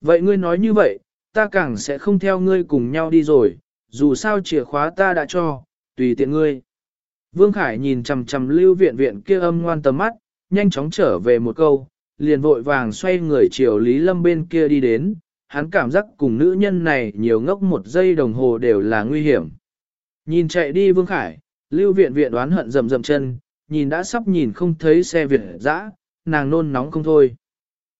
Vậy ngươi nói như vậy, ta càng sẽ không theo ngươi cùng nhau đi rồi, dù sao chìa khóa ta đã cho, tùy tiện ngươi. Vương Khải nhìn chằm chằm lưu viện viện kia âm ngoan tầm mắt, nhanh chóng trở về một câu, liền vội vàng xoay người chiều Lý Lâm bên kia đi đến, hắn cảm giác cùng nữ nhân này nhiều ngốc một giây đồng hồ đều là nguy hiểm. Nhìn chạy đi Vương Khải, lưu viện viện đoán hận rầm rầm chân, nhìn đã sắp nhìn không thấy xe Việt dã, nàng nôn nóng không thôi.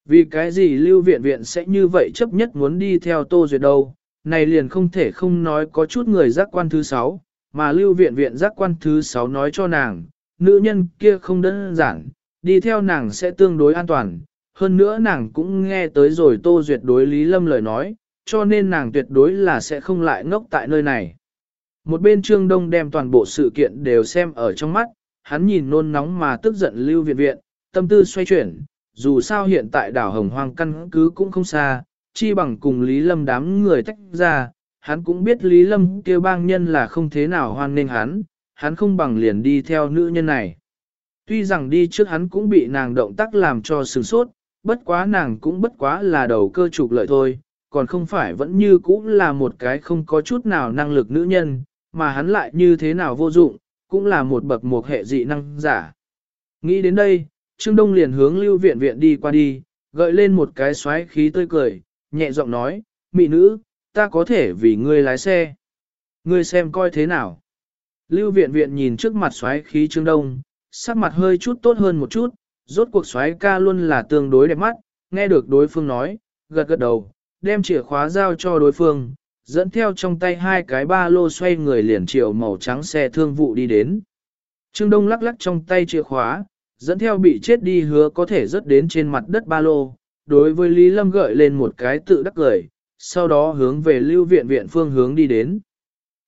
Vì cái gì lưu viện viện sẽ như vậy chấp nhất muốn đi theo Tô Duyệt đâu, này liền không thể không nói có chút người giác quan thứ sáu, mà lưu viện viện giác quan thứ sáu nói cho nàng, nữ nhân kia không đơn giản, đi theo nàng sẽ tương đối an toàn, hơn nữa nàng cũng nghe tới rồi Tô Duyệt đối Lý Lâm lời nói, cho nên nàng tuyệt đối là sẽ không lại ngốc tại nơi này. Một bên Trương Đông đem toàn bộ sự kiện đều xem ở trong mắt, hắn nhìn nôn nóng mà tức giận lưu viện viện, tâm tư xoay chuyển, dù sao hiện tại đảo Hồng Hoang căn cứ cũng không xa, chi bằng cùng Lý Lâm đám người tách ra, hắn cũng biết Lý Lâm kêu bang nhân là không thế nào hoan nên hắn, hắn không bằng liền đi theo nữ nhân này. Tuy rằng đi trước hắn cũng bị nàng động tác làm cho sừng sốt, bất quá nàng cũng bất quá là đầu cơ trục lợi thôi, còn không phải vẫn như cũ là một cái không có chút nào năng lực nữ nhân, mà hắn lại như thế nào vô dụng, cũng là một bậc một hệ dị năng giả. Nghĩ đến đây, Trương Đông liền hướng lưu viện viện đi qua đi, gợi lên một cái xoáy khí tươi cười, nhẹ giọng nói, mị nữ, ta có thể vì ngươi lái xe. Ngươi xem coi thế nào. Lưu viện viện nhìn trước mặt xoáy khí Trương Đông, sắc mặt hơi chút tốt hơn một chút, rốt cuộc xoáy ca luôn là tương đối đẹp mắt, nghe được đối phương nói, gật gật đầu, đem chìa khóa giao cho đối phương, dẫn theo trong tay hai cái ba lô xoay người liền chiều màu trắng xe thương vụ đi đến. Trương Đông lắc lắc trong tay chìa khóa, dẫn theo bị chết đi hứa có thể rớt đến trên mặt đất ba lô, đối với Lý Lâm gợi lên một cái tự đắc cười, sau đó hướng về lưu viện viện phương hướng đi đến.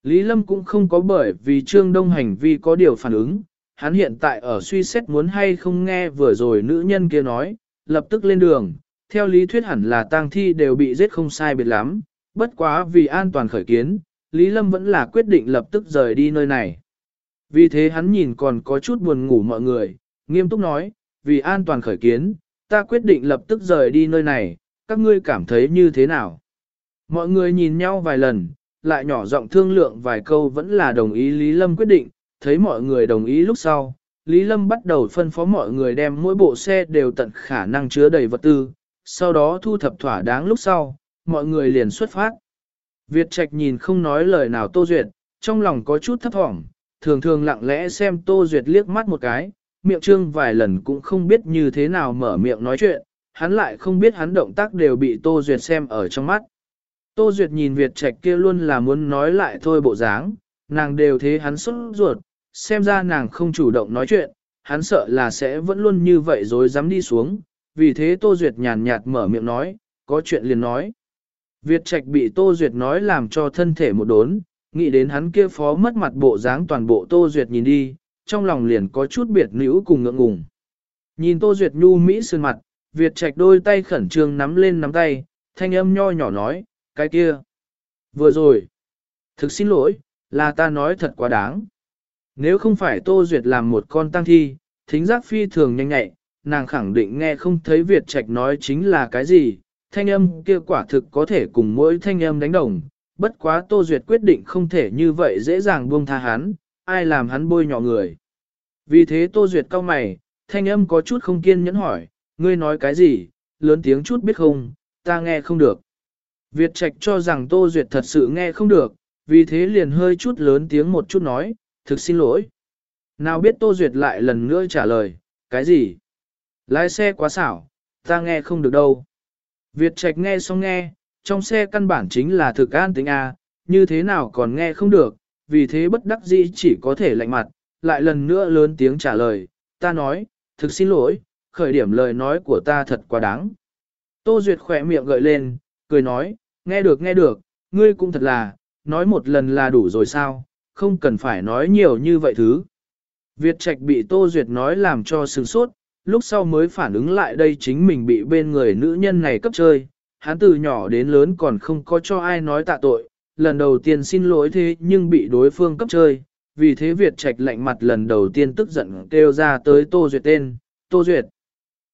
Lý Lâm cũng không có bởi vì Trương Đông hành vi có điều phản ứng, hắn hiện tại ở suy xét muốn hay không nghe vừa rồi nữ nhân kia nói, lập tức lên đường, theo lý thuyết hẳn là tang thi đều bị giết không sai biệt lắm, bất quá vì an toàn khởi kiến, Lý Lâm vẫn là quyết định lập tức rời đi nơi này. Vì thế hắn nhìn còn có chút buồn ngủ mọi người, nghiêm túc nói, vì an toàn khởi kiến, ta quyết định lập tức rời đi nơi này, các ngươi cảm thấy như thế nào? Mọi người nhìn nhau vài lần, lại nhỏ giọng thương lượng vài câu vẫn là đồng ý Lý Lâm quyết định, thấy mọi người đồng ý lúc sau, Lý Lâm bắt đầu phân phó mọi người đem mỗi bộ xe đều tận khả năng chứa đầy vật tư, sau đó thu thập thỏa đáng lúc sau, mọi người liền xuất phát. Việt Trạch nhìn không nói lời nào Tô Duyệt, trong lòng có chút thấp thỏm, thường thường lặng lẽ xem Tô Duyệt liếc mắt một cái, miệng trương vài lần cũng không biết như thế nào mở miệng nói chuyện, hắn lại không biết hắn động tác đều bị Tô Duyệt xem ở trong mắt. Tô Duyệt nhìn Việt Trạch kia luôn là muốn nói lại thôi bộ dáng, nàng đều thế hắn xuất ruột, xem ra nàng không chủ động nói chuyện, hắn sợ là sẽ vẫn luôn như vậy rồi dám đi xuống, vì thế Tô Duyệt nhàn nhạt mở miệng nói, có chuyện liền nói. Việt Trạch bị Tô Duyệt nói làm cho thân thể một đốn, nghĩ đến hắn kia phó mất mặt bộ dáng toàn bộ Tô Duyệt nhìn đi, trong lòng liền có chút biệt nữ cùng ngượng ngùng. Nhìn Tô Duyệt nhu mỹ sơn mặt, Việt Trạch đôi tay khẩn trương nắm lên nắm tay, thanh âm nho nhỏ nói, cái kia. Vừa rồi. Thực xin lỗi, là ta nói thật quá đáng. Nếu không phải Tô Duyệt làm một con tăng thi, thính giác phi thường nhanh nhạy, nàng khẳng định nghe không thấy Việt Trạch nói chính là cái gì, thanh âm kia quả thực có thể cùng mỗi thanh âm đánh đồng, bất quá Tô Duyệt quyết định không thể như vậy dễ dàng buông tha hắn, ai làm hắn bôi nhỏ người. Vì thế Tô Duyệt cao mày, thanh âm có chút không kiên nhẫn hỏi, ngươi nói cái gì, lớn tiếng chút biết không, ta nghe không được. Việt Trạch cho rằng Tô Duyệt thật sự nghe không được, vì thế liền hơi chút lớn tiếng một chút nói, thực xin lỗi. Nào biết Tô Duyệt lại lần nữa trả lời, cái gì? Lái xe quá xảo, ta nghe không được đâu. Việt Trạch nghe xong nghe, trong xe căn bản chính là thực an tính A, như thế nào còn nghe không được, vì thế bất đắc dĩ chỉ có thể lạnh mặt, lại lần nữa lớn tiếng trả lời, ta nói, thực xin lỗi, khởi điểm lời nói của ta thật quá đáng. Tô Duyệt khỏe miệng gợi lên, cười nói, nghe được nghe được, ngươi cũng thật là, nói một lần là đủ rồi sao, không cần phải nói nhiều như vậy thứ. Việt Trạch bị Tô Duyệt nói làm cho sừng sốt, lúc sau mới phản ứng lại đây chính mình bị bên người nữ nhân này cấp chơi, hắn từ nhỏ đến lớn còn không có cho ai nói tạ tội, lần đầu tiên xin lỗi thế nhưng bị đối phương cấp chơi, vì thế Việt Trạch lạnh mặt lần đầu tiên tức giận kêu ra tới Tô Duyệt tên, Tô Duyệt.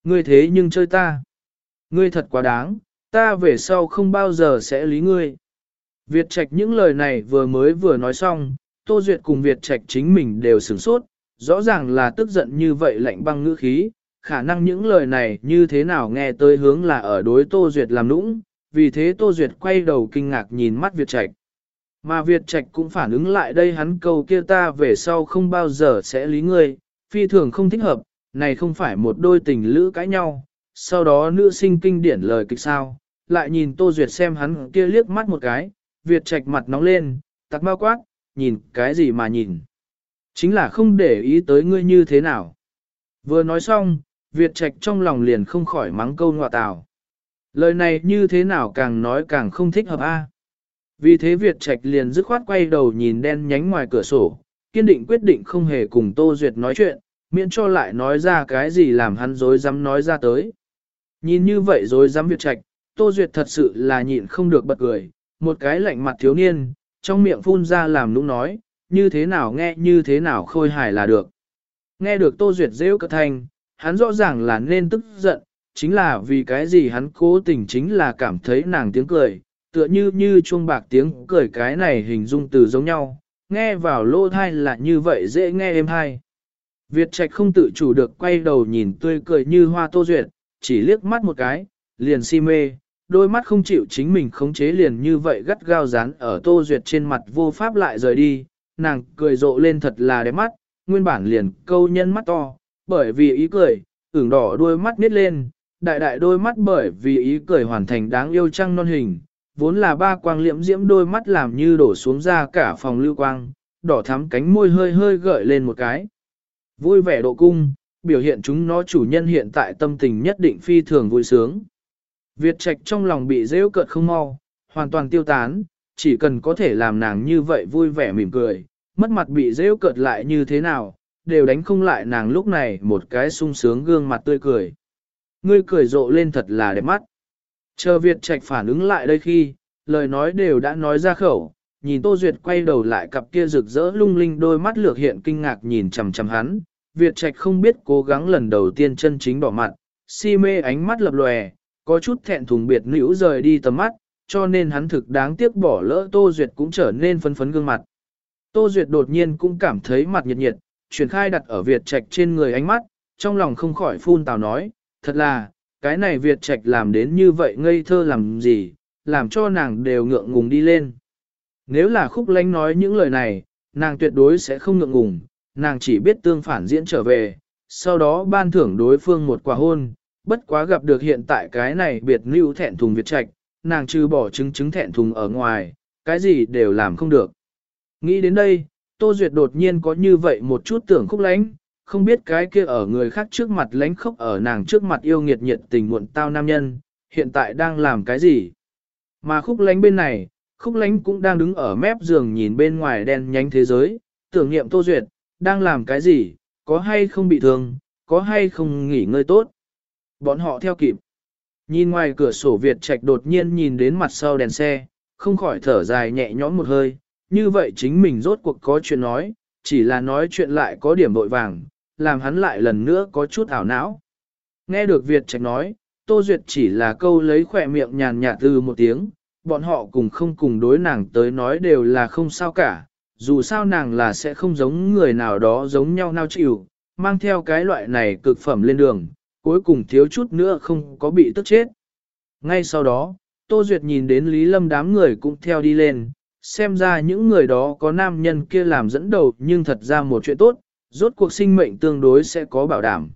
Ngươi thế nhưng chơi ta. Ngươi thật quá đáng, ta về sau không bao giờ sẽ lý ngươi. Việt Trạch những lời này vừa mới vừa nói xong, Tô Duyệt cùng Việt Trạch chính mình đều sửng sốt, rõ ràng là tức giận như vậy lạnh băng ngữ khí, khả năng những lời này như thế nào nghe tới hướng là ở đối Tô Duyệt làm nũng, vì thế Tô Duyệt quay đầu kinh ngạc nhìn mắt Việt Trạch. Mà Việt Trạch cũng phản ứng lại đây hắn câu kia ta về sau không bao giờ sẽ lý ngươi, phi thường không thích hợp, này không phải một đôi tình lữ cãi nhau, sau đó nữ sinh kinh điển lời kịch sao, lại nhìn Tô Duyệt xem hắn kia liếc mắt một cái, Việt Trạch mặt nóng lên, tặc bao quát, nhìn cái gì mà nhìn. Chính là không để ý tới ngươi như thế nào. Vừa nói xong, Việt Trạch trong lòng liền không khỏi mắng câu ngọa tào. Lời này như thế nào càng nói càng không thích hợp a. Vì thế Việt Trạch liền dứt khoát quay đầu nhìn đen nhánh ngoài cửa sổ, kiên định quyết định không hề cùng Tô Duyệt nói chuyện, miễn cho lại nói ra cái gì làm hắn dối dám nói ra tới. Nhìn như vậy dối dám Việt Trạch, Tô Duyệt thật sự là nhịn không được bật cười, một cái lạnh mặt thiếu niên, trong miệng phun ra làm nũng nói, như thế nào nghe như thế nào khôi hài là được. Nghe được Tô Duyệt rêu cất thành hắn rõ ràng là nên tức giận, chính là vì cái gì hắn cố tình chính là cảm thấy nàng tiếng cười, tựa như như chuông bạc tiếng cười cái này hình dung từ giống nhau, nghe vào lô thai là như vậy dễ nghe êm hay. Việt Trạch không tự chủ được quay đầu nhìn tươi cười như hoa tô duyệt, chỉ liếc mắt một cái, liền si mê, đôi mắt không chịu chính mình khống chế liền như vậy gắt gao dán ở tô duyệt trên mặt vô pháp lại rời đi, nàng cười rộ lên thật là đẹp mắt, nguyên bản liền câu nhân mắt to, bởi vì ý cười, ửng đỏ đôi mắt nít lên, đại đại đôi mắt bởi vì ý cười hoàn thành đáng yêu trăng non hình, vốn là ba quang liễm diễm đôi mắt làm như đổ xuống ra cả phòng lưu quang, đỏ thắm cánh môi hơi hơi gợi lên một cái. Vui vẻ độ cung, biểu hiện chúng nó chủ nhân hiện tại tâm tình nhất định phi thường vui sướng. Việt trạch trong lòng bị rêu cợt không mau, hoàn toàn tiêu tán, chỉ cần có thể làm nàng như vậy vui vẻ mỉm cười, mất mặt bị rêu cợt lại như thế nào, đều đánh không lại nàng lúc này một cái sung sướng gương mặt tươi cười. Ngươi cười rộ lên thật là đẹp mắt. Chờ Việt Trạch phản ứng lại đây khi, lời nói đều đã nói ra khẩu, nhìn Tô Duyệt quay đầu lại cặp kia rực rỡ lung linh đôi mắt lược hiện kinh ngạc nhìn chằm chằm hắn, Việt Trạch không biết cố gắng lần đầu tiên chân chính đỏ mặt, si mê ánh mắt lập lòe, có chút thẹn thùng biệt nữ rời đi tầm mắt, cho nên hắn thực đáng tiếc bỏ lỡ Tô Duyệt cũng trở nên phấn phấn gương mặt. Tô Duyệt đột nhiên cũng cảm thấy mặt nhiệt nhiệt, chuyển khai đặt ở Việt Trạch trên người ánh mắt, trong lòng không khỏi phun tào nói, thật là, cái này Việt Trạch làm đến như vậy ngây thơ làm gì, làm cho nàng đều ngượng ngùng đi lên. Nếu là khúc lánh nói những lời này, nàng tuyệt đối sẽ không ngượng ngùng, nàng chỉ biết tương phản diễn trở về, sau đó ban thưởng đối phương một quả hôn, bất quá gặp được hiện tại cái này biệt lưu thẹn thùng Việt Trạch, nàng trừ bỏ chứng chứng thẹn thùng ở ngoài, cái gì đều làm không được. Nghĩ đến đây, Tô Duyệt đột nhiên có như vậy một chút tưởng khúc lánh, không biết cái kia ở người khác trước mặt lánh khóc ở nàng trước mặt yêu nghiệt nhiệt tình muộn tao nam nhân, hiện tại đang làm cái gì. Mà khúc lánh bên này, khúc lánh cũng đang đứng ở mép giường nhìn bên ngoài đen nhánh thế giới, tưởng niệm Tô Duyệt, đang làm cái gì, có hay không bị thương, có hay không nghỉ ngơi tốt. Bọn họ theo kịp. Nhìn ngoài cửa sổ Việt Trạch đột nhiên nhìn đến mặt sau đèn xe, không khỏi thở dài nhẹ nhõm một hơi, như vậy chính mình rốt cuộc có chuyện nói, chỉ là nói chuyện lại có điểm bội vàng, làm hắn lại lần nữa có chút ảo não. Nghe được Việt Trạch nói, Tô Duyệt chỉ là câu lấy khỏe miệng nhàn nhạt từ một tiếng, bọn họ cùng không cùng đối nàng tới nói đều là không sao cả, dù sao nàng là sẽ không giống người nào đó giống nhau nao chịu, mang theo cái loại này cực phẩm lên đường, cuối cùng thiếu chút nữa không có bị tức chết. Ngay sau đó, Tô Duyệt nhìn đến Lý Lâm đám người cũng theo đi lên, xem ra những người đó có nam nhân kia làm dẫn đầu nhưng thật ra một chuyện tốt, rốt cuộc sinh mệnh tương đối sẽ có bảo đảm.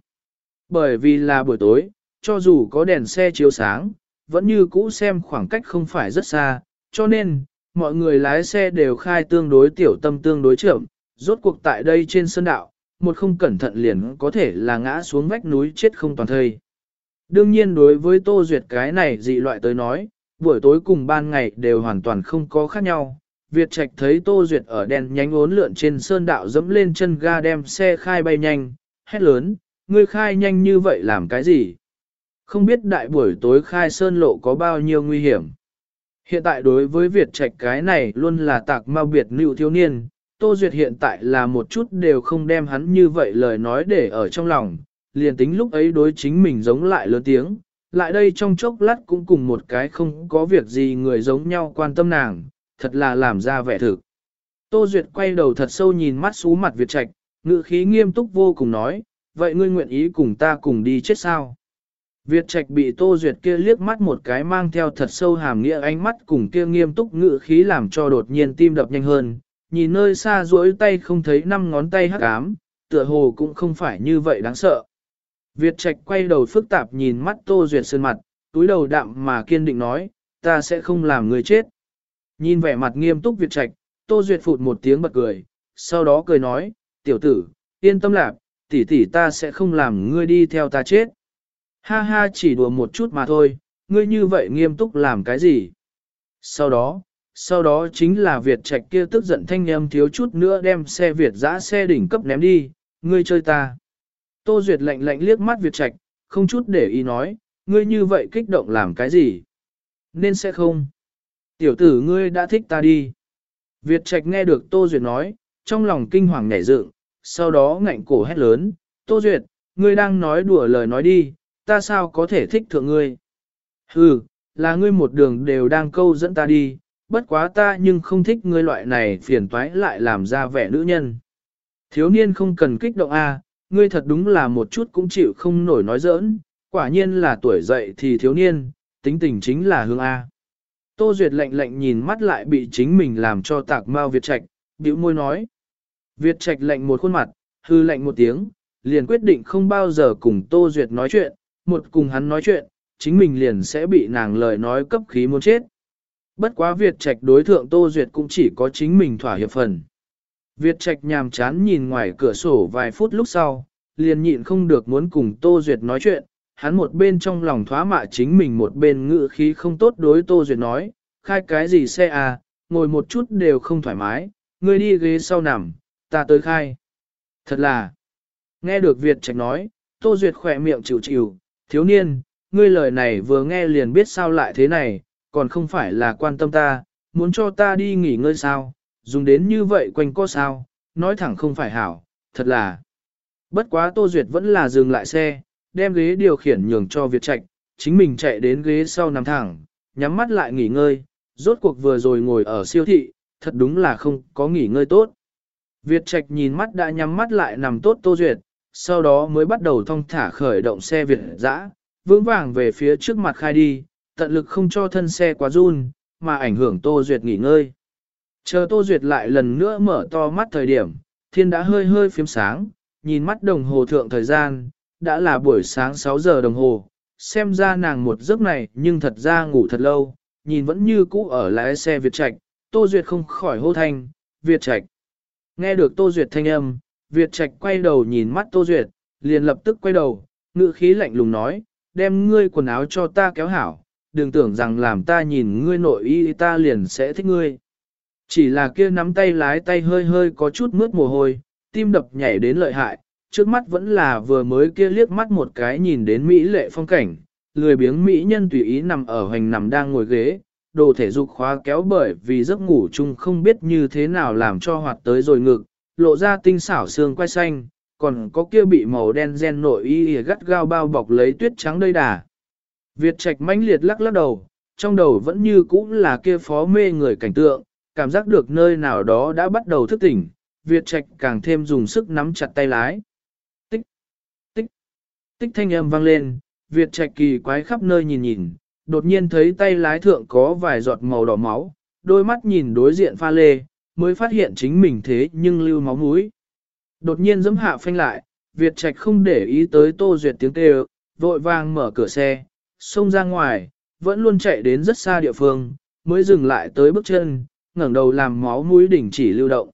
Bởi vì là buổi tối, cho dù có đèn xe chiếu sáng, vẫn như cũ xem khoảng cách không phải rất xa, cho nên, mọi người lái xe đều khai tương đối tiểu tâm tương đối chậm, rốt cuộc tại đây trên sân đạo, một không cẩn thận liền có thể là ngã xuống vách núi chết không toàn thây. Đương nhiên đối với Tô Duyệt cái này dị loại tới nói, buổi tối cùng ban ngày đều hoàn toàn không có khác nhau. Việt Trạch thấy Tô Duyệt ở đèn nhánh ốn lượn trên sơn đạo dẫm lên chân ga đem xe khai bay nhanh, hét lớn, ngươi khai nhanh như vậy làm cái gì? Không biết đại buổi tối khai sơn lộ có bao nhiêu nguy hiểm. Hiện tại đối với Việt Trạch cái này luôn là tạc mau biệt nữ thiếu niên, Tô Duyệt hiện tại là một chút đều không đem hắn như vậy lời nói để ở trong lòng, liền tính lúc ấy đối chính mình giống lại lớn tiếng, lại đây trong chốc lát cũng cùng một cái không có việc gì người giống nhau quan tâm nàng, thật là làm ra vẻ thực. Tô Duyệt quay đầu thật sâu nhìn mắt xú mặt Việt Trạch, ngự khí nghiêm túc vô cùng nói, vậy ngươi nguyện ý cùng ta cùng đi chết sao? Việt Trạch bị Tô Duyệt kia liếc mắt một cái mang theo thật sâu hàm nghĩa ánh mắt cùng kia nghiêm túc ngự khí làm cho đột nhiên tim đập nhanh hơn, nhìn nơi xa duỗi tay không thấy năm ngón tay hắc ám, tựa hồ cũng không phải như vậy đáng sợ. Việt Trạch quay đầu phức tạp nhìn mắt Tô Duyệt sơn mặt, túi đầu đạm mà kiên định nói, ta sẽ không làm người chết. Nhìn vẻ mặt nghiêm túc Việt Trạch, Tô Duyệt phụt một tiếng bật cười, sau đó cười nói, tiểu tử, yên tâm lạc, tỷ tỷ ta sẽ không làm ngươi đi theo ta chết. Ha ha chỉ đùa một chút mà thôi, ngươi như vậy nghiêm túc làm cái gì? Sau đó, sau đó chính là Việt Trạch kia tức giận thanh âm thiếu chút nữa đem xe Việt giã xe đỉnh cấp ném đi, ngươi chơi ta. Tô Duyệt lạnh lạnh liếc mắt Việt Trạch, không chút để ý nói, ngươi như vậy kích động làm cái gì? Nên sẽ không. Tiểu tử ngươi đã thích ta đi. Việt Trạch nghe được Tô Duyệt nói, trong lòng kinh hoàng nhảy dựng, sau đó ngạnh cổ hét lớn, Tô Duyệt, ngươi đang nói đùa lời nói đi, ta sao có thể thích thượng ngươi? Hừ, là ngươi một đường đều đang câu dẫn ta đi, bất quá ta nhưng không thích ngươi loại này phiền toái lại làm ra vẻ nữ nhân. Thiếu niên không cần kích động a, ngươi thật đúng là một chút cũng chịu không nổi nói giỡn, quả nhiên là tuổi dậy thì thiếu niên, tính tình chính là hương A. Tô Duyệt lạnh lạnh nhìn mắt lại bị chính mình làm cho tạc mau Việt Trạch, bĩu môi nói. Việt Trạch lạnh một khuôn mặt, hư lạnh một tiếng, liền quyết định không bao giờ cùng Tô Duyệt nói chuyện, một cùng hắn nói chuyện, chính mình liền sẽ bị nàng lời nói cấp khí muốn chết. Bất quá Việt Trạch đối thượng Tô Duyệt cũng chỉ có chính mình thỏa hiệp phần. Việt Trạch nhàm chán nhìn ngoài cửa sổ vài phút lúc sau, liền nhịn không được muốn cùng Tô Duyệt nói chuyện, hắn một bên trong lòng thoá mạ chính mình một bên ngự khí không tốt đối Tô Duyệt nói, khai cái gì xe à, ngồi một chút đều không thoải mái, người đi ghế sau nằm, ta tới khai. Thật là, nghe được Việt Trạch nói, Tô Duyệt khỏe miệng chịu chịu, thiếu niên, ngươi lời này vừa nghe liền biết sao lại thế này, còn không phải là quan tâm ta, muốn cho ta đi nghỉ ngơi sao, dùng đến như vậy quanh co sao, nói thẳng không phải hảo, thật là. Bất quá Tô Duyệt vẫn là dừng lại xe, đem ghế điều khiển nhường cho Việt Trạch, chính mình chạy đến ghế sau nằm thẳng, nhắm mắt lại nghỉ ngơi, rốt cuộc vừa rồi ngồi ở siêu thị, thật đúng là không có nghỉ ngơi tốt. Việt Trạch nhìn mắt đã nhắm mắt lại nằm tốt Tô Duyệt, sau đó mới bắt đầu thong thả khởi động xe Việt dã, vững vàng về phía trước mặt khai đi, tận lực không cho thân xe quá run, mà ảnh hưởng Tô Duyệt nghỉ ngơi. Chờ Tô Duyệt lại lần nữa mở to mắt thời điểm, thiên đã hơi hơi phiếm sáng, nhìn mắt đồng hồ thượng thời gian, đã là buổi sáng 6 giờ đồng hồ, xem ra nàng một giấc này nhưng thật ra ngủ thật lâu, nhìn vẫn như cũ ở lái xe Việt Trạch, Tô Duyệt không khỏi hô thanh, Việt Trạch. Nghe được Tô Duyệt thanh âm, Việt Trạch quay đầu nhìn mắt Tô Duyệt, liền lập tức quay đầu, ngữ khí lạnh lùng nói, đem ngươi quần áo cho ta kéo hảo, đừng tưởng rằng làm ta nhìn ngươi nội y ta liền sẽ thích ngươi. Chỉ là kia nắm tay lái tay hơi hơi có chút mướt mồ hôi, tim đập nhảy đến lợi hại, trước mắt vẫn là vừa mới kia liếc mắt một cái nhìn đến Mỹ lệ phong cảnh, lười biếng Mỹ nhân tùy ý nằm ở hoành nằm đang ngồi ghế, đồ thể dục khóa kéo bởi vì giấc ngủ chung không biết như thế nào làm cho hoạt tới rồi ngực, lộ ra tinh xảo xương quay xanh, còn có kia bị màu đen gen nội y gắt gao bao bọc lấy tuyết trắng đầy đà. Việt trạch mãnh liệt lắc lắc đầu, trong đầu vẫn như cũ là kia phó mê người cảnh tượng, cảm giác được nơi nào đó đã bắt đầu thức tỉnh, Việt Trạch càng thêm dùng sức nắm chặt tay lái. Tích, thanh âm vang lên, Việt Trạch kỳ quái khắp nơi nhìn nhìn, đột nhiên thấy tay lái thượng có vài giọt màu đỏ máu, đôi mắt nhìn đối diện pha lê, mới phát hiện chính mình thế nhưng lưu máu mũi. Đột nhiên giẫm hạ phanh lại, Việt Trạch không để ý tới Tô Duyệt tiếng kêu, vội vàng mở cửa xe, xông ra ngoài, vẫn luôn chạy đến rất xa địa phương, mới dừng lại tới bước chân, ngẩng đầu làm máu mũi đỉnh chỉ lưu động.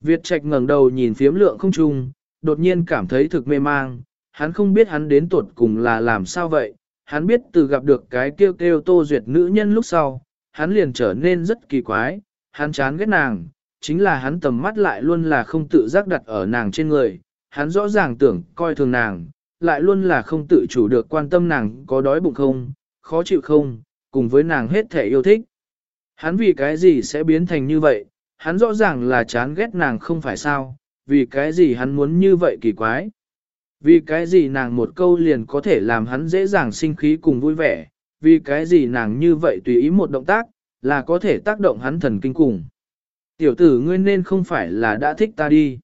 Việt Trạch ngẩng đầu nhìn phiếm lượng không trung, đột nhiên cảm thấy thực mê mang, hắn không biết hắn đến tuột cùng là làm sao vậy, hắn biết từ gặp được cái kêu kêu tô duyệt nữ nhân lúc sau, hắn liền trở nên rất kỳ quái, hắn chán ghét nàng, chính là hắn tầm mắt lại luôn là không tự giác đặt ở nàng trên người, hắn rõ ràng tưởng coi thường nàng, lại luôn là không tự chủ được quan tâm nàng có đói bụng không, khó chịu không, cùng với nàng hết thể yêu thích. Hắn vì cái gì sẽ biến thành như vậy, hắn rõ ràng là chán ghét nàng không phải sao, vì cái gì hắn muốn như vậy kỳ quái. Vì cái gì nàng một câu liền có thể làm hắn dễ dàng sinh khí cùng vui vẻ, vì cái gì nàng như vậy tùy ý một động tác, là có thể tác động hắn thần kinh cùng. Tiểu tử ngươi nên không phải là đã thích ta đi.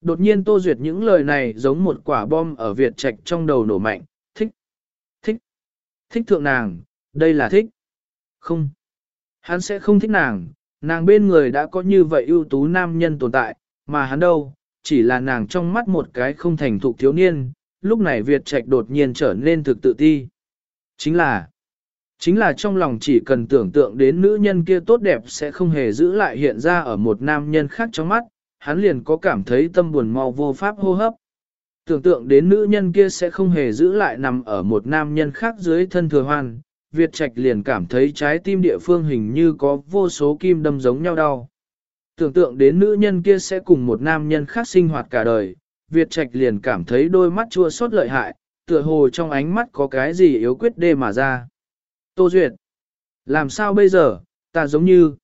Đột nhiên Tô Duyệt những lời này giống một quả bom ở Việt Trạch trong đầu nổ mạnh, thích, thích, thích thượng nàng, đây là thích. Không, hắn sẽ không thích nàng, nàng bên người đã có như vậy ưu tú nam nhân tồn tại, mà hắn đâu, chỉ là nàng trong mắt một cái không thành thục thiếu niên, lúc này Việt Trạch đột nhiên trở nên thực tự ti. Chính là, chính là trong lòng chỉ cần tưởng tượng đến nữ nhân kia tốt đẹp sẽ không hề giữ lại hiện ra ở một nam nhân khác trong mắt, hắn liền có cảm thấy tâm buồn mau vô pháp hô hấp. Tưởng tượng đến nữ nhân kia sẽ không hề giữ lại nằm ở một nam nhân khác dưới thân thừa hoan, Việt Trạch liền cảm thấy trái tim địa phương hình như có vô số kim đâm giống nhau đau. Tưởng tượng đến nữ nhân kia sẽ cùng một nam nhân khác sinh hoạt cả đời, Việt Trạch liền cảm thấy đôi mắt chua xót lợi hại, tựa hồ trong ánh mắt có cái gì yếu quyết đê mà ra. Tô Duyệt, làm sao bây giờ, ta giống như,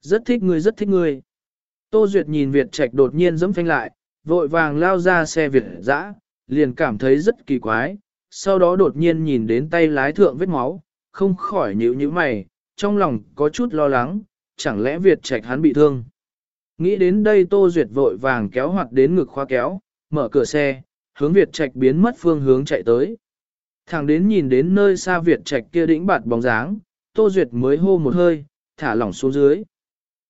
rất thích ngươi rất thích ngươi. Tô Duyệt nhìn Việt Trạch đột nhiên dẫm phanh lại, vội vàng lao ra xe Việt dã, liền cảm thấy rất kỳ quái, sau đó đột nhiên nhìn đến tay lái thượng vết máu, không khỏi nhíu nhíu mày, trong lòng có chút lo lắng, chẳng lẽ Việt Trạch hắn bị thương. Nghĩ đến đây Tô Duyệt vội vàng kéo hoạt đến ngực khóa kéo, mở cửa xe, hướng Việt Trạch biến mất phương hướng chạy tới. Thẳng đến nhìn đến nơi xa Việt Trạch kia đĩnh bạt bóng dáng, Tô Duyệt mới hô một hơi, thả lỏng xuống dưới.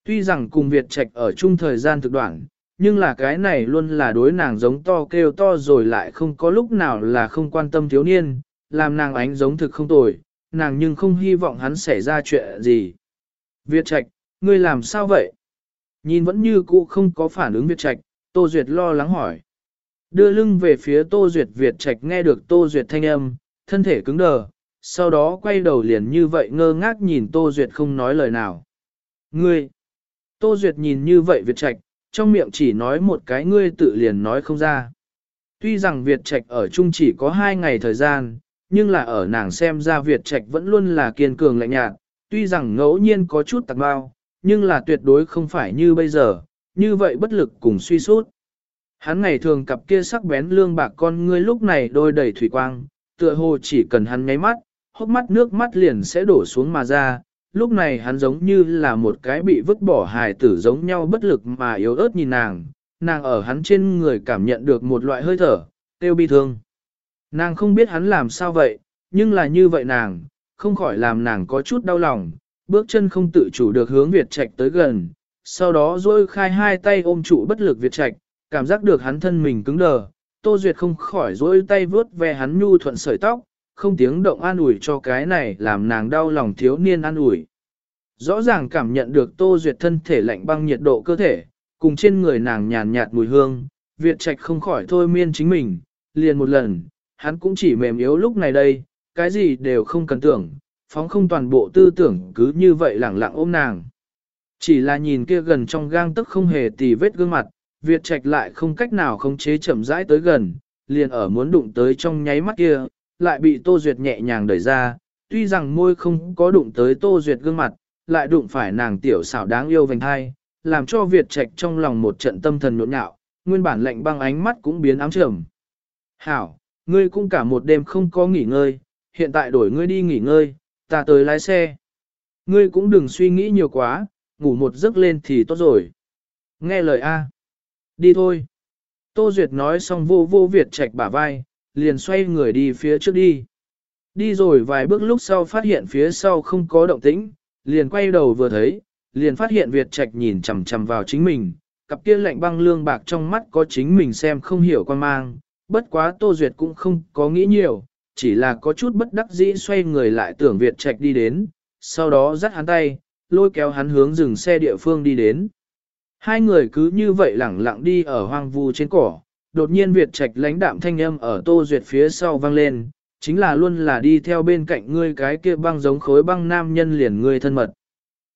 Tuy rằng cùng Việt Trạch ở chung thời gian thực đoạn, nhưng là cái này luôn là đối nàng giống to kêu to rồi lại không có lúc nào là không quan tâm thiếu niên, làm nàng ánh giống thực không tồi, nàng nhưng không hy vọng hắn xảy ra chuyện gì. Việt Trạch, ngươi làm sao vậy? Nhìn vẫn như cũ không có phản ứng Việt Trạch, Tô Duyệt lo lắng hỏi. Đưa lưng về phía Tô Duyệt Việt Trạch nghe được Tô Duyệt thanh âm, thân thể cứng đờ, sau đó quay đầu liền như vậy ngơ ngác nhìn Tô Duyệt không nói lời nào. Ngươi! Tô Duyệt nhìn như vậy Việt Trạch, trong miệng chỉ nói một cái ngươi tự liền nói không ra. Tuy rằng Việt Trạch ở chung chỉ có hai ngày thời gian, nhưng là ở nàng xem ra Việt Trạch vẫn luôn là kiên cường lạnh nhạt, tuy rằng ngẫu nhiên có chút tạc bao, nhưng là tuyệt đối không phải như bây giờ, như vậy bất lực cùng suy sút. Hắn ngày thường cặp kia sắc bén lương bạc con ngươi lúc này đôi đầy thủy quang, tựa hồ chỉ cần hắn nháy mắt, hốc mắt nước mắt liền sẽ đổ xuống mà ra, lúc này hắn giống như là một cái bị vứt bỏ hài tử giống nhau bất lực mà yếu ớt nhìn nàng, nàng ở hắn trên người cảm nhận được một loại hơi thở, tiêu bi thương. Nàng không biết hắn làm sao vậy, nhưng là như vậy nàng, không khỏi làm nàng có chút đau lòng, bước chân không tự chủ được hướng Việt Trạch tới gần, sau đó duỗi khai hai tay ôm trụ bất lực Việt Trạch, cảm giác được hắn thân mình cứng đờ, Tô Duyệt không khỏi duỗi tay vướt ve hắn nhu thuận sợi tóc, không tiếng động an ủi cho cái này làm nàng đau lòng thiếu niên an ủi. Rõ ràng cảm nhận được Tô Duyệt thân thể lạnh băng nhiệt độ cơ thể, cùng trên người nàng nhàn nhạt mùi hương, Việt Trạch không khỏi thôi miên chính mình, liền một lần, hắn cũng chỉ mềm yếu lúc này đây, cái gì đều không cần tưởng, phóng không toàn bộ tư tưởng cứ như vậy lẳng lặng ôm nàng. Chỉ là nhìn kia gần trong gang tức không hề tì vết gương mặt, Việt Trạch lại không cách nào khống chế chậm rãi tới gần, liền ở muốn đụng tới trong nháy mắt kia, lại bị Tô Duyệt nhẹ nhàng đẩy ra, tuy rằng môi không có đụng tới Tô Duyệt gương mặt, lại đụng phải nàng tiểu xảo đáng yêu vành hai, làm cho Việt Trạch trong lòng một trận tâm thần nhộn nhạo, nguyên bản lạnh băng ánh mắt cũng biến ám trầm. Hảo, ngươi cũng cả một đêm không có nghỉ ngơi, hiện tại đổi ngươi đi nghỉ ngơi, ta tới lái xe. Ngươi cũng đừng suy nghĩ nhiều quá, ngủ một giấc lên thì tốt rồi. Nghe lời A. Đi thôi. Tô Duyệt nói xong vô vô Việt Trạch bả vai, liền xoay người đi phía trước đi. Đi rồi vài bước lúc sau phát hiện phía sau không có động tĩnh, liền quay đầu vừa thấy, liền phát hiện Việt Trạch nhìn chằm chằm vào chính mình, cặp kia lạnh băng lương bạc trong mắt có chính mình xem không hiểu quan mang, bất quá Tô Duyệt cũng không có nghĩ nhiều, chỉ là có chút bất đắc dĩ xoay người lại tưởng Việt Trạch đi đến, sau đó dắt hắn tay, lôi kéo hắn hướng dừng xe địa phương đi đến. Hai người cứ như vậy lẳng lặng đi ở hoang vu trên cỏ, đột nhiên Việt Trạch lãnh đạm thanh âm ở Tô Duyệt phía sau vang lên, chính là luôn là đi theo bên cạnh ngươi cái kia băng giống khối băng nam nhân liền ngươi thân mật.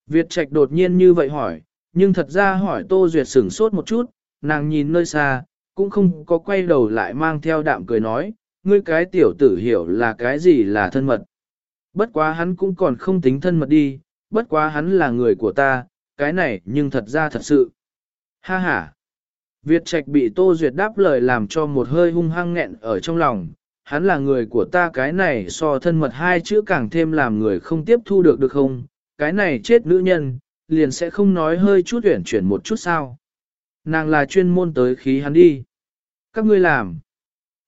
Việt Trạch đột nhiên như vậy hỏi, nhưng thật ra hỏi Tô Duyệt sửng sốt một chút, nàng nhìn nơi xa, cũng không có quay đầu lại mang theo đạm cười nói, ngươi cái tiểu tử hiểu là cái gì là thân mật. Bất quá hắn cũng còn không tính thân mật đi, bất quá hắn là người của ta, cái này nhưng thật ra thật sự. Ha ha. Việt Trạch bị Tô Duyệt đáp lời làm cho một hơi hung hăng nghẹn ở trong lòng, hắn là người của ta cái này so thân mật hai chữ càng thêm làm người không tiếp thu được được không, cái này chết nữ nhân, liền sẽ không nói hơi chút uyển chuyển một chút sao. Nàng là chuyên môn tới khí hắn đi. Các ngươi làm.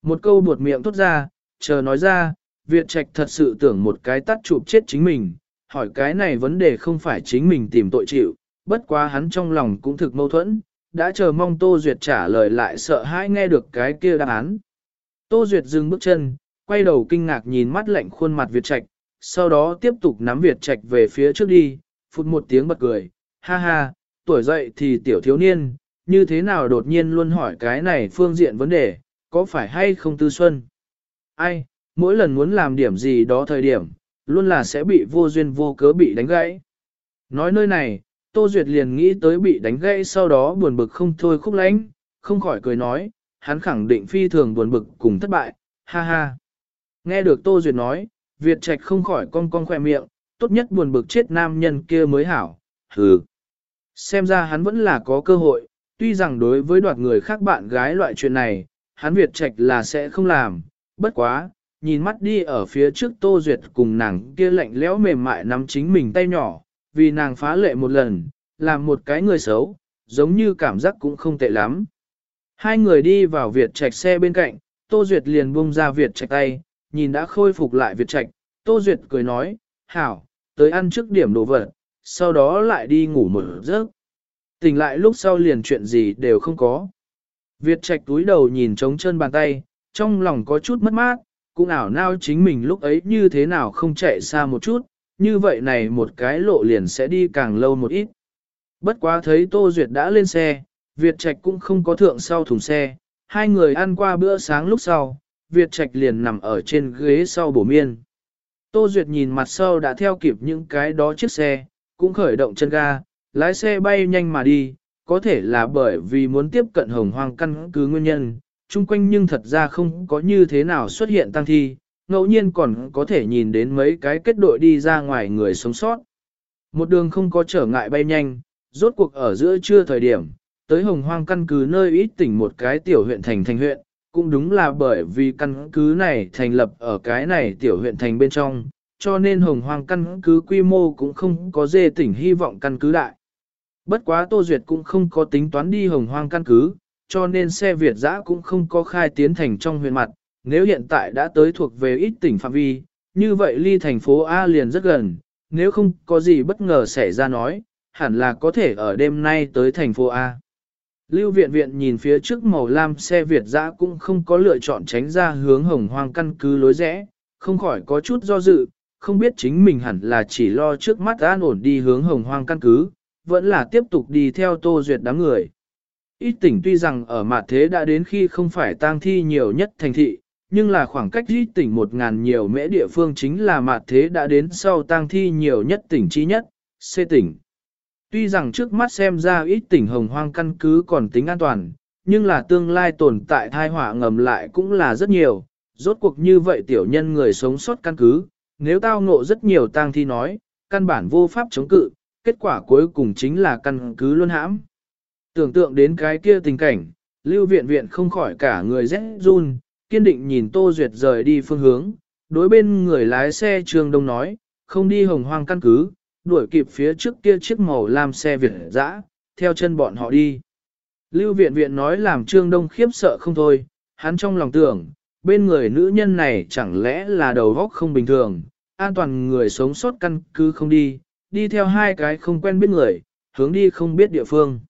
Một câu buột miệng thốt ra, chờ nói ra, Việt Trạch thật sự tưởng một cái tắt chụp chết chính mình, hỏi cái này vấn đề không phải chính mình tìm tội chịu, bất quá hắn trong lòng cũng thực mâu thuẫn, đã chờ mong Tô Duyệt trả lời lại sợ hãi nghe được cái kia đáp án. Tô Duyệt dừng bước chân, quay đầu kinh ngạc nhìn mắt lạnh khuôn mặt Việt Trạch, sau đó tiếp tục nắm Việt Trạch về phía trước đi, phút một tiếng bật cười, ha ha, tuổi dậy thì tiểu thiếu niên, như thế nào đột nhiên luôn hỏi cái này phương diện vấn đề, có phải hay không tư xuân? Ai, mỗi lần muốn làm điểm gì đó thời điểm, luôn là sẽ bị vô duyên vô cớ bị đánh gãy. Nói nơi này, Tô Duyệt liền nghĩ tới bị đánh gãy sau đó buồn bực không thôi khúc lánh, không khỏi cười nói, hắn khẳng định phi thường buồn bực cùng thất bại, ha ha. Nghe được Tô Duyệt nói, Việt Trạch không khỏi cong cong khỏe miệng, tốt nhất buồn bực chết nam nhân kia mới hảo, hừ. Xem ra hắn vẫn là có cơ hội, tuy rằng đối với đoạt người khác bạn gái loại chuyện này, hắn Việt Trạch là sẽ không làm, bất quá, nhìn mắt đi ở phía trước Tô Duyệt cùng nàng kia lạnh lẽo mềm mại nắm chính mình tay nhỏ, vì nàng phá lệ một lần, làm một cái người xấu, giống như cảm giác cũng không tệ lắm. Hai người đi vào Việt Trạch xe bên cạnh, Tô Duyệt liền buông ra Việt Trạch tay, nhìn đã khôi phục lại Việt Trạch, Tô Duyệt cười nói, hảo, tới ăn trước điểm đồ vật, sau đó lại đi ngủ một giấc. Tỉnh lại lúc sau liền chuyện gì đều không có. Việt Trạch túi đầu nhìn trống chân bàn tay, trong lòng có chút mất mát, cũng ảo nao chính mình lúc ấy như thế nào không chạy xa một chút, như vậy này một cái lộ liền sẽ đi càng lâu một ít. Bất quá thấy Tô Duyệt đã lên xe, Việt Trạch cũng không có thượng sau thùng xe, hai người ăn qua bữa sáng lúc sau, Việt Trạch liền nằm ở trên ghế sau bổ miên. Tô Duyệt nhìn mặt sau đã theo kịp những cái đó chiếc xe, cũng khởi động chân ga, lái xe bay nhanh mà đi, có thể là bởi vì muốn tiếp cận hồng hoang căn cứ nguyên nhân, chung quanh nhưng thật ra không có như thế nào xuất hiện tăng thi, ngẫu nhiên còn có thể nhìn đến mấy cái kết đội đi ra ngoài người sống sót. Một đường không có trở ngại bay nhanh, rốt cuộc ở giữa trưa thời điểm, tới hồng hoang căn cứ nơi ít tỉnh một cái tiểu huyện thành thành huyện, cũng đúng là bởi vì căn cứ này thành lập ở cái này tiểu huyện thành bên trong, cho nên hồng hoang căn cứ quy mô cũng không có dê tỉnh hy vọng căn cứ đại. Bất quá Tô Duyệt cũng không có tính toán đi hồng hoang căn cứ, cho nên xe Việt giã cũng không có khai tiến thành trong huyện mặt, nếu hiện tại đã tới thuộc về ít tỉnh phạm vi, như vậy ly thành phố A liền rất gần, nếu không có gì bất ngờ xảy ra nói, hẳn là có thể ở đêm nay tới thành phố A. Lưu viện viện nhìn phía trước màu lam xe Việt dã cũng không có lựa chọn tránh ra hướng hồng hoang căn cứ lối rẽ, không khỏi có chút do dự, không biết chính mình hẳn là chỉ lo trước mắt an ổn đi hướng hồng hoang căn cứ, vẫn là tiếp tục đi theo tô duyệt đám người. Ít tỉnh tuy rằng ở mặt thế đã đến khi không phải tang thi nhiều nhất thành thị, nhưng là khoảng cách ít tỉnh một ngàn nhiều mễ địa phương chính là mặt thế đã đến sau tang thi nhiều nhất tỉnh chi nhất, C tỉnh. Tuy rằng trước mắt xem ra ít tỉnh hồng hoang căn cứ còn tính an toàn, nhưng là tương lai tồn tại thai họa ngầm lại cũng là rất nhiều. Rốt cuộc như vậy tiểu nhân người sống sót căn cứ, nếu tao ngộ rất nhiều tang thi nói, căn bản vô pháp chống cự, kết quả cuối cùng chính là căn cứ luôn hãm. Tưởng tượng đến cái kia tình cảnh, lưu viện viện không khỏi cả người rét run, kiên định nhìn Tô Duyệt rời đi phương hướng, đối bên người lái xe trường đông nói, không đi hồng hoang căn cứ, đuổi kịp phía trước kia chiếc màu lam xe Việt dã, theo chân bọn họ đi. Lưu viện viện nói làm Trương Đông khiếp sợ không thôi, hắn trong lòng tưởng, bên người nữ nhân này chẳng lẽ là đầu góc không bình thường, an toàn người sống sót căn cứ không đi, đi theo hai cái không quen biết người, hướng đi không biết địa phương.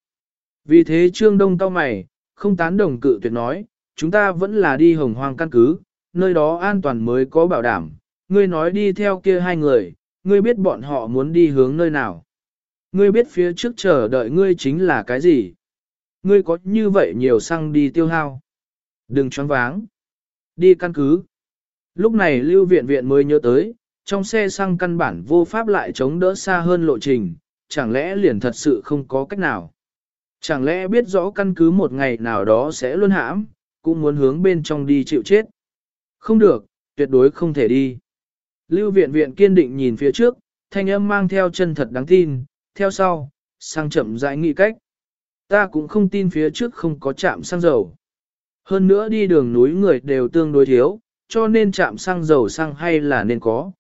Vì thế Trương Đông cao mày, không tán đồng cự tuyệt nói, chúng ta vẫn là đi hồng hoang căn cứ, nơi đó an toàn mới có bảo đảm, ngươi nói đi theo kia hai người, ngươi biết bọn họ muốn đi hướng nơi nào. Ngươi biết phía trước chờ đợi ngươi chính là cái gì. Ngươi có như vậy nhiều xăng đi tiêu hao. Đừng choáng váng. Đi căn cứ. Lúc này lưu viện viện mới nhớ tới, trong xe xăng căn bản vô pháp lại chống đỡ xa hơn lộ trình, chẳng lẽ liền thật sự không có cách nào. Chẳng lẽ biết rõ căn cứ một ngày nào đó sẽ luôn hãm, cũng muốn hướng bên trong đi chịu chết. Không được, tuyệt đối không thể đi. Lưu viện viện kiên định nhìn phía trước, thanh âm mang theo chân thật đáng tin, theo sau, sang chậm rãi nghĩ cách. ta cũng không tin phía trước không có chạm xăng dầu. Hơn nữa đi đường núi người đều tương đối thiếu, cho nên chạm xăng dầu xăng hay là nên có.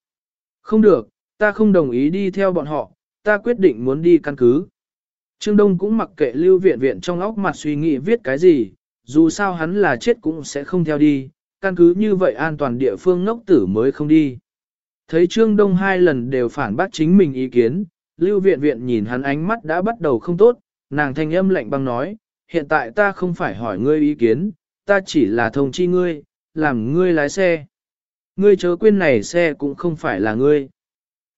Không được, ta không đồng ý đi theo bọn họ, ta quyết định muốn đi căn cứ. Trương Đông cũng mặc kệ lưu viện viện trong óc mặt suy nghĩ viết cái gì, dù sao hắn là chết cũng sẽ không theo đi, căn cứ như vậy an toàn địa phương ngốc tử mới không đi. Thấy Trương Đông hai lần đều phản bác chính mình ý kiến, lưu viện viện nhìn hắn ánh mắt đã bắt đầu không tốt, nàng thanh âm lạnh băng nói, hiện tại ta không phải hỏi ngươi ý kiến, ta chỉ là thông chi ngươi, làm ngươi lái xe. Ngươi chớ quên này xe cũng không phải là ngươi.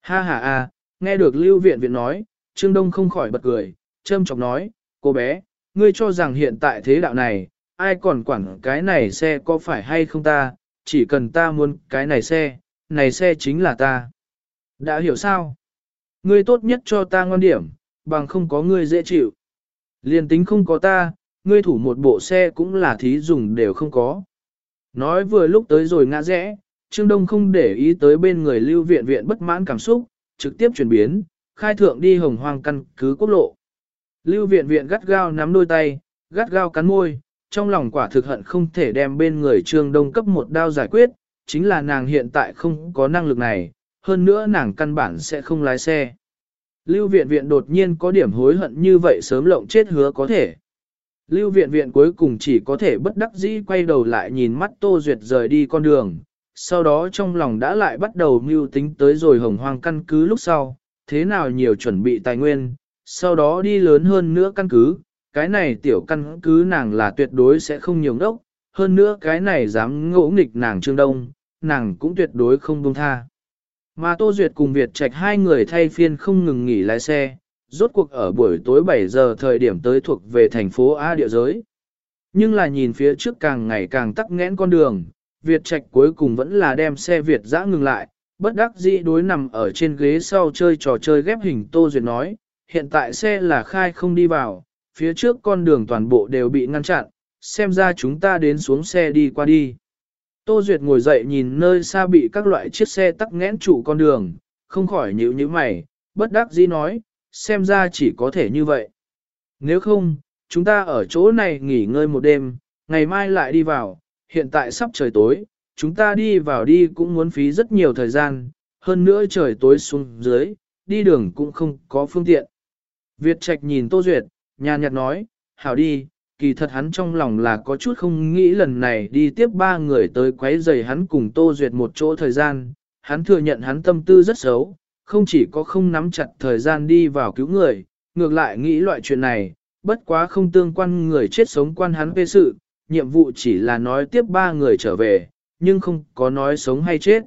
Ha ha ha, nghe được lưu viện viện nói, Trương Đông không khỏi bật cười, châm chọc nói, cô bé, ngươi cho rằng hiện tại thế đạo này, ai còn quản cái này xe có phải hay không ta, chỉ cần ta muốn cái này xe, này xe chính là ta. Đã hiểu sao? Ngươi tốt nhất cho ta ngon điểm, bằng không có ngươi dễ chịu. Liên tính không có ta, ngươi thủ một bộ xe cũng là thí dùng đều không có. Nói vừa lúc tới rồi ngã rẽ, Trương Đông không để ý tới bên người lưu viện viện bất mãn cảm xúc, trực tiếp chuyển biến, khai thượng đi hồng hoang căn cứ quốc lộ. Lưu viện viện gắt gao nắm đôi tay, gắt gao cắn môi, trong lòng quả thực hận không thể đem bên người Trương Đông cấp một đao giải quyết, chính là nàng hiện tại không có năng lực này, hơn nữa nàng căn bản sẽ không lái xe. Lưu viện viện đột nhiên có điểm hối hận như vậy sớm lộng chết hứa có thể. Lưu viện viện cuối cùng chỉ có thể bất đắc dĩ quay đầu lại nhìn mắt Tô Duyệt rời đi con đường, sau đó trong lòng đã lại bắt đầu mưu tính tới rồi hồng hoang căn cứ lúc sau, thế nào nhiều chuẩn bị tài nguyên, sau đó đi lớn hơn nữa căn cứ, cái này tiểu căn cứ nàng là tuyệt đối sẽ không nhiều đốc, hơn nữa cái này dám ngỗ nghịch nàng Trương Đông, nàng cũng tuyệt đối không buông tha. Mà Tô Duyệt cùng Việt Trạch hai người thay phiên không ngừng nghỉ lái xe, rốt cuộc ở buổi tối 7 giờ thời điểm tới thuộc về thành phố A địa giới. Nhưng là nhìn phía trước càng ngày càng tắc nghẽn con đường, Việt Trạch cuối cùng vẫn là đem xe Việt dã ngừng lại, bất đắc dĩ đối nằm ở trên ghế sau chơi trò chơi ghép hình Tô Duyệt nói, hiện tại xe là khai không đi vào, phía trước con đường toàn bộ đều bị ngăn chặn, xem ra chúng ta đến xuống xe đi qua đi. Tô Duyệt ngồi dậy nhìn nơi xa bị các loại chiếc xe tắc nghẽn trụ con đường, không khỏi nhíu như mày, bất đắc dĩ nói, xem ra chỉ có thể như vậy. Nếu không, chúng ta ở chỗ này nghỉ ngơi một đêm, ngày mai lại đi vào, hiện tại sắp trời tối, chúng ta đi vào đi cũng muốn phí rất nhiều thời gian, hơn nữa trời tối xuống dưới, đi đường cũng không có phương tiện. Việt Trạch nhìn Tô Duyệt, nhàn nhạt nói, hảo đi, kỳ thật hắn trong lòng là có chút không nghĩ lần này đi tiếp ba người tới quấy rầy hắn cùng Tô Duyệt một chỗ thời gian, hắn thừa nhận hắn tâm tư rất xấu, không chỉ có không nắm chặt thời gian đi vào cứu người, ngược lại nghĩ loại chuyện này, bất quá không tương quan người chết sống quan hắn về sự, nhiệm vụ chỉ là nói tiếp ba người trở về, nhưng không có nói sống hay chết.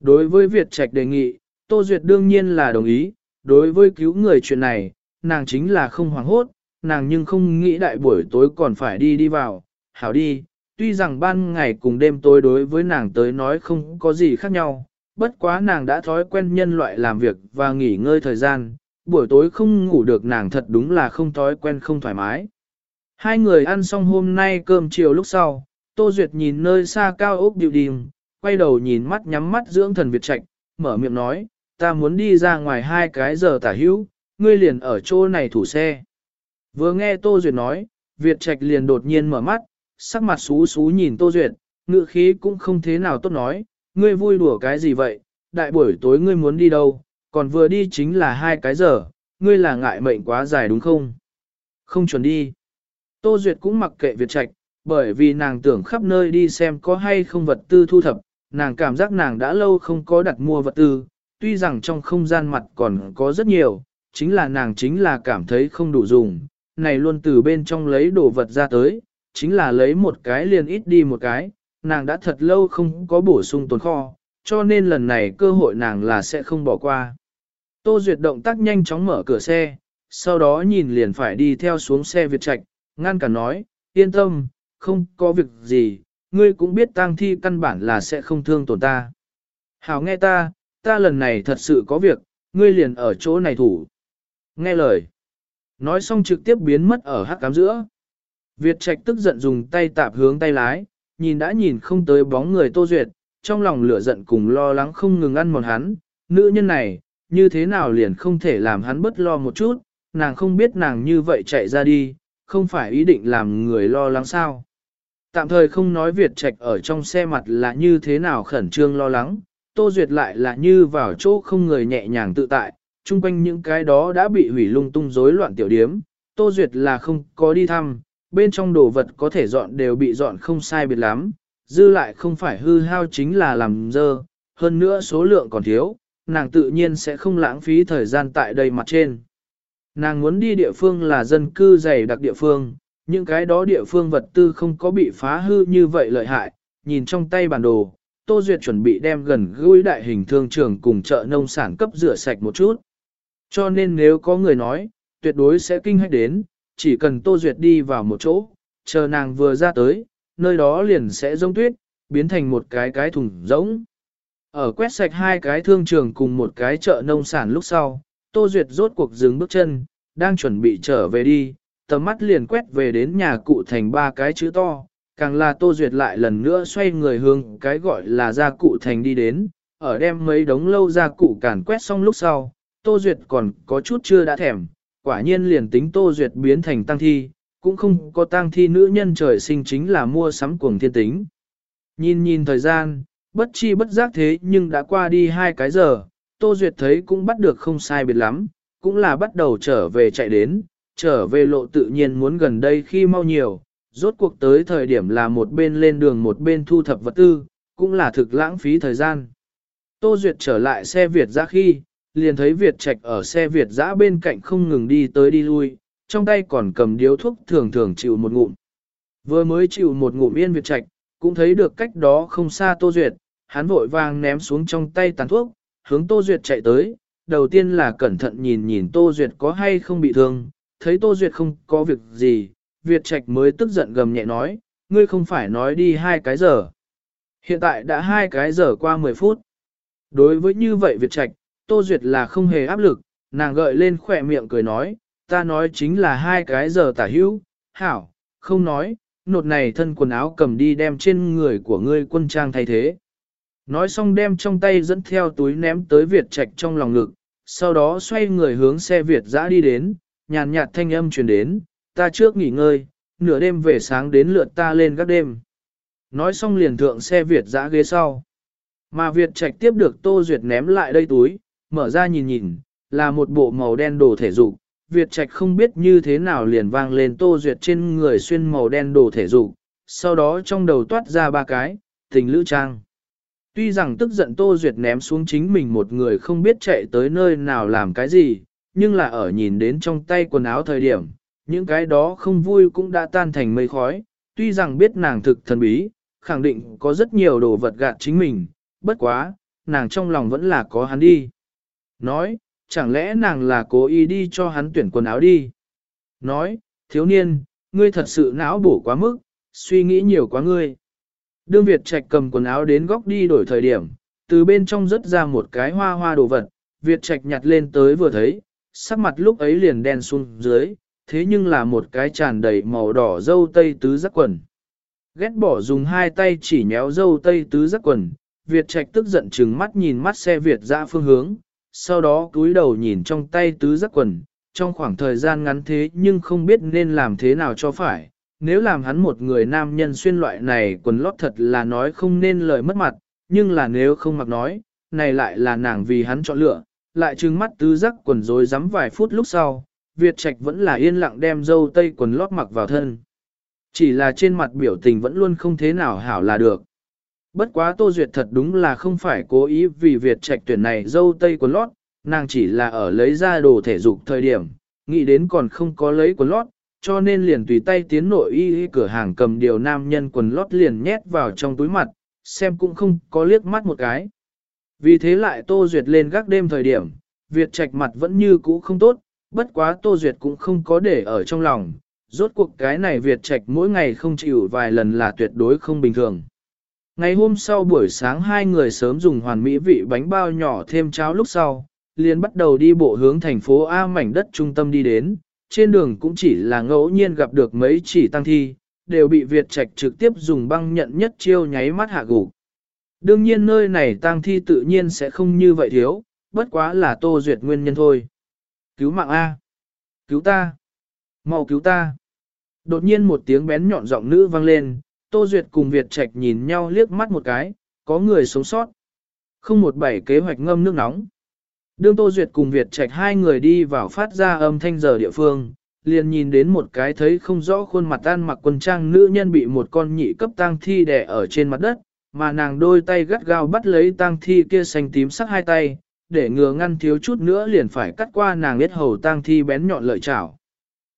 Đối với Việt Trạch đề nghị, Tô Duyệt đương nhiên là đồng ý, đối với cứu người chuyện này, nàng chính là không hoảng hốt, nàng nhưng không nghĩ đại buổi tối còn phải đi đi vào, hảo đi, tuy rằng ban ngày cùng đêm tối đối với nàng tới nói không có gì khác nhau, bất quá nàng đã thói quen nhân loại làm việc và nghỉ ngơi thời gian, buổi tối không ngủ được nàng thật đúng là không thói quen không thoải mái. Hai người ăn xong hôm nay cơm chiều lúc sau, Tô Duyệt nhìn nơi xa cao ốc điệu đình, quay đầu nhìn mắt nhắm mắt dưỡng thần Việt Trạch, mở miệng nói, ta muốn đi ra ngoài hai cái giờ tả hữu, ngươi liền ở chỗ này thủ xe. Vừa nghe Tô Duyệt nói, Việt Trạch liền đột nhiên mở mắt, sắc mặt xú xú nhìn Tô Duyệt, ngựa khí cũng không thế nào tốt nói, ngươi vui đùa cái gì vậy, đại buổi tối ngươi muốn đi đâu, còn vừa đi chính là hai cái giờ, ngươi là ngại mệnh quá dài đúng không? Không chuẩn đi. Tô Duyệt cũng mặc kệ Việt Trạch, bởi vì nàng tưởng khắp nơi đi xem có hay không vật tư thu thập, nàng cảm giác nàng đã lâu không có đặt mua vật tư, tuy rằng trong không gian mặt còn có rất nhiều, chính là nàng chính là cảm thấy không đủ dùng, này luôn từ bên trong lấy đồ vật ra tới, chính là lấy một cái liền ít đi một cái, nàng đã thật lâu không có bổ sung tồn kho, cho nên lần này cơ hội nàng là sẽ không bỏ qua. Tô Duyệt động tác nhanh chóng mở cửa xe, sau đó nhìn liền phải đi theo xuống xe Việt Trạch, ngăn cả nói, yên tâm, không có việc gì, ngươi cũng biết tang thi căn bản là sẽ không thương tổn ta. Hảo nghe ta, ta lần này thật sự có việc, ngươi liền ở chỗ này thủ. Nghe lời. Nói xong trực tiếp biến mất ở hắc cám giữa. Việt Trạch tức giận dùng tay tạp hướng tay lái, nhìn đã nhìn không tới bóng người Tô Duyệt, trong lòng lửa giận cùng lo lắng không ngừng ăn mòn hắn, nữ nhân này, như thế nào liền không thể làm hắn bất lo một chút, nàng không biết nàng như vậy chạy ra đi, không phải ý định làm người lo lắng sao. Tạm thời không nói Việt Trạch ở trong xe mặt là như thế nào khẩn trương lo lắng, Tô Duyệt lại là như vào chỗ không người nhẹ nhàng tự tại, chung quanh những cái đó đã bị hủy lung tung rối loạn tiểu điếm, Tô Duyệt là không có đi thăm, bên trong đồ vật có thể dọn đều bị dọn không sai biệt lắm, dư lại không phải hư hao chính là làm dơ, hơn nữa số lượng còn thiếu, nàng tự nhiên sẽ không lãng phí thời gian tại đây mặt trên. Nàng muốn đi địa phương là dân cư dày đặc địa phương, những cái đó địa phương vật tư không có bị phá hư như vậy lợi hại, nhìn trong tay bản đồ, Tô Duyệt chuẩn bị đem gần gũi đại hình thương trường cùng chợ nông sản cấp rửa sạch một chút. Cho nên nếu có người nói, tuyệt đối sẽ kinh hách đến, chỉ cần Tô Duyệt đi vào một chỗ, chờ nàng vừa ra tới, nơi đó liền sẽ rông tuyết, biến thành một cái cái thùng rỗng. Ở quét sạch hai cái thương trường cùng một cái chợ nông sản lúc sau, Tô Duyệt rốt cuộc dừng bước chân, đang chuẩn bị trở về đi, tầm mắt liền quét về đến nhà cụ thành ba cái chữ to, càng là Tô Duyệt lại lần nữa xoay người hướng cái gọi là gia cụ thành đi đến, ở đem mấy đống lâu gia cụ càn quét xong lúc sau, Tô Duyệt còn có chút chưa đã thèm, quả nhiên liền tính Tô Duyệt biến thành tăng thi, cũng không có tăng thi nữ nhân trời sinh chính là mua sắm cuồng thiên tính. Nhìn nhìn thời gian, bất chi bất giác thế nhưng đã qua đi hai cái giờ, Tô Duyệt thấy cũng bắt được không sai biệt lắm, cũng là bắt đầu trở về chạy đến, trở về lộ tự nhiên muốn gần đây khi mau nhiều, rốt cuộc tới thời điểm là một bên lên đường một bên thu thập vật tư, cũng là thực lãng phí thời gian. Tô Duyệt trở lại xe Việt ra khi, liền thấy Việt Trạch ở xe Việt dã bên cạnh không ngừng đi tới đi lui, trong tay còn cầm điếu thuốc thường thường chịu một ngụm. Vừa mới chịu một ngụm yên Việt Trạch, cũng thấy được cách đó không xa Tô Duyệt, hắn vội vàng ném xuống trong tay tàn thuốc, hướng Tô Duyệt chạy tới, đầu tiên là cẩn thận nhìn nhìn Tô Duyệt có hay không bị thương, thấy Tô Duyệt không có việc gì, Việt Trạch mới tức giận gầm nhẹ nói, ngươi không phải nói đi hai cái giờ. Hiện tại đã hai cái giờ qua 10 phút. Đối với như vậy Việt Trạch, Tô Duyệt là không hề áp lực, nàng gợi lên khỏe miệng cười nói, ta nói chính là hai cái giờ tả hữu, hảo, không nói, nột này thân quần áo cầm đi đem trên người của ngươi quân trang thay thế. Nói xong đem trong tay dẫn theo túi ném tới Việt Trạch trong lòng ngực, sau đó xoay người hướng xe Việt dã đi đến, nhàn nhạt thanh âm truyền đến, ta trước nghỉ ngơi, nửa đêm về sáng đến lượt ta lên các đêm. Nói xong liền thượng xe Việt dã ghế sau. Mà Việt Trạch tiếp được Tô Duyệt ném lại đây túi, mở ra nhìn nhìn, là một bộ màu đen đồ thể dục. Việt Trạch không biết như thế nào liền vang lên Tô Duyệt trên người xuyên màu đen đồ thể dục, sau đó trong đầu toát ra ba cái, tình lữ trang. Tuy rằng tức giận Tô Duyệt ném xuống chính mình một người không biết chạy tới nơi nào làm cái gì, nhưng là ở nhìn đến trong tay quần áo thời điểm, những cái đó không vui cũng đã tan thành mây khói, tuy rằng biết nàng thực thần bí, khẳng định có rất nhiều đồ vật gạt chính mình, bất quá, nàng trong lòng vẫn là có hắn đi. Nói, chẳng lẽ nàng là cố ý đi cho hắn tuyển quần áo đi? Nói, thiếu niên, ngươi thật sự não bổ quá mức, suy nghĩ nhiều quá ngươi. Đương Việt Trạch cầm quần áo đến góc đi đổi thời điểm, từ bên trong rớt ra một cái hoa hoa đồ vật, Việt Trạch nhặt lên tới vừa thấy, sắc mặt lúc ấy liền đen xuống dưới, thế nhưng là một cái tràn đầy màu đỏ dâu tây tứ giác quần. Ghét bỏ dùng hai tay chỉ nhéo dâu tây tứ giác quần, Việt Trạch tức giận trừng mắt nhìn mắt xe Việt ra phương hướng, sau đó cúi đầu nhìn trong tay tứ giác quần, trong khoảng thời gian ngắn thế nhưng không biết nên làm thế nào cho phải. Nếu làm hắn một người nam nhân xuyên loại này quần lót thật là nói không nên lời mất mặt, nhưng là nếu không mặc nói, này lại là nàng vì hắn chọn lựa, lại trừng mắt tứ giác quần rồi rắm vài phút lúc sau, Việt Trạch vẫn là yên lặng đem dâu tây quần lót mặc vào thân. Chỉ là trên mặt biểu tình vẫn luôn không thế nào hảo là được. Bất quá Tô Duyệt thật đúng là không phải cố ý vì Việt Trạch tuyển này dâu tây quần lót, nàng chỉ là ở lấy ra đồ thể dục thời điểm, nghĩ đến còn không có lấy quần lót, cho nên liền tùy tay tiến nội y cửa hàng cầm điều nam nhân quần lót liền nhét vào trong túi mặt, xem cũng không có liếc mắt một cái. Vì thế lại Tô Duyệt lên gác đêm thời điểm, Việt Trạch mặt vẫn như cũ không tốt, bất quá Tô Duyệt cũng không có để ở trong lòng, rốt cuộc cái này Việt Trạch mỗi ngày không chịu vài lần là tuyệt đối không bình thường. Ngày hôm sau buổi sáng hai người sớm dùng hoàn mỹ vị bánh bao nhỏ thêm cháo lúc sau, liền bắt đầu đi bộ hướng thành phố A mảnh đất trung tâm đi đến, trên đường cũng chỉ là ngẫu nhiên gặp được mấy chỉ tăng thi, đều bị Việt Trạch trực tiếp dùng băng nhận nhất chiêu nháy mắt hạ gục. Đương nhiên nơi này tang thi tự nhiên sẽ không như vậy thiếu, bất quá là tô duyệt nguyên nhân thôi. Cứu mạng A. Cứu ta. mau cứu ta. Đột nhiên một tiếng bén nhọn giọng nữ vang lên, Tô Duyệt cùng Việt Trạch nhìn nhau liếc mắt một cái, có người sống sót. Không một bảy kế hoạch ngâm nước nóng. Đương Tô Duyệt cùng Việt Trạch hai người đi vào phát ra âm thanh giờ địa phương, liền nhìn đến một cái thấy không rõ khuôn mặt tan mặc quần trang nữ nhân bị một con nhị cấp tang thi đè ở trên mặt đất, mà nàng đôi tay gắt gao bắt lấy tang thi kia xanh tím sắc hai tay, để ngừa ngăn thiếu chút nữa liền phải cắt qua nàng biết hầu tang thi bén nhọn lợi chảo.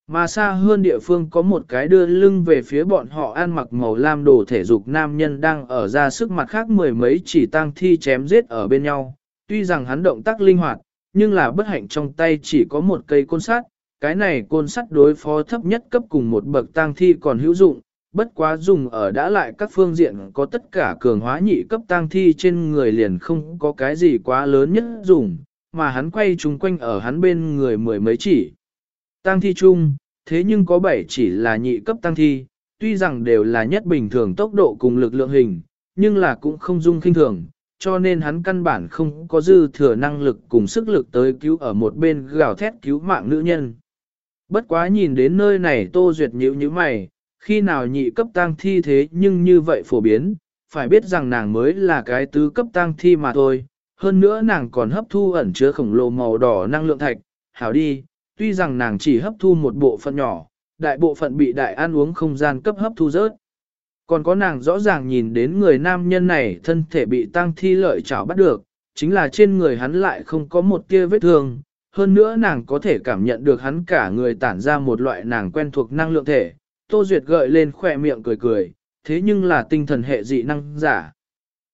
Mà xa hơn địa phương có một cái đưa lưng về phía bọn họ ăn mặc màu lam đồ thể dục nam nhân đang ở ra sức mặt khác mười mấy chỉ tang thi chém giết ở bên nhau. Tuy rằng hắn động tác linh hoạt, nhưng là bất hạnh trong tay chỉ có một cây côn sắt, cái này côn sắt đối phó thấp nhất cấp cùng một bậc tang thi còn hữu dụng, bất quá dùng ở đã lại các phương diện có tất cả cường hóa nhị cấp tang thi trên người liền không có cái gì quá lớn nhất dùng, mà hắn quay chung quanh ở hắn bên người mười mấy chỉ. Tang thi chung, thế nhưng có bảy chỉ là nhị cấp tang thi, tuy rằng đều là nhất bình thường tốc độ cùng lực lượng hình, nhưng là cũng không dung kinh thường, cho nên hắn căn bản không có dư thừa năng lực cùng sức lực tới cứu ở một bên gào thét cứu mạng nữ nhân. Bất quá nhìn đến nơi này Tô Duyệt nhíu như mày, khi nào nhị cấp tang thi thế nhưng như vậy phổ biến, phải biết rằng nàng mới là cái tứ cấp tang thi mà thôi, hơn nữa nàng còn hấp thu ẩn chứa khổng lồ màu đỏ năng lượng thạch, hảo đi, tuy rằng nàng chỉ hấp thu một bộ phận nhỏ, đại bộ phận bị đại ăn uống không gian cấp hấp thu rớt. Còn có nàng rõ ràng nhìn đến người nam nhân này thân thể bị tang thi lợi chảo bắt được, chính là trên người hắn lại không có một tia vết thương, hơn nữa nàng có thể cảm nhận được hắn cả người tản ra một loại nàng quen thuộc năng lượng thể. Tô Duyệt gợi lên khỏe miệng cười cười, thế nhưng là tinh thần hệ dị năng giả.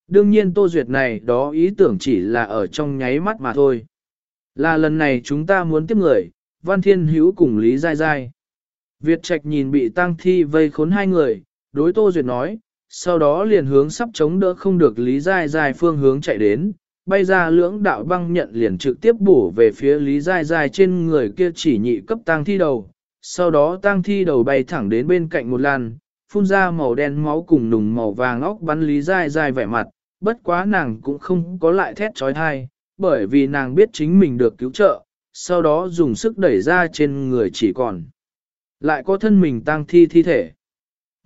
Đương nhiên Tô Duyệt này đó ý tưởng chỉ là ở trong nháy mắt mà thôi. Là lần này chúng ta muốn tiếp người, Văn Thiên Hữu cùng Lý Giai Giai. Việt Trạch nhìn bị tang thi vây khốn hai người, đối Tô Duyệt nói, sau đó liền hướng sắp chống đỡ không được Lý Giai Giai phương hướng chạy đến, bay ra lưỡng đạo băng nhận liền trực tiếp bổ về phía Lý Giai Giai trên người kia chỉ nhị cấp tang thi đầu. Sau đó tang thi đầu bay thẳng đến bên cạnh một lan, phun ra màu đen máu cùng nùng màu vàng óc bắn Lý Giai Giai vẻ mặt, bất quá nàng cũng không có lại thét trói thai, bởi vì nàng biết chính mình được cứu trợ, sau đó dùng sức đẩy ra trên người chỉ còn. Lại có thân mình tang thi thi thể.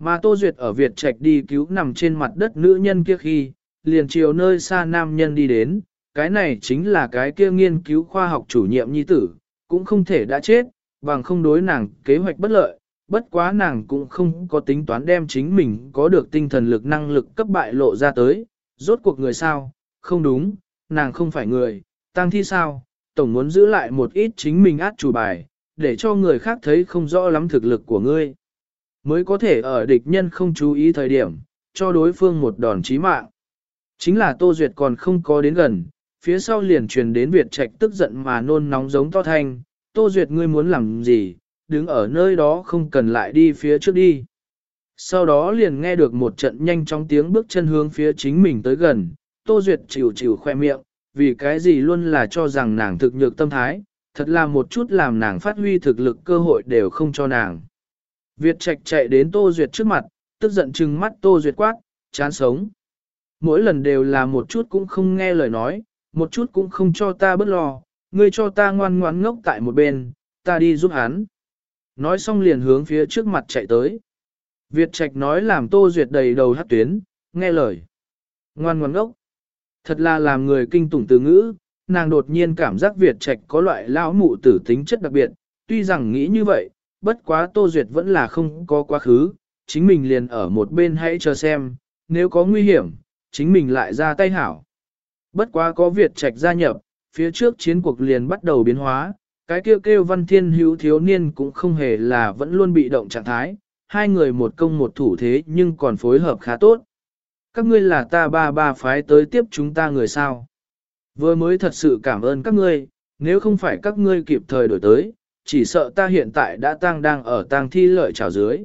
Mà Tô Duyệt ở Việt Trạch đi cứu nằm trên mặt đất nữ nhân kia khi, liền chiều nơi xa nam nhân đi đến, cái này chính là cái kia nghiên cứu khoa học chủ nhiệm nhi tử, cũng không thể đã chết, bằng không đối nàng kế hoạch bất lợi, bất quá nàng cũng không có tính toán đem chính mình có được tinh thần lực năng lực cấp bại lộ ra tới, rốt cuộc người sao, không đúng, nàng không phải người, tăng thi sao, tổng muốn giữ lại một ít chính mình át chủ bài, để cho người khác thấy không rõ lắm thực lực của ngươi. Mới có thể ở địch nhân không chú ý thời điểm, cho đối phương một đòn chí mạng. Chính là Tô Duyệt còn không có đến gần, phía sau liền truyền đến Việt Trạch tức giận mà nôn nóng giống to thanh, Tô Duyệt ngươi muốn làm gì, đứng ở nơi đó không cần lại đi phía trước đi. Sau đó liền nghe được một trận nhanh chóng tiếng bước chân hướng phía chính mình tới gần, Tô Duyệt chịu chịu khoe miệng, vì cái gì luôn là cho rằng nàng thực nhược tâm thái, thật là một chút làm nàng phát huy thực lực cơ hội đều không cho nàng. Việt Trạch chạy đến Tô Duyệt trước mặt, tức giận trừng mắt Tô Duyệt quát, chán sống mỗi lần đều là một chút cũng không nghe lời nói, một chút cũng không cho ta bớt lo, ngươi cho ta ngoan ngoãn ngốc tại một bên, ta đi giúp hắn. Nói xong liền hướng phía trước mặt chạy tới. Việt Trạch nói làm Tô Duyệt đầy đầu hát tuyến, nghe lời. Ngoan ngoãn ngốc. Thật là làm người kinh tủng từ ngữ, nàng đột nhiên cảm giác Việt Trạch có loại lão mụ tử tính chất đặc biệt, tuy rằng nghĩ như vậy, bất quá Tô Duyệt vẫn là không có quá khứ, chính mình liền ở một bên hãy chờ xem, nếu có nguy hiểm, chính mình lại ra tay hảo. Bất quá có Việt Trạch gia nhập, phía trước chiến cuộc liền bắt đầu biến hóa, cái kêu kêu văn thiên hữu thiếu niên cũng không hề là vẫn luôn bị động trạng thái, hai người một công một thủ thế nhưng còn phối hợp khá tốt. Các ngươi là ta ba ba phái tới tiếp chúng ta người sao. Vừa mới thật sự cảm ơn các ngươi, nếu không phải các ngươi kịp thời đổi tới, chỉ sợ ta hiện tại đã tang đang ở tang thi lợi trào dưới.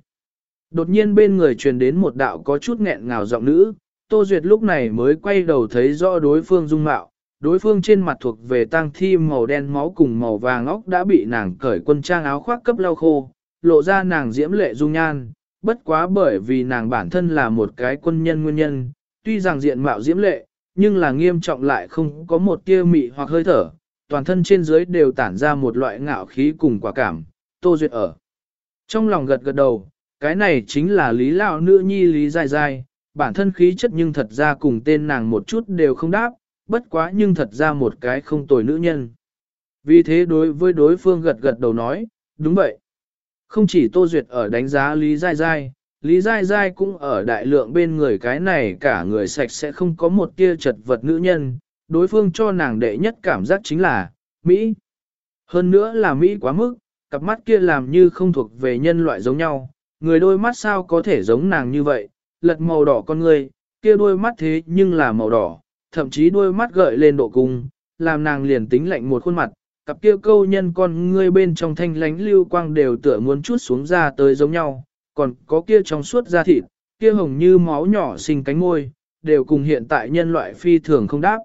Đột nhiên bên người truyền đến một đạo có chút nghẹn ngào giọng nữ, Tô Duyệt lúc này mới quay đầu thấy rõ đối phương dung mạo, đối phương trên mặt thuộc về tang thi màu đen máu cùng màu vàng óc đã bị nàng cởi quân trang áo khoác cấp lau khô, lộ ra nàng diễm lệ dung nhan, bất quá bởi vì nàng bản thân là một cái quân nhân nguyên nhân, tuy rằng diện mạo diễm lệ, nhưng là nghiêm trọng lại không có một tia mị hoặc hơi thở, toàn thân trên dưới đều tản ra một loại ngạo khí cùng quả cảm, Tô Duyệt ở. Trong lòng gật gật đầu, cái này chính là lý lão nữ nhi lý dài dài, bản thân khí chất nhưng thật ra cùng tên nàng một chút đều không đáp, bất quá nhưng thật ra một cái không tồi nữ nhân. Vì thế đối với đối phương gật gật đầu nói, đúng vậy. Không chỉ Tô Duyệt ở đánh giá Lý Giai Giai, Lý Giai Giai cũng ở đại lượng bên người cái này cả người sạch sẽ không có một tia chật vật nữ nhân, đối phương cho nàng đệ nhất cảm giác chính là, Mỹ. Hơn nữa là Mỹ quá mức, cặp mắt kia làm như không thuộc về nhân loại giống nhau, người đôi mắt sao có thể giống nàng như vậy, lật màu đỏ con người, kia đôi mắt thế nhưng là màu đỏ, thậm chí đôi mắt gợi lên độ cung, làm nàng liền tính lạnh một khuôn mặt, cặp kia câu nhân con ngươi bên trong thanh lánh lưu quang đều tựa muốn chút xuống ra tới giống nhau, còn có kia trong suốt da thịt, kia hồng như máu nhỏ xinh cánh môi, đều cùng hiện tại nhân loại phi thường không đáp.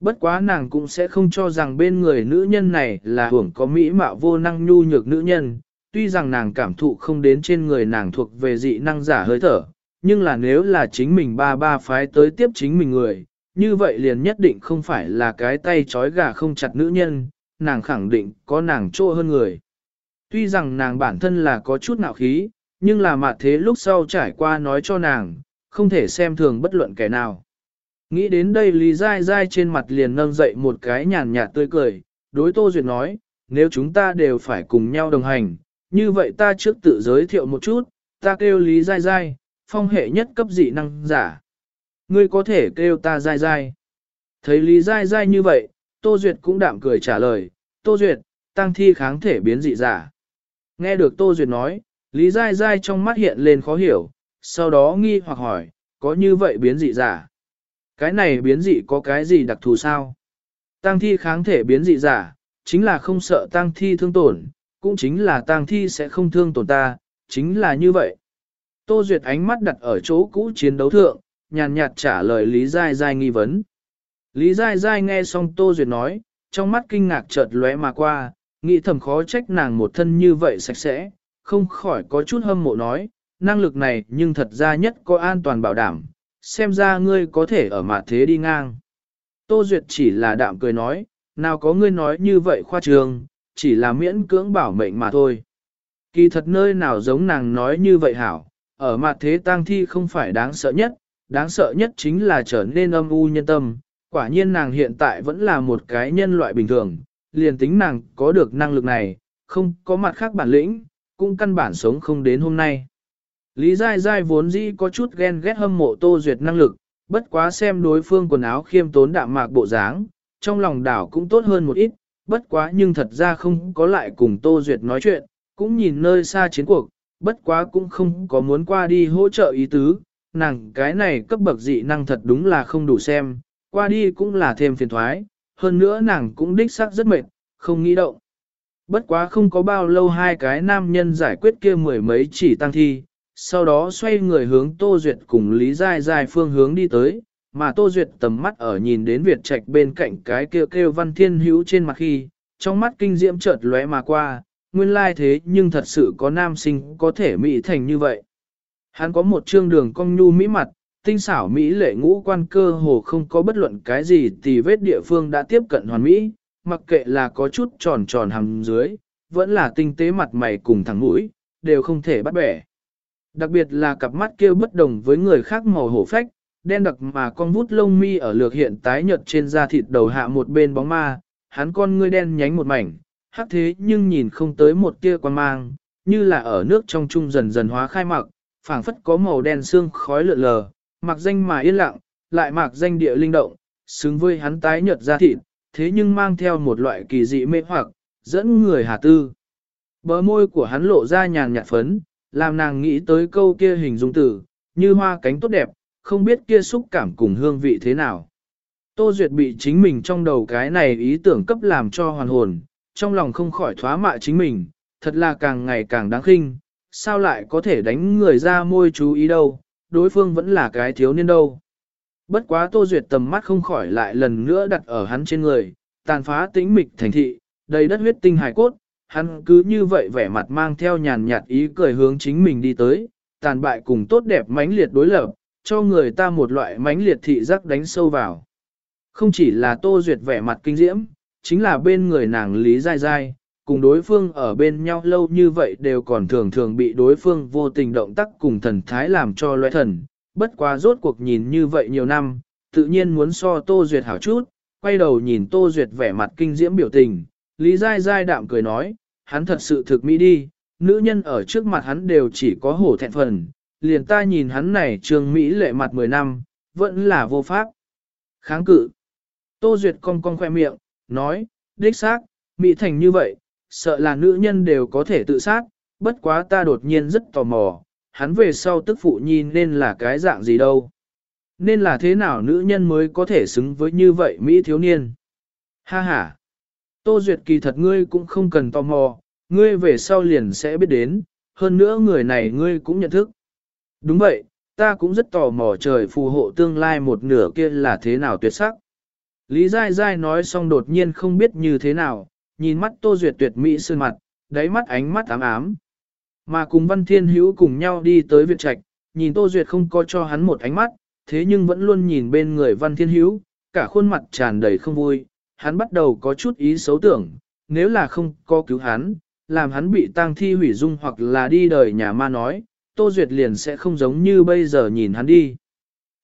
Bất quá nàng cũng sẽ không cho rằng bên người nữ nhân này là hưởng có mỹ mạo vô năng nhu nhược nữ nhân, tuy rằng nàng cảm thụ không đến trên người nàng thuộc về dị năng giả hơi thở, nhưng là nếu là chính mình ba ba phái tới tiếp chính mình người, như vậy liền nhất định không phải là cái tay trói gà không chặt nữ nhân, nàng khẳng định có nàng trô hơn người. Tuy rằng nàng bản thân là có chút nạo khí, nhưng là mặt thế lúc sau trải qua nói cho nàng, không thể xem thường bất luận kẻ nào. Nghĩ đến đây Lý Giai Giai trên mặt liền nâng dậy một cái nhàn nhạt tươi cười, đối Tô Duyệt nói, nếu chúng ta đều phải cùng nhau đồng hành, như vậy ta trước tự giới thiệu một chút, ta kêu Lý Giai Giai, phong hệ nhất cấp dị năng giả. Ngươi có thể kêu ta Giai Giai. Thấy Lý Giai Giai như vậy, Tô Duyệt cũng đạm cười trả lời, Tô Duyệt, tăng thi kháng thể biến dị giả. Nghe được Tô Duyệt nói, Lý Giai Giai trong mắt hiện lên khó hiểu, sau đó nghi hoặc hỏi, có như vậy biến dị giả? Cái này biến dị có cái gì đặc thù sao? Tăng thi kháng thể biến dị giả, chính là không sợ tăng thi thương tổn, cũng chính là tăng thi sẽ không thương tổn ta, chính là như vậy. Tô Duyệt ánh mắt đặt ở chỗ cũ chiến đấu thượng, nhàn nhạt trả lời Lý Giai Giai nghi vấn. Lý Giai Giai nghe xong Tô Duyệt nói, trong mắt kinh ngạc chợt lóe mà qua, nghĩ thầm khó trách nàng một thân như vậy sạch sẽ, không khỏi có chút hâm mộ nói, năng lực này nhưng thật ra nhất có an toàn bảo đảm, xem ra ngươi có thể ở mặt thế đi ngang. Tô Duyệt chỉ là đạm cười nói, nào có ngươi nói như vậy khoa trường, chỉ là miễn cưỡng bảo mệnh mà thôi. Kỳ thật nơi nào giống nàng nói như vậy hảo, ở mặt thế tang thi không phải đáng sợ nhất, đáng sợ nhất chính là trở nên âm u nhân tâm, quả nhiên nàng hiện tại vẫn là một cái nhân loại bình thường, liền tính nàng có được năng lực này, không có mặt khác bản lĩnh, cũng căn bản sống không đến hôm nay. Lý Giai Giai vốn dĩ có chút ghen ghét hâm mộ Tô Duyệt năng lực, bất quá xem đối phương quần áo khiêm tốn đạm mạc bộ dáng, trong lòng đảo cũng tốt hơn một ít, bất quá nhưng thật ra không có lại cùng Tô Duyệt nói chuyện, cũng nhìn nơi xa chiến cuộc, bất quá cũng không có muốn qua đi hỗ trợ ý tứ, nàng cái này cấp bậc dị năng thật đúng là không đủ xem, qua đi cũng là thêm phiền thoái, hơn nữa nàng cũng đích xác rất mệt, không nghĩ động. Bất quá không có bao lâu hai cái nam nhân giải quyết kia mười mấy chỉ tăng thi, sau đó xoay người hướng Tô Duyệt cùng Lý Giai Giai phương hướng đi tới, mà Tô Duyệt tầm mắt ở nhìn đến Việt Trạch bên cạnh cái kêu kêu văn thiên hữu trên mặt khi, trong mắt kinh diễm chợt lóe mà qua, nguyên lai thế nhưng thật sự có nam sinh có thể mỹ thành như vậy. Hắn có một trương đường cong nhu mỹ mặt, tinh xảo mỹ lệ ngũ quan cơ hồ không có bất luận cái gì thì vết địa phương đã tiếp cận hoàn mỹ, mặc kệ là có chút tròn tròn hằng dưới, vẫn là tinh tế mặt mày cùng thẳng mũi, đều không thể bắt bẻ. Đặc biệt là cặp mắt kia bất đồng với người khác màu hổ phách, đen đặc mà con vút lông mi ở lược hiện tái nhợt trên da thịt đầu hạ một bên bóng ma, hắn con ngươi đen nhánh một mảnh, hắc thế nhưng nhìn không tới một tia quan mang, như là ở nước trong trung dần dần hóa khai mạc, phảng phất có màu đen xương khói lượn lờ, mặc danh mà yên lặng, lại mặc danh địa linh động, xứng với hắn tái nhợt da thịt, thế nhưng mang theo một loại kỳ dị mê hoặc, dẫn người hà tư. Bờ môi của hắn lộ ra nhàn nhạt phấn, làm nàng nghĩ tới câu kia hình dung tử, như hoa cánh tốt đẹp, không biết kia xúc cảm cùng hương vị thế nào. Tô Duyệt bị chính mình trong đầu cái này ý tưởng cấp làm cho hoàn hồn, trong lòng không khỏi thoá mạ chính mình, thật là càng ngày càng đáng khinh, sao lại có thể đánh người ra môi chú ý đâu, đối phương vẫn là cái thiếu niên đâu. Bất quá Tô Duyệt tầm mắt không khỏi lại lần nữa đặt ở hắn trên người, tàn phá tĩnh mịch thành thị, đầy đất huyết tinh hài cốt, hắn cứ như vậy vẻ mặt mang theo nhàn nhạt ý cười hướng chính mình đi tới, tàn bại cùng tốt đẹp mãnh liệt đối lập, cho người ta một loại mãnh liệt thị giác đánh sâu vào. Không chỉ là Tô Duyệt vẻ mặt kinh diễm, chính là bên người nàng Lý Giai Giai, cùng đối phương ở bên nhau lâu như vậy đều còn thường thường bị đối phương vô tình động tác cùng thần thái làm cho loại thần, bất quá rốt cuộc nhìn như vậy nhiều năm, tự nhiên muốn so Tô Duyệt hảo chút, quay đầu nhìn Tô Duyệt vẻ mặt kinh diễm biểu tình, Lý Giai Giai đạm cười nói, hắn thật sự thực mỹ đi, nữ nhân ở trước mặt hắn đều chỉ có hổ thẹn phần, liền ta nhìn hắn này trường Mỹ lệ mặt 10 năm, vẫn là vô pháp. Kháng cự. Tô Duyệt cong cong khoe miệng, nói, đích xác, Mỹ thành như vậy, sợ là nữ nhân đều có thể tự sát, bất quá ta đột nhiên rất tò mò, hắn về sau tức phụ nhi nên là cái dạng gì đâu. Nên là thế nào nữ nhân mới có thể xứng với như vậy Mỹ thiếu niên. Ha ha. Tô Duyệt kỳ thật ngươi cũng không cần tò mò, ngươi về sau liền sẽ biết đến, hơn nữa người này ngươi cũng nhận thức. Đúng vậy, ta cũng rất tò mò trời phù hộ tương lai một nửa kia là thế nào tuyệt sắc. Lý Giai Giai nói xong đột nhiên không biết như thế nào, nhìn mắt Tô Duyệt tuyệt mỹ sơn mặt, đáy mắt ánh mắt ám ám. Mà cùng Văn Thiên Hữu cùng nhau đi tới Việt Trạch, nhìn Tô Duyệt không có cho hắn một ánh mắt, thế nhưng vẫn luôn nhìn bên người Văn Thiên Hữu, cả khuôn mặt tràn đầy không vui, hắn bắt đầu có chút ý xấu tưởng, nếu là không có cứu hắn, làm hắn bị tang thi hủy dung hoặc là đi đời nhà ma nói, Tô Duyệt liền sẽ không giống như bây giờ nhìn hắn đi.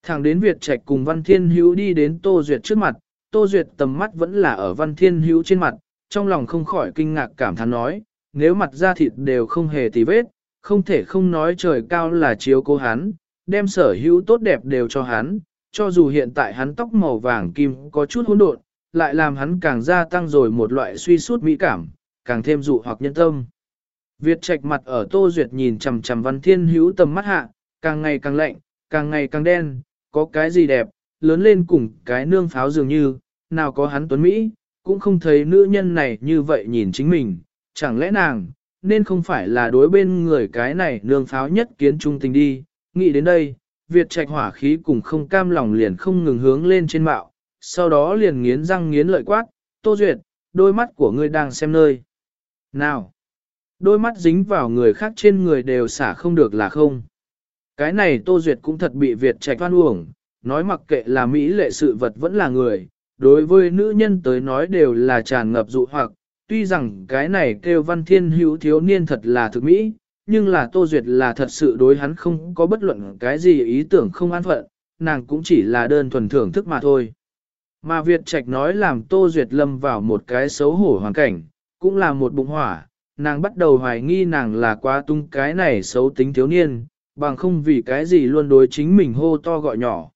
Thẳng đến Việt Trạch cùng Văn Thiên Hữu đi đến Tô Duyệt trước mặt, Tô Duyệt tầm mắt vẫn là ở Văn Thiên Hữu trên mặt, trong lòng không khỏi kinh ngạc cảm thán nói, nếu mặt da thịt đều không hề tì vết, không thể không nói trời cao là chiếu cố hắn, đem sở hữu tốt đẹp đều cho hắn, cho dù hiện tại hắn tóc màu vàng kim có chút hỗn độn, lại làm hắn càng gia tăng rồi một loại suy sút mỹ cảm, càng thêm dụ hoặc nhân tâm. Việt trạch mặt ở Tô Duyệt nhìn chằm chằm Văn Thiên Hữu tầm mắt hạ, càng ngày càng lạnh, càng ngày càng đen, có cái gì đẹp, lớn lên cùng cái nương pháo dường như, nào có hắn tuấn Mỹ, cũng không thấy nữ nhân này như vậy nhìn chính mình, chẳng lẽ nàng, nên không phải là đối bên người cái này nương pháo nhất kiến trung tình đi, nghĩ đến đây, Việt trạch hỏa khí cùng không cam lòng liền không ngừng hướng lên trên mạo, sau đó liền nghiến răng nghiến lợi quát, Tô Duyệt, đôi mắt của ngươi đang xem nơi. Nào, đôi mắt dính vào người khác trên người đều xả không được là không. Cái này Tô Duyệt cũng thật bị Việt trạch văn uổng, nói mặc kệ là Mỹ lệ sự vật vẫn là người, đối với nữ nhân tới nói đều là tràn ngập dụ hoặc, tuy rằng cái này kêu văn thiên hữu thiếu niên thật là thực Mỹ, nhưng là Tô Duyệt là thật sự đối hắn không có bất luận cái gì ý tưởng không an phận, nàng cũng chỉ là đơn thuần thưởng thức mà thôi. Mà Việt Trạch nói làm Tô Duyệt lâm vào một cái xấu hổ hoàn cảnh, cũng là một bụng hỏa, nàng bắt đầu hoài nghi nàng là quá tung cái này xấu tính thiếu niên, bằng không vì cái gì luôn đối chính mình hô to gọi nhỏ.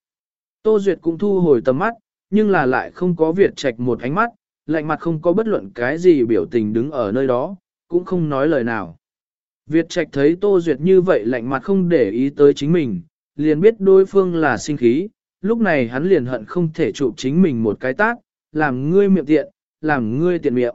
Tô Duyệt cũng thu hồi tầm mắt, nhưng là lại không có Việt Trạch một ánh mắt, lạnh mặt không có bất luận cái gì biểu tình đứng ở nơi đó, cũng không nói lời nào. Việt Trạch thấy Tô Duyệt như vậy lạnh mặt không để ý tới chính mình, liền biết đối phương là sinh khí, lúc này hắn liền hận không thể chụp chính mình một cái tác, làm ngươi miệng tiện, làm ngươi tiện miệng.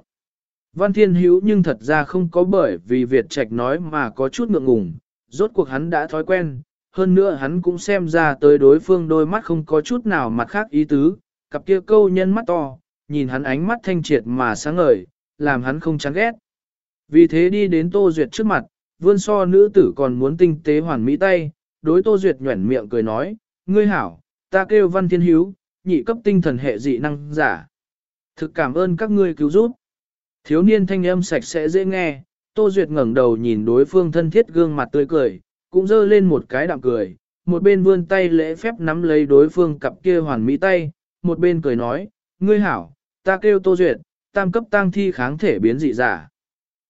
Văn Thiên Hữu nhưng thật ra không có bởi vì Việt Trạch nói mà có chút ngượng ngùng, rốt cuộc hắn đã thói quen, hơn nữa hắn cũng xem ra tới đối phương đôi mắt không có chút nào mặt khác ý tứ, cặp kia câu nhân mắt to, nhìn hắn ánh mắt thanh triệt mà sáng ngời, làm hắn không chán ghét. Vì thế đi đến Tô Duyệt trước mặt, vươn so nữ tử còn muốn tinh tế hoàn mỹ tay, đối Tô Duyệt nhuẩn miệng cười nói, ngươi hảo, ta kêu Văn Thiên Hiếu, nhị cấp tinh thần hệ dị năng giả. Thực cảm ơn các ngươi cứu giúp. Thiếu niên thanh âm sạch sẽ dễ nghe, Tô Duyệt ngẩng đầu nhìn đối phương thân thiết gương mặt tươi cười, cũng dơ lên một cái đạm cười, một bên vươn tay lễ phép nắm lấy đối phương cặp kia hoàn mỹ tay, một bên cười nói, ngươi hảo, ta kêu Tô Duyệt, tam cấp tăng thi kháng thể biến dị giả.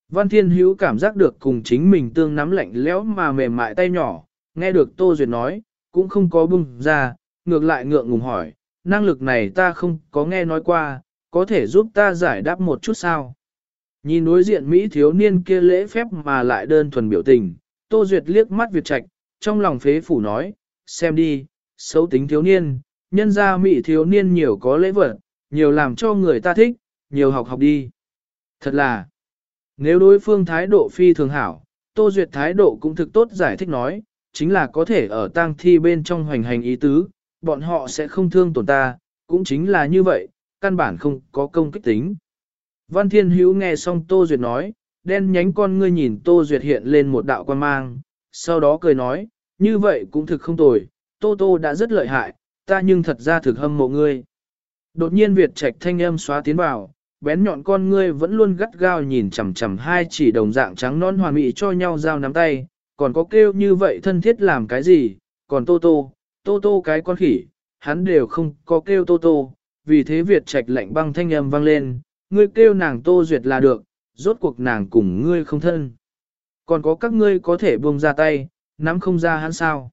Văn Thiên Hữu cảm giác được cùng chính mình tương nắm lạnh lẽo mà mềm mại tay nhỏ, nghe được Tô Duyệt nói, cũng không có bung ra, ngược lại ngượng ngùng hỏi, năng lực này ta không có nghe nói qua, có thể giúp ta giải đáp một chút sao? Nhìn đối diện Mỹ thiếu niên kia lễ phép mà lại đơn thuần biểu tình, Tô Duyệt liếc mắt Việt Trạch, trong lòng phế phủ nói, xem đi, xấu tính thiếu niên, nhân ra Mỹ thiếu niên nhiều có lễ vật, nhiều làm cho người ta thích, nhiều học học đi. Thật là, nếu đối phương thái độ phi thường hảo, Tô Duyệt thái độ cũng thực tốt giải thích nói, chính là có thể ở tang thi bên trong hoành hành ý tứ, bọn họ sẽ không thương tổn ta, cũng chính là như vậy, căn bản không có công kích tính. Văn Thiên Hữu nghe xong Tô Duyệt nói, đen nhánh con ngươi nhìn Tô Duyệt hiện lên một đạo quan mang, sau đó cười nói, như vậy cũng thực không tồi, Tô Tô đã rất lợi hại, ta nhưng thật ra thực hâm mộ ngươi. Đột nhiên Việt Trạch thanh âm xóa tiến vào, bén nhọn con ngươi vẫn luôn gắt gao nhìn chằm chằm hai chỉ đồng dạng trắng non hoàn mỹ cho nhau giao nắm tay, còn có kêu như vậy thân thiết làm cái gì, còn tô tô, tô tô cái con khỉ, hắn đều không có kêu tô tô, vì thế Việt trạch lạnh băng thanh âm vang lên, ngươi kêu nàng tô duyệt là được, rốt cuộc nàng cùng ngươi không thân. Còn có các ngươi có thể buông ra tay, nắm không ra hắn sao.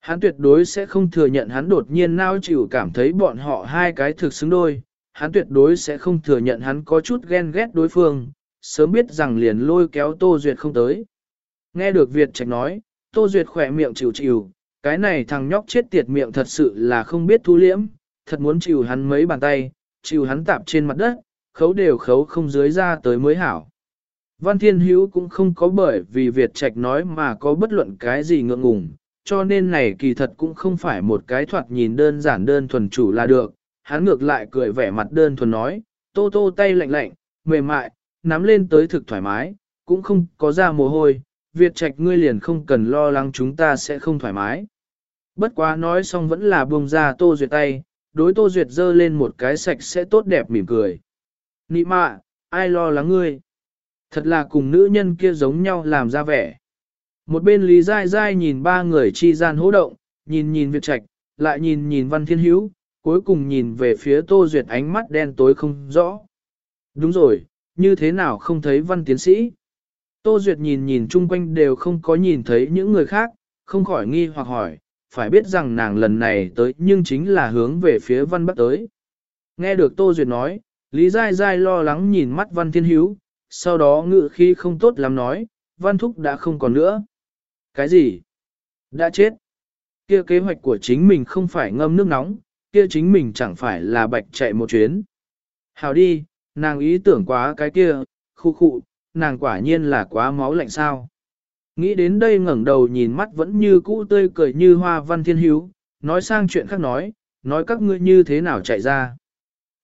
Hắn tuyệt đối sẽ không thừa nhận hắn đột nhiên nao chịu cảm thấy bọn họ hai cái thực xứng đôi, hắn tuyệt đối sẽ không thừa nhận hắn có chút ghen ghét đối phương, sớm biết rằng liền lôi kéo Tô Duyệt không tới. Nghe được Việt Trạch nói, Tô Duyệt khỏe miệng chịu chịu, cái này thằng nhóc chết tiệt miệng thật sự là không biết thu liễm, thật muốn chịu hắn mấy bàn tay, chịu hắn tạp trên mặt đất, khấu đều khấu không dưới ra tới mới hảo. Văn Thiên Hữu cũng không có bởi vì Việt Trạch nói mà có bất luận cái gì ngượng ngùng, cho nên này kỳ thật cũng không phải một cái thoạt nhìn đơn giản đơn thuần chủ là được. Hắn ngược lại cười vẻ mặt đơn thuần nói, tô tô tay lạnh lạnh, mềm mại, nắm lên tới thực thoải mái, cũng không có ra mồ hôi, Việt Trạch ngươi liền không cần lo lắng chúng ta sẽ không thoải mái. Bất quá nói xong vẫn là buông ra Tô Duyệt tay, đối Tô Duyệt dơ lên một cái sạch sẽ tốt đẹp mỉm cười. Nị mạ, ai lo lắng ngươi? Thật là cùng nữ nhân kia giống nhau làm ra vẻ. Một bên Lý Giai Giai nhìn ba người chi gian hỗ động, nhìn nhìn Việt Trạch, lại nhìn nhìn Văn Thiên Hữu, cuối cùng nhìn về phía Tô Duyệt ánh mắt đen tối không rõ. Đúng rồi, như thế nào không thấy Văn Tiến Sĩ? Tô Duyệt nhìn nhìn chung quanh đều không có nhìn thấy những người khác, không khỏi nghi hoặc hỏi, phải biết rằng nàng lần này tới nhưng chính là hướng về phía Văn Bắc tới. Nghe được Tô Duyệt nói, Lý Giai Giai lo lắng nhìn mắt Văn Thiên Hiếu, sau đó ngự khi không tốt lắm nói, Văn Thúc đã không còn nữa. Cái gì? Đã chết. Kia kế hoạch của chính mình không phải ngâm nước nóng, kia chính mình chẳng phải là bạch chạy một chuyến. Hào đi, nàng ý tưởng quá cái kia, khu khụ, nàng quả nhiên là quá máu lạnh sao. Nghĩ đến đây ngẩng đầu nhìn mắt vẫn như cũ tươi cười như hoa văn thiên hiếu, nói sang chuyện khác nói, nói các ngươi như thế nào chạy ra.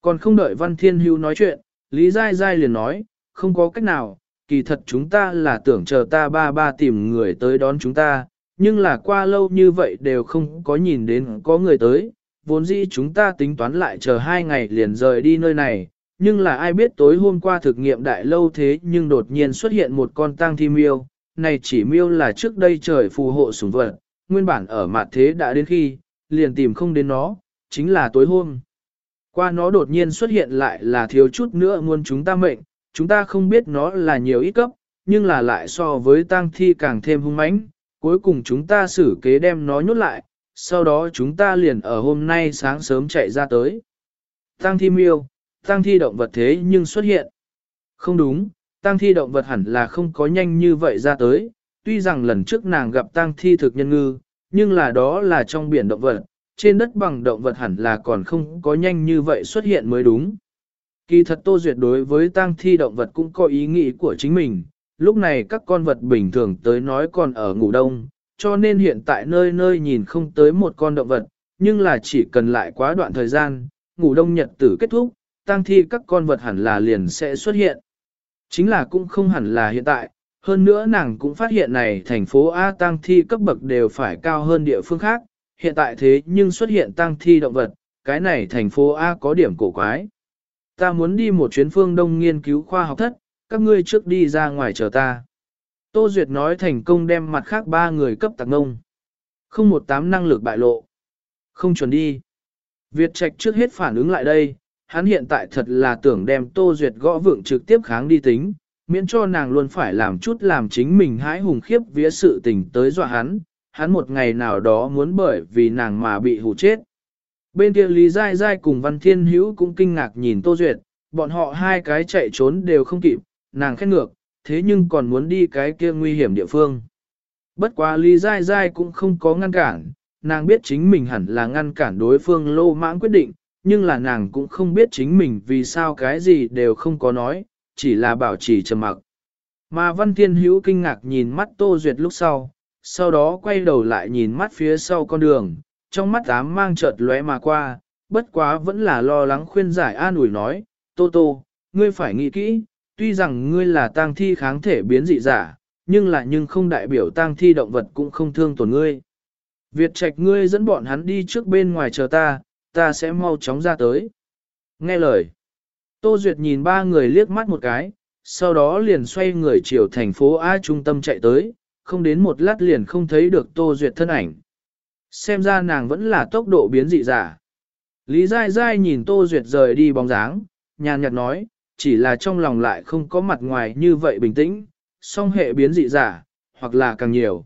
Còn không đợi văn thiên hiếu nói chuyện, Lý Giai Giai liền nói, không có cách nào, kỳ thật chúng ta là tưởng chờ ta ba ba tìm người tới đón chúng ta, nhưng là qua lâu như vậy đều không có nhìn đến có người tới, vốn dĩ chúng ta tính toán lại chờ hai ngày liền rời đi nơi này, nhưng là ai biết tối hôm qua thực nghiệm đại lâu thế nhưng đột nhiên xuất hiện một con tang thi miêu, này chỉ miêu là trước đây trời phù hộ sủng vật, nguyên bản ở mặt thế đã đến khi, liền tìm không đến nó, chính là tối hôm. Qua nó đột nhiên xuất hiện lại là thiếu chút nữa muốn chúng ta mệnh, chúng ta không biết nó là nhiều ít cấp, nhưng là lại so với tang thi càng thêm hung mãnh, cuối cùng chúng ta xử kế đem nó nhốt lại, sau đó chúng ta liền ở hôm nay sáng sớm chạy ra tới. Tang thi miêu, tang thi động vật thế nhưng xuất hiện. Không đúng, tang thi động vật hẳn là không có nhanh như vậy ra tới, tuy rằng lần trước nàng gặp tang thi thực nhân ngư, nhưng là đó là trong biển động vật, trên đất bằng động vật hẳn là còn không có nhanh như vậy xuất hiện mới đúng. Kỳ thật Tô Duyệt đối với tang thi động vật cũng có ý nghĩ của chính mình, lúc này các con vật bình thường tới nói còn ở ngủ đông, cho nên hiện tại nơi nơi nhìn không tới một con động vật, nhưng là chỉ cần lại quá đoạn thời gian, ngủ đông nhật tử kết thúc, tang thi các con vật hẳn là liền sẽ xuất hiện. Chính là cũng không hẳn là hiện tại, hơn nữa nàng cũng phát hiện này thành phố A tang thi cấp bậc đều phải cao hơn địa phương khác, hiện tại thế nhưng xuất hiện tang thi động vật, cái này thành phố A có điểm cổ quái. Ta muốn đi một chuyến phương đông nghiên cứu khoa học thất, các ngươi trước đi ra ngoài chờ ta. Tô Duyệt nói thành công đem mặt khác ba người cấp tạc ngông. Không một tám năng lực bại lộ. Không chuẩn đi. Việt Trạch trước hết phản ứng lại đây, hắn hiện tại thật là tưởng đem Tô Duyệt gõ vượng trực tiếp kháng đi tính, miễn cho nàng luôn phải làm chút làm chính mình hãi hùng khiếp vía sự tình tới dọa hắn, hắn một ngày nào đó muốn bởi vì nàng mà bị hù chết. Bên kia Lý Giai Giai cùng Văn Thiên Hữu cũng kinh ngạc nhìn Tô Duyệt, bọn họ hai cái chạy trốn đều không kịp, nàng khét ngược, thế nhưng còn muốn đi cái kia nguy hiểm địa phương. Bất quá Lý Giai Giai cũng không có ngăn cản, nàng biết chính mình hẳn là ngăn cản đối phương lô mãng quyết định, nhưng là nàng cũng không biết chính mình vì sao cái gì đều không có nói, chỉ là bảo trì trầm mặc. Mà Văn Thiên Hữu kinh ngạc nhìn mắt Tô Duyệt lúc sau, sau đó quay đầu lại nhìn mắt phía sau con đường, trong mắt ám mang chợt lóe mà qua, bất quá vẫn là lo lắng khuyên giải an ủi nói, Tô Tô, ngươi phải nghĩ kỹ, tuy rằng ngươi là tang thi kháng thể biến dị giả, nhưng là nhưng không đại biểu tang thi động vật cũng không thương tổn ngươi. Việt trạch ngươi dẫn bọn hắn đi trước bên ngoài chờ ta, ta sẽ mau chóng ra tới. Nghe lời. Tô Duyệt nhìn ba người liếc mắt một cái, sau đó liền xoay người chiều thành phố A trung tâm chạy tới, không đến một lát liền không thấy được Tô Duyệt thân ảnh. Xem ra nàng vẫn là tốc độ biến dị giả. Lý Giai Giai nhìn Tô Duyệt rời đi bóng dáng, nhàn nhạt nói, chỉ là trong lòng lại không có mặt ngoài như vậy bình tĩnh, song hệ biến dị giả, hoặc là càng nhiều.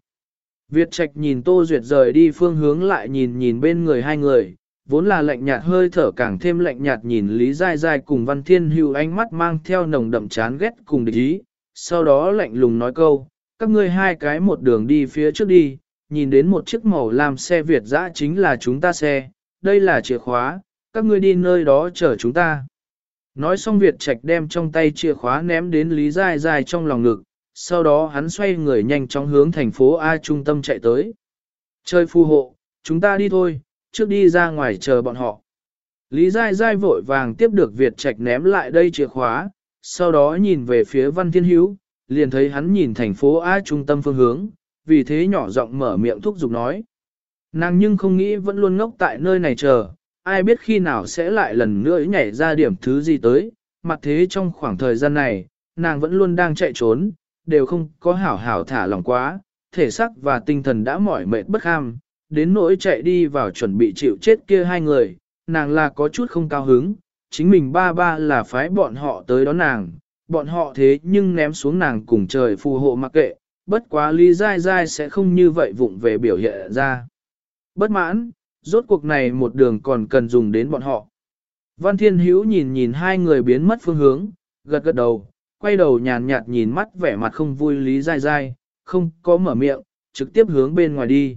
Việt Trạch nhìn Tô Duyệt rời đi phương hướng lại nhìn nhìn bên người hai người, vốn là lạnh nhạt hơi thở càng thêm lạnh nhạt nhìn Lý Giai Giai cùng Văn Thiên Hưu ánh mắt mang theo nồng đậm chán ghét cùng địch ý, sau đó lạnh lùng nói câu, các ngươi hai cái một đường đi phía trước đi, nhìn đến một chiếc màu làm xe Việt dã chính là chúng ta xe, đây là chìa khóa, các ngươi đi nơi đó chờ chúng ta. Nói xong Việt Trạch đem trong tay chìa khóa ném đến Lý Giai Giai trong lòng ngực, sau đó hắn xoay người nhanh chóng hướng thành phố A trung tâm chạy tới. Chơi phù hộ, chúng ta đi thôi, trước đi ra ngoài chờ bọn họ. Lý Giai Giai vội vàng tiếp được Việt Trạch ném lại đây chìa khóa, sau đó nhìn về phía Văn Thiên Hữu, liền thấy hắn nhìn thành phố A trung tâm phương hướng, vì thế nhỏ giọng mở miệng thúc giục nói. Nàng nhưng không nghĩ vẫn luôn ngốc tại nơi này chờ, ai biết khi nào sẽ lại lần nữa nhảy ra điểm thứ gì tới, mặt thế trong khoảng thời gian này, nàng vẫn luôn đang chạy trốn, đều không có hảo hảo thả lòng quá, thể xác và tinh thần đã mỏi mệt bất ham, đến nỗi chạy đi vào chuẩn bị chịu chết kia hai người, nàng là có chút không cao hứng, chính mình ba ba là phái bọn họ tới đón nàng, bọn họ thế nhưng ném xuống nàng cùng trời phù hộ mặc kệ, bất quá lý dai dai sẽ không như vậy vụng về biểu hiện ra. Bất mãn, rốt cuộc này một đường còn cần dùng đến bọn họ. Văn Thiên Hữu nhìn nhìn hai người biến mất phương hướng, gật gật đầu, quay đầu nhàn nhạt nhìn mắt vẻ mặt không vui Lý Giai Giai, không có mở miệng, trực tiếp hướng bên ngoài đi.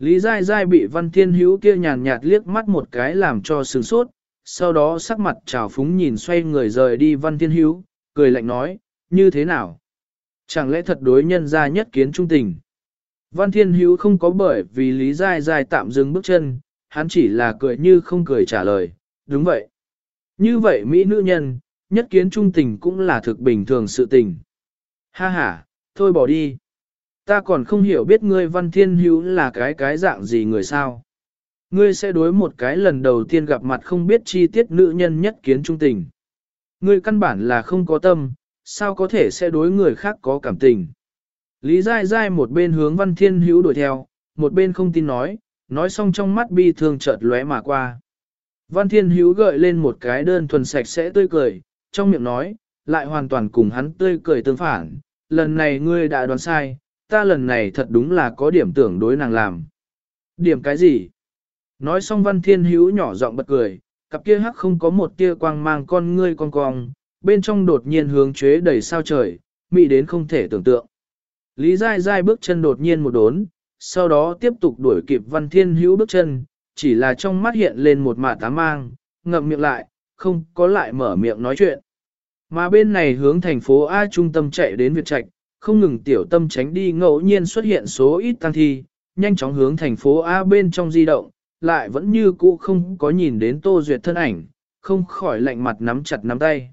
Lý Giai Giai bị Văn Thiên Hữu kia nhàn nhạt liếc mắt một cái làm cho sửng sốt, sau đó sắc mặt trào phúng nhìn xoay người rời đi Văn Thiên Hữu, cười lạnh nói, như thế nào? Chẳng lẽ thật đối nhân ra nhất kiến trung tình? Văn Thiên Hữu không có bởi vì Lý Giai Giai tạm dừng bước chân, hắn chỉ là cười như không cười trả lời, đúng vậy. Như vậy Mỹ nữ nhân, nhất kiến trung tình cũng là thực bình thường sự tình. Ha ha, thôi bỏ đi. Ta còn không hiểu biết ngươi Văn Thiên Hữu là cái cái dạng gì người sao. Ngươi sẽ đối một cái lần đầu tiên gặp mặt không biết chi tiết nữ nhân nhất kiến trung tình. Ngươi căn bản là không có tâm, sao có thể sẽ đối người khác có cảm tình. Lý Giai Giai một bên hướng Văn Thiên Hữu đuổi theo, một bên không tin nói, nói xong trong mắt bi thương chợt lóe mà qua. Văn Thiên Hữu gợi lên một cái đơn thuần sạch sẽ tươi cười, trong miệng nói, lại hoàn toàn cùng hắn tươi cười tương phản, lần này ngươi đã đoán sai, ta lần này thật đúng là có điểm tưởng đối nàng làm. Điểm cái gì? Nói xong Văn Thiên Hữu nhỏ giọng bật cười, cặp kia hắc không có một tia quang mang con ngươi con cong, bên trong đột nhiên hướng chế đầy sao trời, mị đến không thể tưởng tượng. Lý Giai Giai bước chân đột nhiên một đốn, sau đó tiếp tục đuổi kịp Văn Thiên Hữu bước chân, chỉ là trong mắt hiện lên một mạ tá mang, ngậm miệng lại, không có lại mở miệng nói chuyện. Mà bên này hướng thành phố A trung tâm chạy đến Việt Trạch, không ngừng tiểu tâm tránh đi ngẫu nhiên xuất hiện số ít tăng thi, nhanh chóng hướng thành phố A bên trong di động, lại vẫn như cũ không có nhìn đến Tô Duyệt thân ảnh, không khỏi lạnh mặt nắm chặt nắm tay.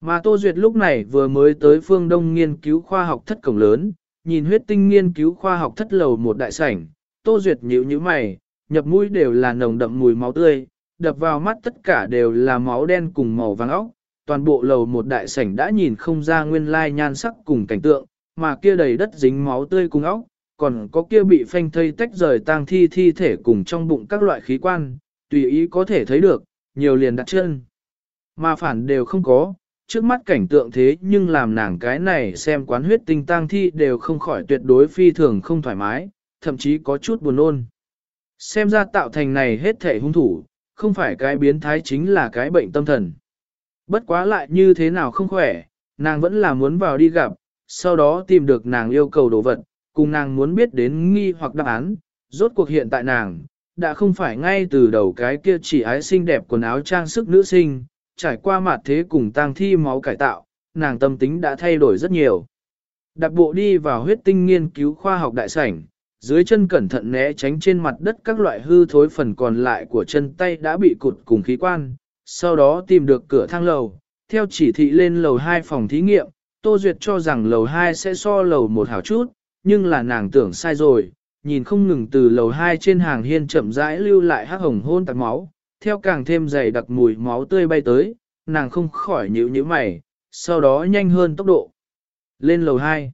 Mà Tô Duyệt lúc này vừa mới tới phương Đông nghiên cứu khoa học thất cổng lớn, nhìn huyết tinh nghiên cứu khoa học thất lầu một đại sảnh, Tô Duyệt nhíu nhíu mày, nhập mũi đều là nồng đậm mùi máu tươi, đập vào mắt tất cả đều là máu đen cùng màu vàng óc. Toàn bộ lầu một đại sảnh đã nhìn không ra nguyên lai nhan sắc cùng cảnh tượng, mà kia đầy đất dính máu tươi cùng óc, còn có kia bị phanh thây tách rời tang thi thi thể cùng trong bụng các loại khí quan, tùy ý có thể thấy được, nhiều liền đặt chân. Mà phản đều không có, trước mắt cảnh tượng thế nhưng làm nàng cái này xem quán huyết tinh tang thi đều không khỏi tuyệt đối phi thường không thoải mái, thậm chí có chút buồn ôn. Xem ra tạo thành này hết thể hung thủ, không phải cái biến thái chính là cái bệnh tâm thần. Bất quá lại như thế nào không khỏe, nàng vẫn là muốn vào đi gặp, sau đó tìm được nàng yêu cầu đồ vật, cùng nàng muốn biết đến nghi hoặc đáp án, rốt cuộc hiện tại nàng, đã không phải ngay từ đầu cái kia chỉ ái xinh đẹp quần áo trang sức nữ sinh, trải qua mặt thế cùng tang thi máu cải tạo, nàng tâm tính đã thay đổi rất nhiều. Đặc bộ đi vào huyết tinh nghiên cứu khoa học đại sảnh, dưới chân cẩn thận né tránh trên mặt đất các loại hư thối phần còn lại của chân tay đã bị cụt cùng khí quan, sau đó tìm được cửa thang lầu, theo chỉ thị lên lầu 2 phòng thí nghiệm, Tô Duyệt cho rằng lầu 2 sẽ so lầu 1 hảo chút, nhưng là nàng tưởng sai rồi, nhìn không ngừng từ lầu 2 trên hàng hiên chậm rãi lưu lại hắc hồng hôn tạc máu, theo càng thêm dày đặc mùi máu tươi bay tới, nàng không khỏi nhíu nhíu mày, sau đó nhanh hơn tốc độ. Lên lầu 2.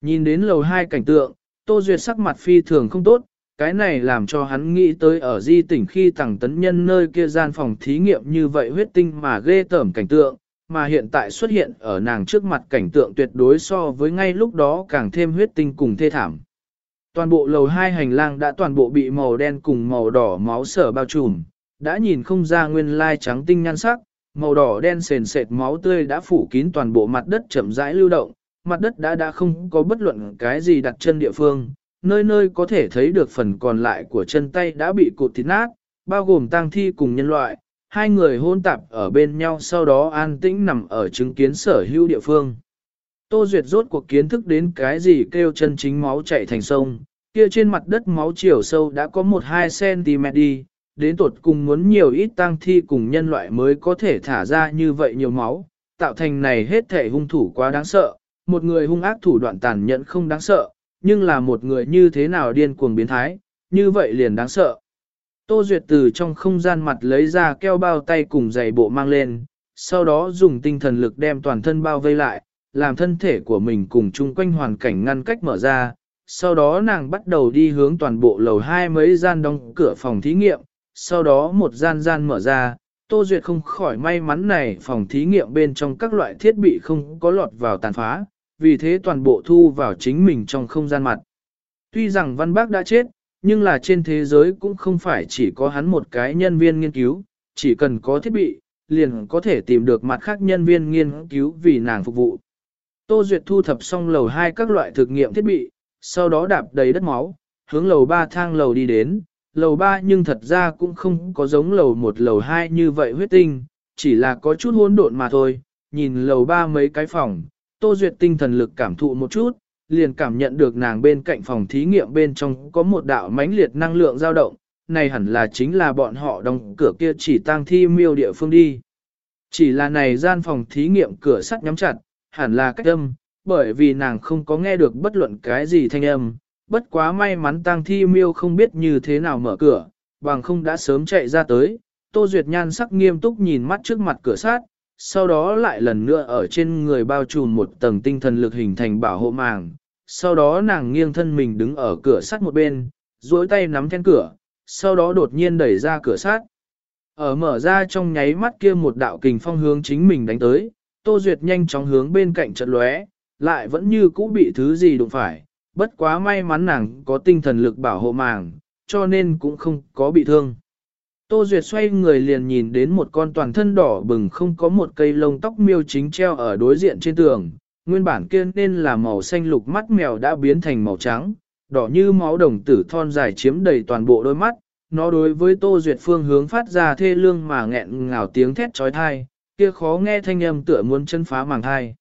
Nhìn đến lầu 2 cảnh tượng, Tô Duyệt sắc mặt phi thường không tốt, cái này làm cho hắn nghĩ tới ở di tỉnh khi tàng tấn nhân nơi kia gian phòng thí nghiệm như vậy huyết tinh mà ghê tởm cảnh tượng, mà hiện tại xuất hiện ở nàng trước mặt cảnh tượng tuyệt đối so với ngay lúc đó càng thêm huyết tinh cùng thê thảm. Toàn bộ lầu hai hành lang đã toàn bộ bị màu đen cùng màu đỏ máu sở bao trùm, đã nhìn không ra nguyên lai trắng tinh nhan sắc, màu đỏ đen sền sệt máu tươi đã phủ kín toàn bộ mặt đất chậm rãi lưu động, mặt đất đã đã không có bất luận cái gì đặt chân địa phương, nơi nơi có thể thấy được phần còn lại của chân tay đã bị cụt thịt nát, bao gồm tang thi cùng nhân loại, hai người hôn tạp ở bên nhau sau đó an tĩnh nằm ở chứng kiến sở hữu địa phương. Tô Duyệt rốt cuộc kiến thức đến cái gì kêu chân chính máu chảy thành sông, kia trên mặt đất máu chiều sâu đã có 1-2cm đi, đến tột cùng muốn nhiều ít tang thi cùng nhân loại mới có thể thả ra như vậy nhiều máu, tạo thành này hết thể hung thủ quá đáng sợ, một người hung ác thủ đoạn tàn nhẫn không đáng sợ, nhưng là một người như thế nào điên cuồng biến thái, như vậy liền đáng sợ. Tô Duyệt từ trong không gian mặt lấy ra keo bao tay cùng giày bộ mang lên, sau đó dùng tinh thần lực đem toàn thân bao vây lại, làm thân thể của mình cùng chung quanh hoàn cảnh ngăn cách mở ra. Sau đó nàng bắt đầu đi hướng toàn bộ lầu hai mấy gian đóng cửa phòng thí nghiệm, sau đó một gian gian mở ra, Tô Duyệt không khỏi may mắn này phòng thí nghiệm bên trong các loại thiết bị không có lọt vào tàn phá, vì thế toàn bộ thu vào chính mình trong không gian mặt. Tuy rằng Văn Bác đã chết, nhưng là trên thế giới cũng không phải chỉ có hắn một cái nhân viên nghiên cứu, chỉ cần có thiết bị, liền có thể tìm được mặt khác nhân viên nghiên cứu vì nàng phục vụ. Tô Duyệt thu thập xong lầu 2 các loại thực nghiệm thiết bị, sau đó đạp đầy đất máu, hướng lầu 3 thang lầu đi đến, lầu 3 nhưng thật ra cũng không có giống lầu 1 lầu 2 như vậy huyết tinh, chỉ là có chút hỗn độn mà thôi, nhìn lầu 3 mấy cái phòng, Tô Duyệt tinh thần lực cảm thụ một chút, liền cảm nhận được nàng bên cạnh phòng thí nghiệm bên trong có một đạo mãnh liệt năng lượng dao động, này hẳn là chính là bọn họ đóng cửa kia chỉ Tang thi miêu địa phương đi. Chỉ là này gian phòng thí nghiệm cửa sắt nhắm chặt, hẳn là cách âm, bởi vì nàng không có nghe được bất luận cái gì thanh âm, bất quá may mắn Tang thi miêu không biết như thế nào mở cửa, bằng không đã sớm chạy ra tới, Tô Duyệt Nhan sắc nghiêm túc nhìn mắt trước mặt cửa sát, sau đó lại lần nữa ở trên người bao trùm một tầng tinh thần lực hình thành bảo hộ màng. Sau đó nàng nghiêng thân mình đứng ở cửa sắt một bên, duỗi tay nắm then cửa, sau đó đột nhiên đẩy ra cửa sắt. Ở mở ra trong nháy mắt kia một đạo kình phong hướng chính mình đánh tới, Tô Duyệt nhanh chóng hướng bên cạnh chợt lóe, lại vẫn như cũ bị thứ gì đụng phải, bất quá may mắn nàng có tinh thần lực bảo hộ màng, cho nên cũng không có bị thương. Tô Duyệt xoay người liền nhìn đến một con toàn thân đỏ bừng không có một cây lông tóc miêu chính treo ở đối diện trên tường. Nguyên bản kia nên là màu xanh lục mắt mèo đã biến thành màu trắng, đỏ như máu đồng tử thon dài chiếm đầy toàn bộ đôi mắt. Nó đối với Tô Duyệt phương hướng phát ra thê lương mà nghẹn ngào tiếng thét trói thai, kia khó nghe thanh âm tựa muốn chân phá màng thai.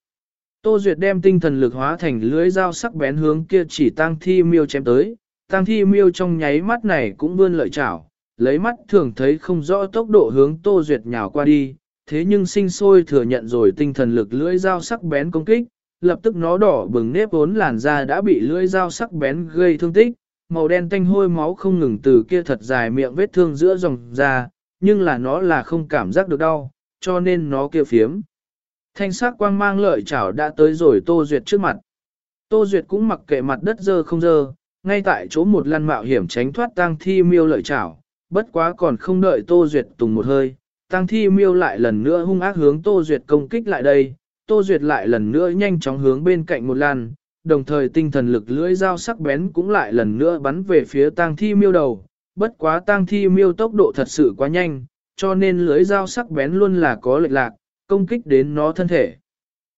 Tô Duyệt đem tinh thần lực hóa thành lưới dao sắc bén hướng kia chỉ tang thi miêu chém tới, tang thi miêu trong nháy mắt này cũng vươn lợi chảo, lấy mắt thường thấy không rõ tốc độ hướng Tô Duyệt nhào qua đi, thế nhưng sinh sôi thừa nhận rồi tinh thần lực lưỡi dao sắc bén công kích, lập tức nó đỏ bừng nếp vốn làn da đã bị lưỡi dao sắc bén gây thương tích, màu đen tanh hôi máu không ngừng từ kia thật dài miệng vết thương giữa dòng da, nhưng là nó là không cảm giác được đau, cho nên nó kia phiếm. Thanh sắc quang mang lợi chảo đã tới rồi Tô Duyệt trước mặt. Tô Duyệt cũng mặc kệ mặt đất dơ không dơ, ngay tại chỗ một lăn mạo hiểm tránh thoát tang thi miêu lợi chảo, bất quá còn không đợi Tô Duyệt tùng một hơi, Tăng Thi Miêu lại lần nữa hung ác hướng Tô Duyệt công kích lại đây, Tô Duyệt lại lần nữa nhanh chóng hướng bên cạnh một lan, đồng thời tinh thần lực lưỡi dao sắc bén cũng lại lần nữa bắn về phía Tăng Thi Miêu đầu, bất quá Tăng Thi Miêu tốc độ thật sự quá nhanh, cho nên lưỡi dao sắc bén luôn là có lệch lạc, công kích đến nó thân thể.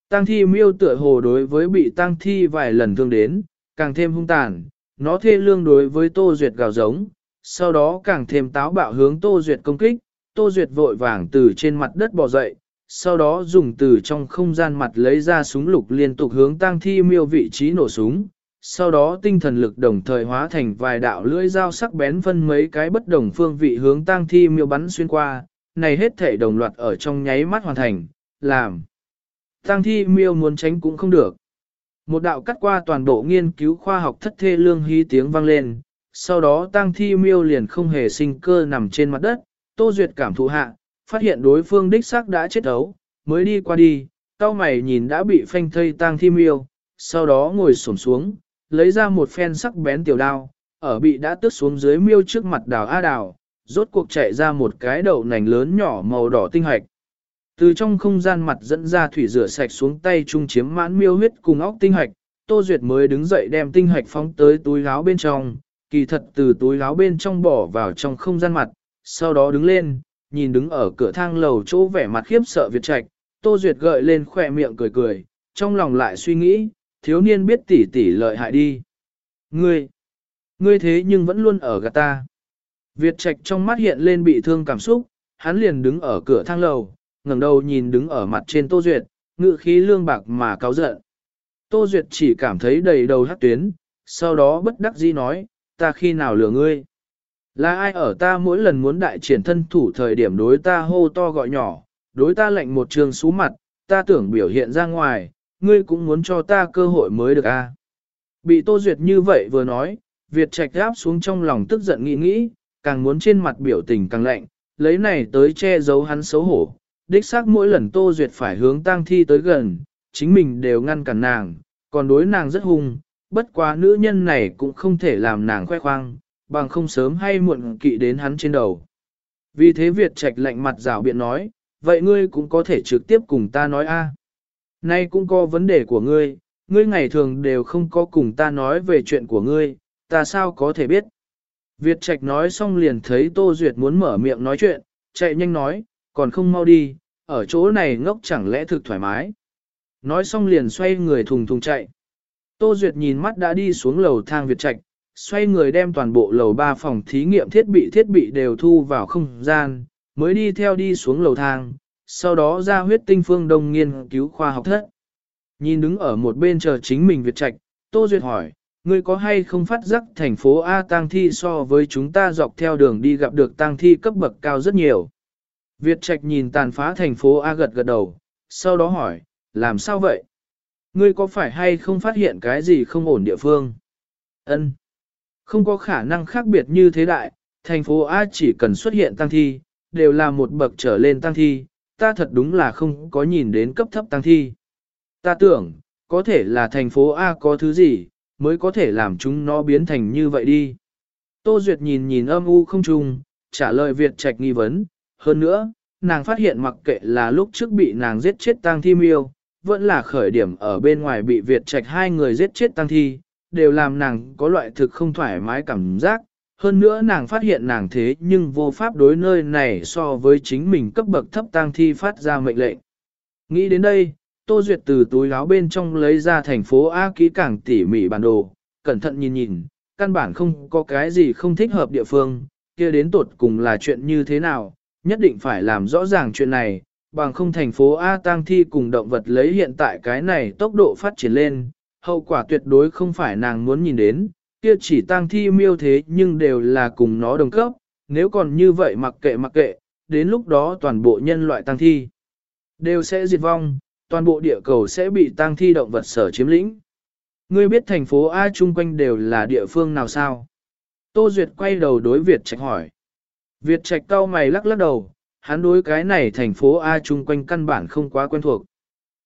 Tăng Thi Miêu tựa hồ đối với bị Tăng Thi vài lần thương đến, càng thêm hung tàn, nó thê lương đối với Tô Duyệt gào giống sau đó càng thêm táo bạo hướng Tô Duyệt công kích, Tô Duyệt vội vàng từ trên mặt đất bò dậy, sau đó dùng từ trong không gian mặt lấy ra súng lục liên tục hướng tang thi miêu vị trí nổ súng, sau đó tinh thần lực đồng thời hóa thành vài đạo lưỡi dao sắc bén phân mấy cái bất đồng phương vị hướng tang thi miêu bắn xuyên qua, này hết thể đồng loạt ở trong nháy mắt hoàn thành, làm. Tang thi miêu muốn tránh cũng không được. Một đạo cắt qua toàn bộ nghiên cứu khoa học thất thê lương hí tiếng vang lên, sau đó tang thi miêu liền không hề sinh cơ nằm trên mặt đất, Tô Duyệt cảm thụ hạ, phát hiện đối phương đích xác đã chết ấu, mới đi qua đi, tao mày nhìn đã bị phanh thây tang thi miêu, sau đó ngồi xổm xuống, lấy ra một phen sắc bén tiểu đao, ở bị đã tước xuống dưới miêu trước mặt đào A đào, rốt cuộc chạy ra một cái đậu nành lớn nhỏ màu đỏ tinh hạch, Từ trong không gian mặt dẫn ra thủy rửa sạch xuống tay trung chiếm mãn miêu huyết cùng óc tinh hạch, Tô Duyệt mới đứng dậy đem tinh hạch phóng tới túi áo bên trong, kỳ thật từ túi láo bên trong bỏ vào trong không gian mặt, sau đó đứng lên, nhìn đứng ở cửa thang lầu chỗ vẻ mặt khiếp sợ Việt Trạch, Tô Duyệt gợi lên khỏe miệng cười cười, trong lòng lại suy nghĩ, thiếu niên biết tỉ tỉ lợi hại đi. Ngươi, ngươi thế nhưng vẫn luôn ở gạt ta. Việt Trạch trong mắt hiện lên bị thương cảm xúc, hắn liền đứng ở cửa thang lầu, ngẩng đầu nhìn đứng ở mặt trên Tô Duyệt, ngự khí lương bạc mà cáo giận. Tô Duyệt chỉ cảm thấy đầy đầu hát tuyến, sau đó bất đắc dĩ nói, ta khi nào lừa ngươi? Là ai ở ta mỗi lần muốn đại triển thân thủ thời điểm đối ta hô to gọi nhỏ, đối ta lệnh một trường xú mặt, ta tưởng biểu hiện ra ngoài, ngươi cũng muốn cho ta cơ hội mới được a. À? Bị Tô Duyệt như vậy vừa nói, Việt Trạch áp xuống trong lòng tức giận nghĩ nghĩ, càng muốn trên mặt biểu tình càng lạnh, lấy này tới che giấu hắn xấu hổ. Đích xác mỗi lần Tô Duyệt phải hướng tang thi tới gần, chính mình đều ngăn cản nàng, còn đối nàng rất hung, bất quá nữ nhân này cũng không thể làm nàng khoe khoang, bằng không sớm hay muộn kỵ đến hắn trên đầu. Vì thế Việt Trạch lạnh mặt rào biện nói, vậy ngươi cũng có thể trực tiếp cùng ta nói a. Nay cũng có vấn đề của ngươi, ngươi ngày thường đều không có cùng ta nói về chuyện của ngươi, ta sao có thể biết. Việt Trạch nói xong liền thấy Tô Duyệt muốn mở miệng nói chuyện, chạy nhanh nói, còn không mau đi, ở chỗ này ngốc chẳng lẽ thực thoải mái. Nói xong liền xoay người thùng thùng chạy. Tô Duyệt nhìn mắt đã đi xuống lầu thang Việt Trạch, xoay người đem toàn bộ lầu ba phòng thí nghiệm thiết bị thiết bị đều thu vào không gian, mới đi theo đi xuống lầu thang, sau đó ra huyết tinh phương đông nghiên cứu khoa học thất. Nhìn đứng ở một bên chờ chính mình Việt Trạch, Tô Duyệt hỏi, ngươi có hay không phát giác thành phố A tang thi so với chúng ta dọc theo đường đi gặp được tang thi cấp bậc cao rất nhiều. Việt Trạch nhìn tàn phá thành phố A gật gật đầu, sau đó hỏi, làm sao vậy? Ngươi có phải hay không phát hiện cái gì không ổn địa phương? Ân, Không có khả năng khác biệt như thế đại, thành phố A chỉ cần xuất hiện tăng thi, đều là một bậc trở lên tăng thi, ta thật đúng là không có nhìn đến cấp thấp tăng thi. Ta tưởng, có thể là thành phố A có thứ gì, mới có thể làm chúng nó biến thành như vậy đi. Tô Duyệt nhìn nhìn âm u không trùng, trả lời Việt Trạch nghi vấn, hơn nữa, nàng phát hiện mặc kệ là lúc trước bị nàng giết chết tang thi miêu, vẫn là khởi điểm ở bên ngoài bị Việt Trạch hai người giết chết tăng thi, đều làm nàng có loại thực không thoải mái cảm giác. Hơn nữa nàng phát hiện nàng thế nhưng vô pháp đối nơi này so với chính mình cấp bậc thấp tăng thi phát ra mệnh lệnh. Nghĩ đến đây, Tô Duyệt từ túi áo bên trong lấy ra thành phố A ký càng tỉ mỉ bản đồ, cẩn thận nhìn nhìn, căn bản không có cái gì không thích hợp địa phương, kia đến tột cùng là chuyện như thế nào, nhất định phải làm rõ ràng chuyện này, bằng không thành phố A tang thi cùng động vật lấy hiện tại cái này tốc độ phát triển lên, hậu quả tuyệt đối không phải nàng muốn nhìn đến, kia chỉ tang thi miêu thế nhưng đều là cùng nó đồng cấp, nếu còn như vậy mặc kệ mặc kệ, đến lúc đó toàn bộ nhân loại tang thi đều sẽ diệt vong, toàn bộ địa cầu sẽ bị tang thi động vật sở chiếm lĩnh. Ngươi biết thành phố A chung quanh đều là địa phương nào sao? Tô Duyệt quay đầu đối Việt Trạch hỏi. Việt Trạch cau mày lắc lắc đầu, hắn đối cái này thành phố A chung quanh căn bản không quá quen thuộc.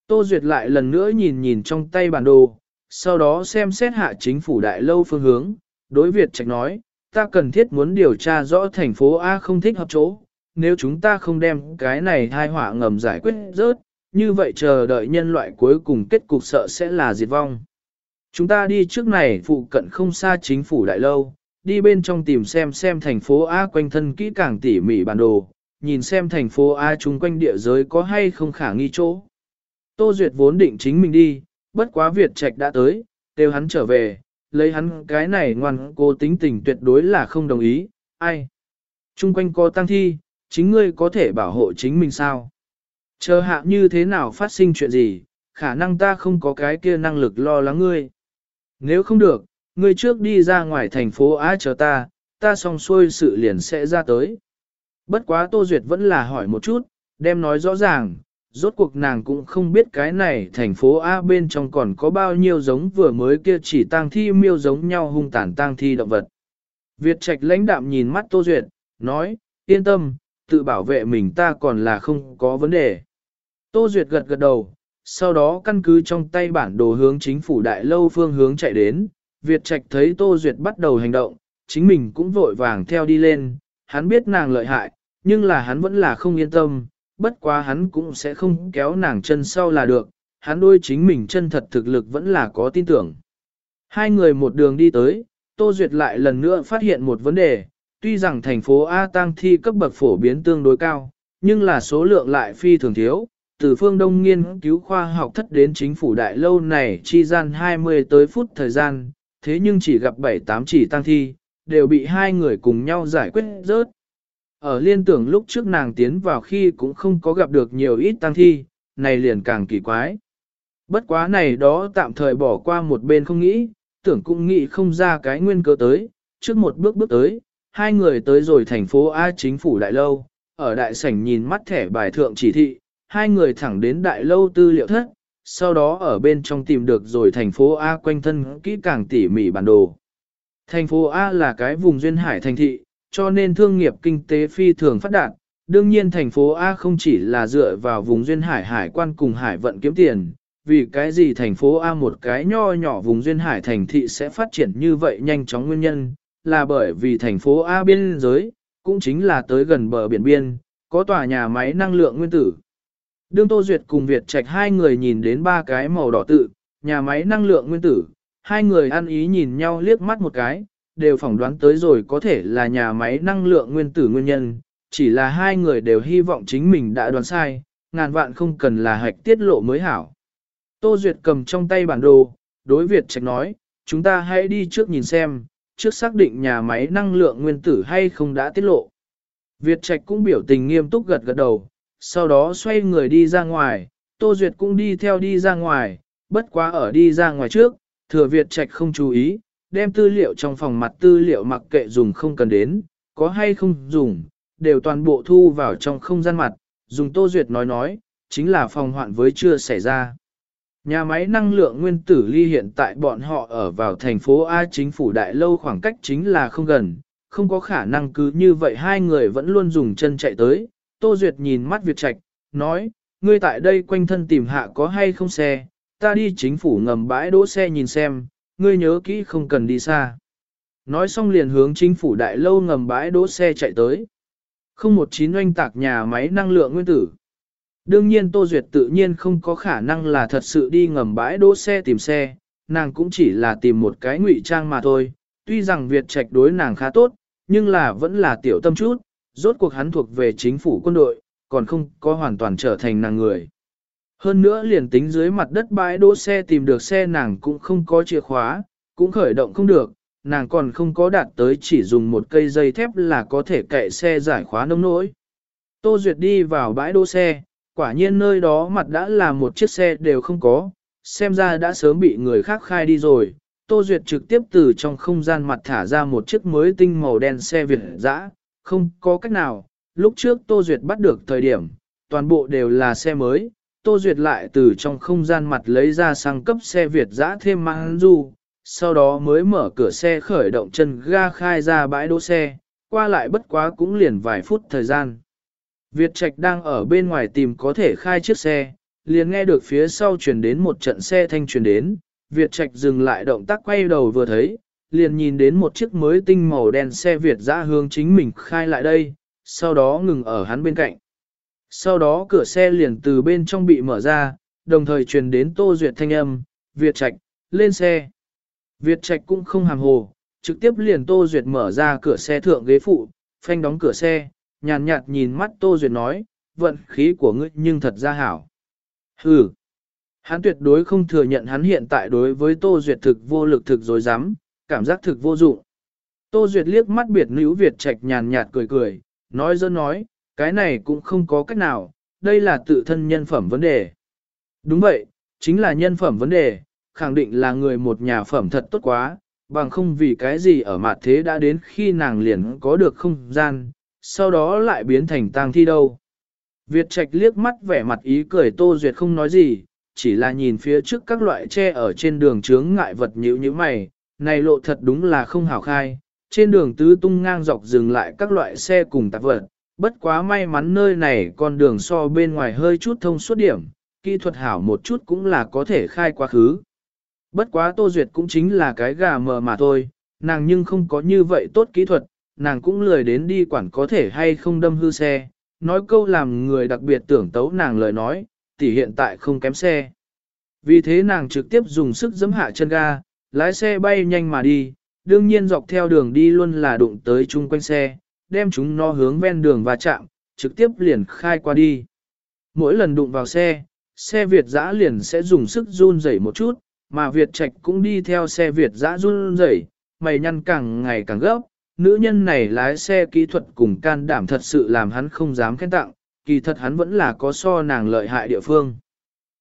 Tô Duyệt lại lần nữa nhìn nhìn trong tay bản đồ, sau đó xem xét hạ chính phủ đại lâu phương hướng, đối Việt Trạch nói, ta cần thiết muốn điều tra rõ thành phố A không thích hợp chỗ, nếu chúng ta không đem cái này hai họa ngầm giải quyết rớt, như vậy chờ đợi nhân loại cuối cùng kết cục sợ sẽ là diệt vong. Chúng ta đi trước này phụ cận không xa chính phủ đại lâu, đi bên trong tìm xem xem thành phố A quanh thân kỹ càng tỉ mỉ bản đồ, nhìn xem thành phố A chung quanh địa giới có hay không khả nghi chỗ. Tô Duyệt vốn định chính mình đi, bất quá Việt Trạch đã tới, kêu hắn trở về, lấy hắn cái này ngoan cô tính tình tuyệt đối là không đồng ý, ai. Chung quanh có tăng thi, chính ngươi có thể bảo hộ chính mình sao? Chờ hạ như thế nào phát sinh chuyện gì, khả năng ta không có cái kia năng lực lo lắng ngươi. Nếu không được, ngươi trước đi ra ngoài thành phố Á chờ ta, ta xong xuôi sự liền sẽ ra tới. Bất quá Tô Duyệt vẫn là hỏi một chút, đem nói rõ ràng, rốt cuộc nàng cũng không biết cái này thành phố A bên trong còn có bao nhiêu giống vừa mới kia chỉ tang thi miêu giống nhau hung tàn tang thi động vật. Việt Trạch lãnh đạm nhìn mắt Tô Duyệt, nói, yên tâm, tự bảo vệ mình ta còn là không có vấn đề. Tô Duyệt gật gật đầu, sau đó căn cứ trong tay bản đồ hướng chính phủ đại lâu phương hướng chạy đến, Việt Trạch thấy Tô Duyệt bắt đầu hành động, chính mình cũng vội vàng theo đi lên, hắn biết nàng lợi hại, nhưng là hắn vẫn là không yên tâm, bất quá hắn cũng sẽ không kéo nàng chân sau là được, hắn đôi chính mình chân thật thực lực vẫn là có tin tưởng. Hai người một đường đi tới, Tô Duyệt lại lần nữa phát hiện một vấn đề, tuy rằng thành phố A tăng thi cấp bậc phổ biến tương đối cao, nhưng là số lượng lại phi thường thiếu. Từ phương Đông nghiên cứu khoa học thất đến chính phủ đại lâu này chi gian 20 tới phút thời gian, thế nhưng chỉ gặp 7-8 chỉ tăng thi, đều bị hai người cùng nhau giải quyết rớt. Ở liên tưởng lúc trước nàng tiến vào khi cũng không có gặp được nhiều ít tăng thi, này liền càng kỳ quái. Bất quá này đó tạm thời bỏ qua một bên không nghĩ, tưởng cũng nghĩ không ra cái nguyên cơ tới, trước một bước bước tới, hai người tới rồi thành phố A chính phủ đại lâu, ở đại sảnh nhìn mắt thẻ bài thượng chỉ thị, hai người thẳng đến đại lâu tư liệu thất, sau đó ở bên trong tìm được rồi thành phố A quanh thân kỹ càng tỉ mỉ bản đồ. Thành phố A là cái vùng duyên hải thành thị, cho nên thương nghiệp kinh tế phi thường phát đạt. Đương nhiên thành phố A không chỉ là dựa vào vùng duyên hải hải quan cùng hải vận kiếm tiền, vì cái gì thành phố A một cái nho nhỏ vùng duyên hải thành thị sẽ phát triển như vậy nhanh chóng nguyên nhân, là bởi vì thành phố A biên giới, cũng chính là tới gần bờ biển biên, có tòa nhà máy năng lượng nguyên tử. Đương Tô Duyệt cùng Việt Trạch hai người nhìn đến ba cái màu đỏ tự, nhà máy năng lượng nguyên tử, hai người ăn ý nhìn nhau liếc mắt một cái, đều phỏng đoán tới rồi có thể là nhà máy năng lượng nguyên tử nguyên nhân, chỉ là hai người đều hy vọng chính mình đã đoán sai, ngàn vạn không cần là hạch tiết lộ mới hảo. Tô Duyệt cầm trong tay bản đồ, đối Việt Trạch nói, chúng ta hãy đi trước nhìn xem, trước xác định nhà máy năng lượng nguyên tử hay không đã tiết lộ. Việt Trạch cũng biểu tình nghiêm túc gật gật đầu, sau đó xoay người đi ra ngoài, Tô Duyệt cũng đi theo đi ra ngoài, bất quá ở đi ra ngoài trước, thừa Việt Trạch không chú ý, đem tư liệu trong phòng mặt tư liệu mặc kệ dùng không cần đến, có hay không dùng, đều toàn bộ thu vào trong không gian mặt, dùng Tô Duyệt nói nói, chính là phòng hoạn với chưa xảy ra. Nhà máy năng lượng nguyên tử ly hiện tại bọn họ ở vào thành phố A chính phủ đại lâu khoảng cách chính là không gần, không có khả năng cứ như vậy hai người vẫn luôn dùng chân chạy tới. Tô Duyệt nhìn mắt Việt Trạch, nói, ngươi tại đây quanh thân tìm hạ có hay không xe, ta đi chính phủ ngầm bãi đỗ xe nhìn xem, ngươi nhớ kỹ không cần đi xa. Nói xong liền hướng chính phủ đại lâu ngầm bãi đỗ xe chạy tới. Không một chín oanh tạc nhà máy năng lượng nguyên tử. Đương nhiên Tô Duyệt tự nhiên không có khả năng là thật sự đi ngầm bãi đỗ xe tìm xe, nàng cũng chỉ là tìm một cái ngụy trang mà thôi. Tuy rằng Việt Trạch đối nàng khá tốt, nhưng là vẫn là tiểu tâm chút, rốt cuộc hắn thuộc về chính phủ quân đội, còn không có hoàn toàn trở thành nàng người. Hơn nữa liền tính dưới mặt đất bãi đỗ xe tìm được xe nàng cũng không có chìa khóa, cũng khởi động không được, nàng còn không có đạt tới chỉ dùng một cây dây thép là có thể cậy xe giải khóa nông nỗi. Tô Duyệt đi vào bãi đỗ xe, quả nhiên nơi đó mặt đã là một chiếc xe đều không có, xem ra đã sớm bị người khác khai đi rồi. Tô Duyệt trực tiếp từ trong không gian mặt thả ra một chiếc mới tinh màu đen xe Việt dã, không có cách nào, lúc trước Tô Duyệt bắt được thời điểm, toàn bộ đều là xe mới, Tô Duyệt lại từ trong không gian mặt lấy ra sang cấp xe Việt dã thêm mang du, sau đó mới mở cửa xe khởi động chân ga khai ra bãi đỗ xe, qua lại bất quá cũng liền vài phút thời gian. Việt Trạch đang ở bên ngoài tìm có thể khai chiếc xe, liền nghe được phía sau chuyển đến một trận xe thanh truyền đến, Việt Trạch dừng lại động tác quay đầu vừa thấy, liền nhìn đến một chiếc mới tinh màu đen xe Việt dã hướng chính mình khai lại đây, sau đó ngừng ở hắn bên cạnh. Sau đó cửa xe liền từ bên trong bị mở ra, đồng thời truyền đến Tô Duyệt thanh âm, Việt Trạch, lên xe. Việt Trạch cũng không hàm hồ, trực tiếp liền Tô Duyệt mở ra cửa xe thượng ghế phụ, phanh đóng cửa xe, nhàn nhạt, nhìn mắt Tô Duyệt nói, vận khí của ngươi nhưng thật ra hảo. Hừ. Hắn tuyệt đối không thừa nhận hắn hiện tại đối với Tô Duyệt thực vô lực thực dối rắm cảm giác thực vô dụng. Tô Duyệt liếc mắt biệt nữ Việt Trạch nhàn nhạt cười cười, nói dơ nói, cái này cũng không có cách nào, đây là tự thân nhân phẩm vấn đề. Đúng vậy, chính là nhân phẩm vấn đề, khẳng định là người một nhà phẩm thật tốt quá, bằng không vì cái gì ở mặt thế đã đến khi nàng liền có được không gian, sau đó lại biến thành tang thi đâu. Việt Trạch liếc mắt vẻ mặt ý cười Tô Duyệt không nói gì, chỉ là nhìn phía trước các loại tre ở trên đường chướng ngại vật nhữ như mày, này lộ thật đúng là không hảo khai, trên đường tứ tung ngang dọc dừng lại các loại xe cùng tạp vật, bất quá may mắn nơi này con đường so bên ngoài hơi chút thông suốt điểm, kỹ thuật hảo một chút cũng là có thể khai quá khứ. Bất quá Tô Duyệt cũng chính là cái gà mờ mà thôi, nàng nhưng không có như vậy tốt kỹ thuật, nàng cũng lười đến đi quản có thể hay không đâm hư xe, nói câu làm người đặc biệt tưởng tấu nàng lời nói, tỷ hiện tại không kém xe. Vì thế nàng trực tiếp dùng sức giẫm hạ chân ga, lái xe bay nhanh mà đi, đương nhiên dọc theo đường đi luôn là đụng tới chung quanh xe, đem chúng nó hướng ven đường và chạm, trực tiếp liền khai qua đi. Mỗi lần đụng vào xe, xe Việt dã liền sẽ dùng sức run rẩy một chút, mà Việt Trạch cũng đi theo xe Việt dã run rẩy, mày nhăn càng ngày càng gấp. Nữ nhân này lái xe kỹ thuật cùng can đảm thật sự làm hắn không dám khen tặng, kỳ thật hắn vẫn là có so nàng lợi hại địa phương.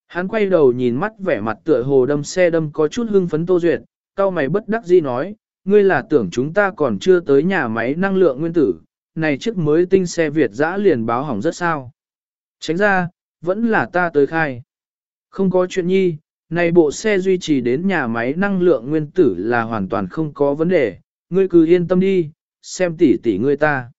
Hắn quay đầu nhìn mắt vẻ mặt tựa hồ đâm xe đâm có chút hưng phấn Tô Duyệt, cao mày bất đắc dĩ nói, ngươi là tưởng chúng ta còn chưa tới nhà máy năng lượng nguyên tử, này chiếc mới tinh xe Việt dã liền báo hỏng rất sao. Tránh ra, vẫn là ta tới khai. Không có chuyện nhi, này bộ xe duy trì đến nhà máy năng lượng nguyên tử là hoàn toàn không có vấn đề, ngươi cứ yên tâm đi, xem tỉ tỉ ngươi ta.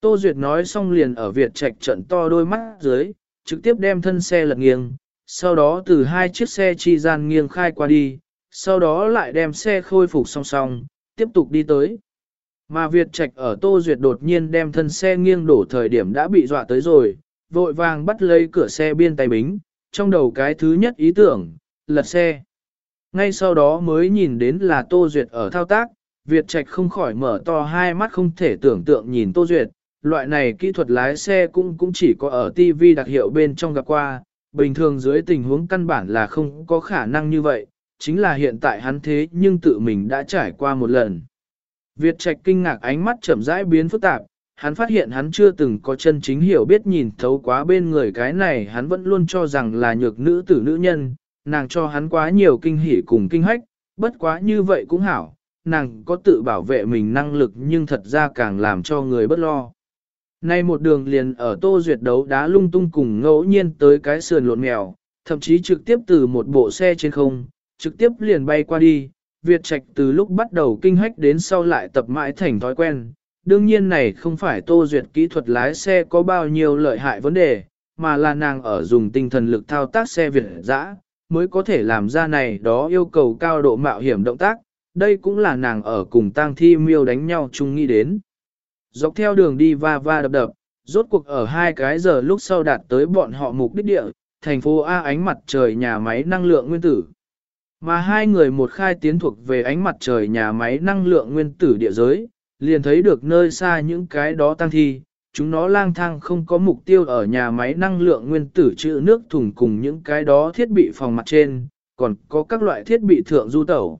Tô Duyệt nói xong liền ở Việt Trạch trận to đôi mắt dưới, trực tiếp đem thân xe lật nghiêng, sau đó từ hai chiếc xe chi gian nghiêng khai qua đi, sau đó lại đem xe khôi phục song song, tiếp tục đi tới. Mà Việt Trạch ở Tô Duyệt đột nhiên đem thân xe nghiêng đổ thời điểm đã bị dọa tới rồi, vội vàng bắt lấy cửa xe biên tay bính, trong đầu cái thứ nhất ý tưởng, lật xe. Ngay sau đó mới nhìn đến là Tô Duyệt ở thao tác, Việt Trạch không khỏi mở to hai mắt không thể tưởng tượng nhìn Tô Duyệt, loại này kỹ thuật lái xe cũng cũng chỉ có ở TV đặc hiệu bên trong gặp qua, bình thường dưới tình huống căn bản là không có khả năng như vậy, chính là hiện tại hắn thế nhưng tự mình đã trải qua một lần. Việt Trạch kinh ngạc ánh mắt chậm rãi biến phức tạp, hắn phát hiện hắn chưa từng có chân chính hiểu biết nhìn thấu quá bên người cái này hắn vẫn luôn cho rằng là nhược nữ tử nữ nhân, nàng cho hắn quá nhiều kinh hỉ cùng kinh hách, bất quá như vậy cũng hảo, nàng có tự bảo vệ mình năng lực nhưng thật ra càng làm cho người bất lo. Nay một đường liền ở tô duyệt đấu đá lung tung cùng ngẫu nhiên tới cái sườn lộn mèo, thậm chí trực tiếp từ một bộ xe trên không, trực tiếp liền bay qua đi, Việt Trạch từ lúc bắt đầu kinh hách đến sau lại tập mãi thành thói quen. Đương nhiên này không phải tô duyệt kỹ thuật lái xe có bao nhiêu lợi hại vấn đề, mà là nàng ở dùng tinh thần lực thao tác xe Việt dã mới có thể làm ra này đó yêu cầu cao độ mạo hiểm động tác, đây cũng là nàng ở cùng tang thi miêu đánh nhau chung nghĩ đến. Dọc theo đường đi va va đập đập, rốt cuộc ở hai cái giờ lúc sau đạt tới bọn họ mục đích địa, thành phố A ánh mặt trời nhà máy năng lượng nguyên tử. Mà hai người một khai tiến thuộc về ánh mặt trời nhà máy năng lượng nguyên tử địa giới, liền thấy được nơi xa những cái đó tăng thi, chúng nó lang thang không có mục tiêu ở nhà máy năng lượng nguyên tử trữ nước thùng cùng những cái đó thiết bị phòng mặt trên, còn có các loại thiết bị thượng du tẩu.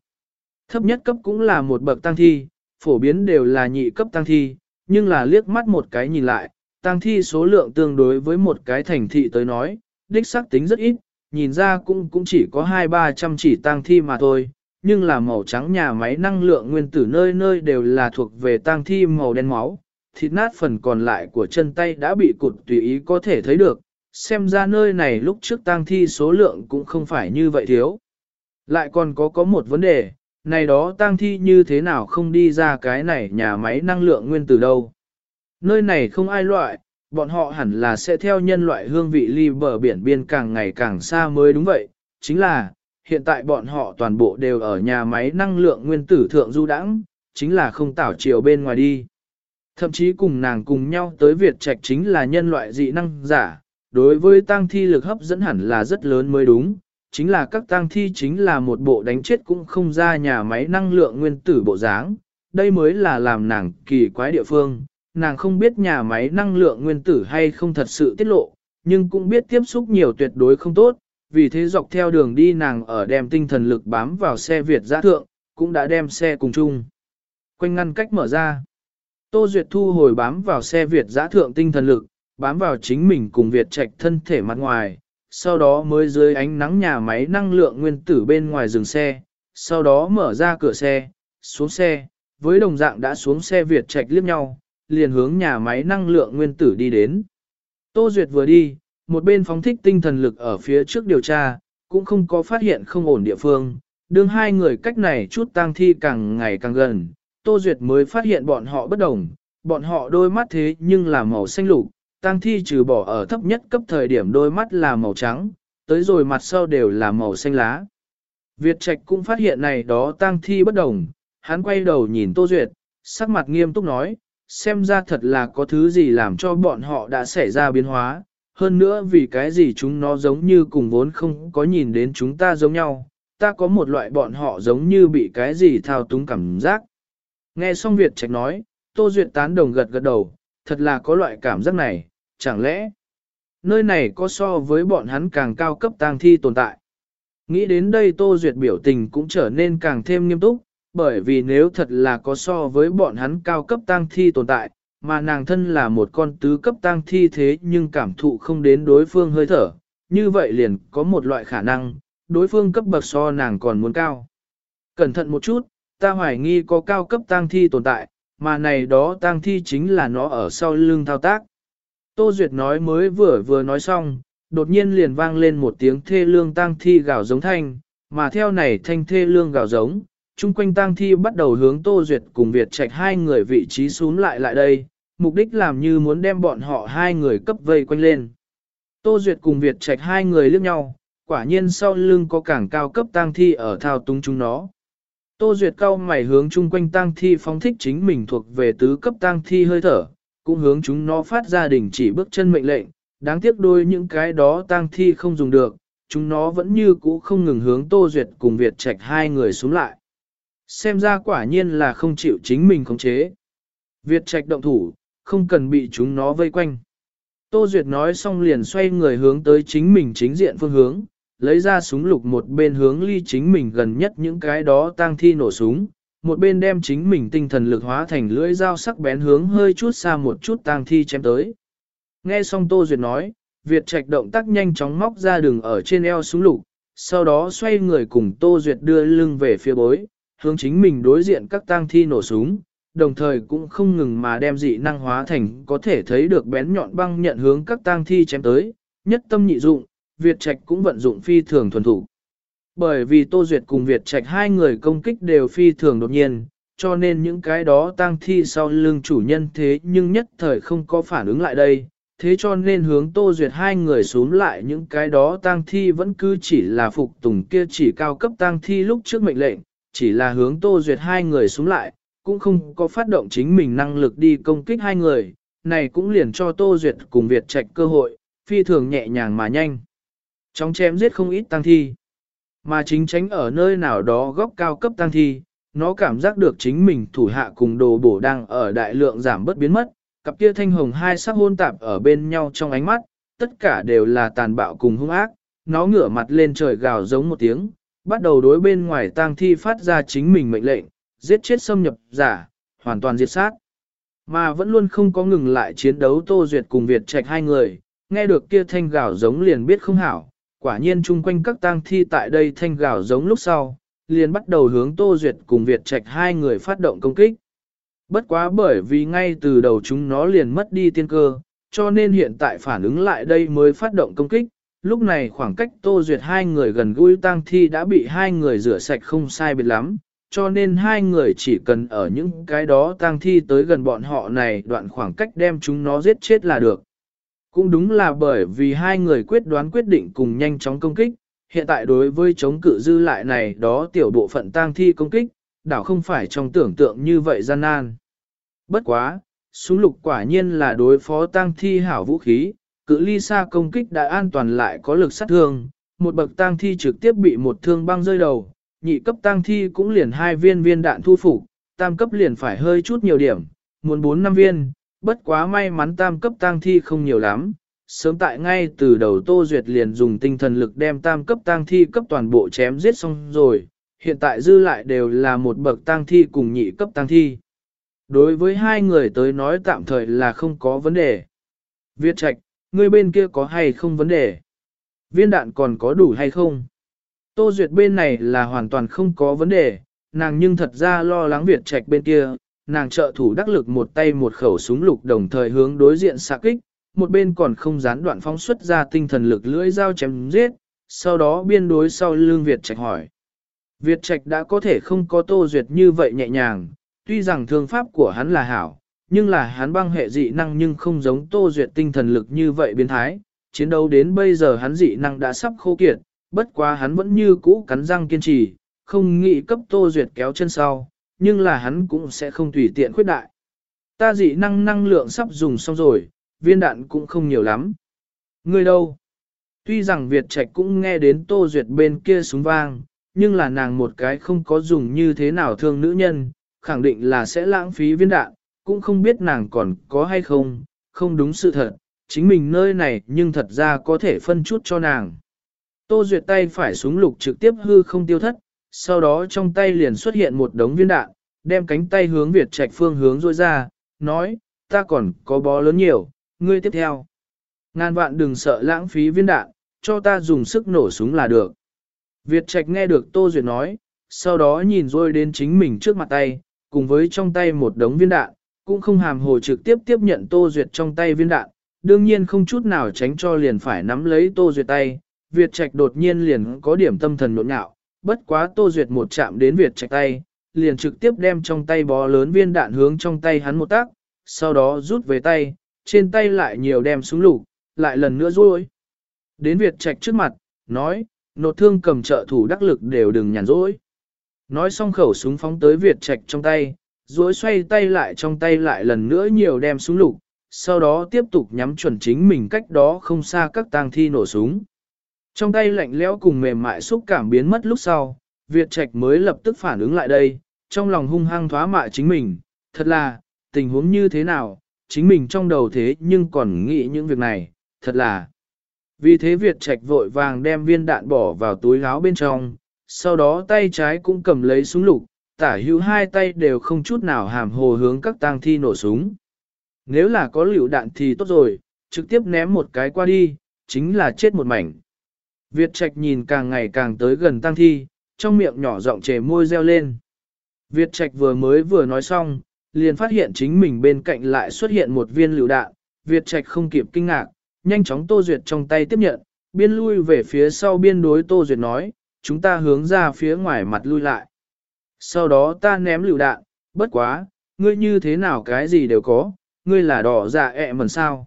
Thấp nhất cấp cũng là một bậc tăng thi, phổ biến đều là nhị cấp tăng thi, nhưng là liếc mắt một cái nhìn lại, tăng thi số lượng tương đối với một cái thành thị tới nói, đích xác tính rất ít, nhìn ra cũng cũng chỉ có hai ba trăm chỉ tang thi mà thôi, nhưng là màu trắng nhà máy năng lượng nguyên tử nơi nơi đều là thuộc về tang thi màu đen máu, thịt nát phần còn lại của chân tay đã bị cụt tùy ý có thể thấy được, xem ra nơi này lúc trước tang thi số lượng cũng không phải như vậy thiếu. Lại còn có có một vấn đề, này đó tang thi như thế nào không đi ra cái này nhà máy năng lượng nguyên tử đâu. Nơi này không ai loại, bọn họ hẳn là sẽ theo nhân loại hương vị ly bờ biển biên càng ngày càng xa mới đúng vậy, chính là, hiện tại bọn họ toàn bộ đều ở nhà máy năng lượng nguyên tử thượng du đãng, chính là không tảo chiều bên ngoài đi. Thậm chí cùng nàng cùng nhau tới Việt Trạch chính là nhân loại dị năng giả, đối với tang thi lực hấp dẫn hẳn là rất lớn mới đúng, chính là các tang thi chính là một bộ đánh chết cũng không ra nhà máy năng lượng nguyên tử bộ dáng, đây mới là làm nàng kỳ quái địa phương, nàng không biết nhà máy năng lượng nguyên tử hay không thật sự tiết lộ, nhưng cũng biết tiếp xúc nhiều tuyệt đối không tốt, vì thế dọc theo đường đi nàng ở đem tinh thần lực bám vào xe Việt giã thượng, cũng đã đem xe cùng chung. Quanh ngăn cách mở ra. Tô Duyệt thu hồi bám vào xe Việt giã thượng tinh thần lực, bám vào chính mình cùng Việt trạch thân thể mặt ngoài, sau đó mới dưới ánh nắng nhà máy năng lượng nguyên tử bên ngoài dừng xe, sau đó mở ra cửa xe, xuống xe, với đồng dạng đã xuống xe Việt trạch liếc nhau, liền hướng nhà máy năng lượng nguyên tử đi đến. Tô Duyệt vừa đi, một bên phóng thích tinh thần lực ở phía trước điều tra, cũng không có phát hiện không ổn địa phương, đương hai người cách này chút tang thi càng ngày càng gần, Tô Duyệt mới phát hiện bọn họ bất đồng, bọn họ đôi mắt thế nhưng là màu xanh lục, tang thi trừ bỏ ở thấp nhất cấp thời điểm đôi mắt là màu trắng, tới rồi mặt sau đều là màu xanh lá. Việt Trạch cũng phát hiện này đó tang thi bất đồng, hắn quay đầu nhìn Tô Duyệt, sắc mặt nghiêm túc nói, xem ra thật là có thứ gì làm cho bọn họ đã xảy ra biến hóa, hơn nữa vì cái gì chúng nó giống như cùng vốn không có nhìn đến chúng ta giống nhau, ta có một loại bọn họ giống như bị cái gì thao túng cảm giác. Nghe xong Việt Trạch nói, Tô Duyệt tán đồng gật gật đầu, thật là có loại cảm giác này, chẳng lẽ nơi này có so với bọn hắn càng cao cấp tang thi tồn tại. Nghĩ đến đây Tô Duyệt biểu tình cũng trở nên càng thêm nghiêm túc, bởi vì nếu thật là có so với bọn hắn cao cấp tang thi tồn tại, mà nàng thân là một con tứ cấp tang thi thế nhưng cảm thụ không đến đối phương hơi thở, như vậy liền có một loại khả năng, đối phương cấp bậc so nàng còn muốn cao. Cẩn thận một chút, ta hoài nghi có cao cấp tang thi tồn tại, mà này đó tang thi chính là nó ở sau lưng thao tác. Tô Duyệt nói mới vừa vừa nói xong, đột nhiên liền vang lên một tiếng thê lương tang thi gào giống thanh, mà theo này thanh thê lương gào giống, chung quanh tang thi bắt đầu hướng Tô Duyệt cùng Việt Trạch hai người vị trí xuống lại lại đây, mục đích làm như muốn đem bọn họ hai người cấp vây quanh lên. Tô Duyệt cùng Việt Trạch hai người liếc nhau, quả nhiên sau lưng có cảng cao cấp tang thi ở thao túng chúng nó. Tô Duyệt cao mày hướng chung quanh tang thi phóng thích chính mình thuộc về tứ cấp tang thi hơi thở, cũng hướng chúng nó phát ra đình chỉ bước chân mệnh lệnh, đáng tiếc đôi những cái đó tang thi không dùng được, chúng nó vẫn như cũ không ngừng hướng Tô Duyệt cùng Việt Trạch hai người xuống lại. Xem ra quả nhiên là không chịu chính mình khống chế. Việt Trạch động thủ, không cần bị chúng nó vây quanh. Tô Duyệt nói xong liền xoay người hướng tới chính mình chính diện phương hướng, lấy ra súng lục một bên hướng ly chính mình gần nhất những cái đó tang thi nổ súng, một bên đem chính mình tinh thần lực hóa thành lưỡi dao sắc bén hướng hơi chút xa một chút tang thi chém tới. Nghe xong Tô Duyệt nói, Việt Trạch động tác nhanh chóng móc ra đường ở trên eo súng lục, sau đó xoay người cùng Tô Duyệt đưa lưng về phía bối, hướng chính mình đối diện các tang thi nổ súng, đồng thời cũng không ngừng mà đem dị năng hóa thành có thể thấy được bén nhọn băng nhận hướng các tang thi chém tới, nhất tâm nhị dụng, Việt Trạch cũng vận dụng phi thường thuần thủ. Bởi vì Tô Duyệt cùng Việt Trạch hai người công kích đều phi thường đột nhiên, cho nên những cái đó tang thi sau lưng chủ nhân thế nhưng nhất thời không có phản ứng lại đây. Thế cho nên hướng Tô Duyệt hai người xuống lại những cái đó tang thi vẫn cứ chỉ là phục tùng kia chỉ cao cấp tang thi lúc trước mệnh lệnh, chỉ là hướng Tô Duyệt hai người xuống lại, cũng không có phát động chính mình năng lực đi công kích hai người, này cũng liền cho Tô Duyệt cùng Việt Trạch cơ hội, phi thường nhẹ nhàng mà nhanh. Trong chém giết không ít tăng thi, mà chính tránh ở nơi nào đó góc cao cấp tăng thi, nó cảm giác được chính mình thủ hạ cùng đồ bổ đang ở đại lượng giảm bất biến mất, cặp kia thanh hồng hai sắc hôn tạp ở bên nhau trong ánh mắt, tất cả đều là tàn bạo cùng hung ác, nó ngửa mặt lên trời gào giống một tiếng, bắt đầu đối bên ngoài tang thi phát ra chính mình mệnh lệnh, giết chết xâm nhập giả, hoàn toàn diệt sát. Mà vẫn luôn không có ngừng lại chiến đấu Tô Duyệt cùng Việt Trạch hai người, nghe được kia thanh gạo giống liền biết không hảo, quả nhiên chung quanh các tang thi tại đây thanh gạo giống lúc sau, liền bắt đầu hướng Tô Duyệt cùng Việt Trạch hai người phát động công kích. Bất quá bởi vì ngay từ đầu chúng nó liền mất đi tiên cơ, cho nên hiện tại phản ứng lại đây mới phát động công kích. Lúc này khoảng cách Tô Duyệt hai người gần gũi tang thi đã bị hai người rửa sạch không sai biệt lắm, cho nên hai người chỉ cần ở những cái đó tang thi tới gần bọn họ này đoạn khoảng cách đem chúng nó giết chết là được. Cũng đúng là bởi vì hai người quyết đoán quyết định cùng nhanh chóng công kích, hiện tại đối với chống cự dư lại này đó tiểu bộ phận tang thi công kích, đảo không phải trong tưởng tượng như vậy gian nan. Bất quá, súng lục quả nhiên là đối phó tang thi hảo vũ khí, cự ly xa công kích đã an toàn lại có lực sát thương, một bậc tang thi trực tiếp bị một thương băng rơi đầu, nhị cấp tang thi cũng liền hai viên viên đạn thu phục, tam cấp liền phải hơi chút nhiều điểm, muốn bốn năm viên, bất quá may mắn tam cấp tang thi không nhiều lắm. Sớm tại ngay từ đầu Tô Duyệt liền dùng tinh thần lực đem tam cấp tang thi cấp toàn bộ chém giết xong rồi, hiện tại dư lại đều là một bậc tang thi cùng nhị cấp tang thi. Đối với hai người tới nói tạm thời là không có vấn đề. Việt Trạch, người bên kia có hay không vấn đề? Viên đạn còn có đủ hay không? Tô Duyệt bên này là hoàn toàn không có vấn đề, nàng nhưng thật ra lo lắng Việt Trạch bên kia, nàng trợ thủ đắc lực một tay một khẩu súng lục đồng thời hướng đối diện xạ kích, một bên còn không gián đoạn phóng xuất ra tinh thần lực lưỡi dao chém giết, sau đó biên đối sau lưng Việt Trạch hỏi. Việt Trạch đã có thể không có Tô Duyệt như vậy nhẹ nhàng, tuy rằng thương pháp của hắn là hảo, nhưng là hắn băng hệ dị năng nhưng không giống Tô Duyệt tinh thần lực như vậy biến thái, chiến đấu đến bây giờ hắn dị năng đã sắp khô kiệt, bất quá hắn vẫn như cũ cắn răng kiên trì, không nghĩ cấp Tô Duyệt kéo chân sau, nhưng là hắn cũng sẽ không tùy tiện khuyết đại. Ta dị năng năng lượng sắp dùng xong rồi, viên đạn cũng không nhiều lắm. người đâu? Tuy rằng Việt Trạch cũng nghe đến Tô Duyệt bên kia súng vang, nhưng là nàng một cái không có dùng như thế nào thương nữ nhân, khẳng định là sẽ lãng phí viên đạn, cũng không biết nàng còn có hay không, không đúng sự thật, chính mình nơi này nhưng thật ra có thể phân chút cho nàng. Tô Duyệt tay phải súng lục trực tiếp hư không tiêu thất, sau đó trong tay liền xuất hiện một đống viên đạn, đem cánh tay hướng Việt Trạch phương hướng rôi ra, nói, ta còn có bó lớn nhiều, ngươi tiếp theo. Ngàn vạn đừng sợ lãng phí viên đạn, cho ta dùng sức nổ súng là được. Việt Trạch nghe được Tô Duyệt nói, sau đó nhìn rôi đến chính mình trước mặt tay, cùng với trong tay một đống viên đạn, cũng không hàm hồ trực tiếp tiếp nhận Tô Duyệt trong tay viên đạn, đương nhiên không chút nào tránh cho liền phải nắm lấy Tô Duyệt tay, Việt Trạch đột nhiên liền có điểm tâm thần nộn nhạo, bất quá Tô Duyệt một chạm đến Việt Trạch tay, liền trực tiếp đem trong tay bó lớn viên đạn hướng trong tay hắn một tác, sau đó rút về tay, trên tay lại nhiều đem súng lục, lại lần nữa rối. Đến Việt Trạch trước mặt, nói, nột thương cầm trợ thủ đắc lực đều đừng nhàn rỗi. Nói xong khẩu súng phóng tới Việt Trạch trong tay, rồi xoay tay lại trong tay lại lần nữa nhiều đem súng lục, sau đó tiếp tục nhắm chuẩn chính mình cách đó không xa các tang thi nổ súng. Trong tay lạnh lẽo cùng mềm mại xúc cảm biến mất lúc sau, Việt Trạch mới lập tức phản ứng lại đây, trong lòng hung hăng thoá mạ chính mình, thật là, tình huống như thế nào, chính mình trong đầu thế nhưng còn nghĩ những việc này, thật là. Vì thế Việt Trạch vội vàng đem viên đạn bỏ vào túi áo bên trong, sau đó tay trái cũng cầm lấy súng lục, tả hữu hai tay đều không chút nào hàm hồ hướng các tang thi nổ súng. Nếu là có liều đạn thì tốt rồi, trực tiếp ném một cái qua đi, chính là chết một mảnh. Việt Trạch nhìn càng ngày càng tới gần tang thi, trong miệng nhỏ giọng chề môi reo lên. Việt Trạch vừa mới vừa nói xong, liền phát hiện chính mình bên cạnh lại xuất hiện một viên lựu đạn, Việt Trạch không kịp kinh ngạc, nhanh chóng Tô Duyệt trong tay tiếp nhận, biên lui về phía sau biên đối Tô Duyệt nói, chúng ta hướng ra phía ngoài mặt lui lại. Sau đó ta ném lựu đạn, bất quá, ngươi như thế nào cái gì đều có, ngươi là đỏ dạ ẹ mần sao.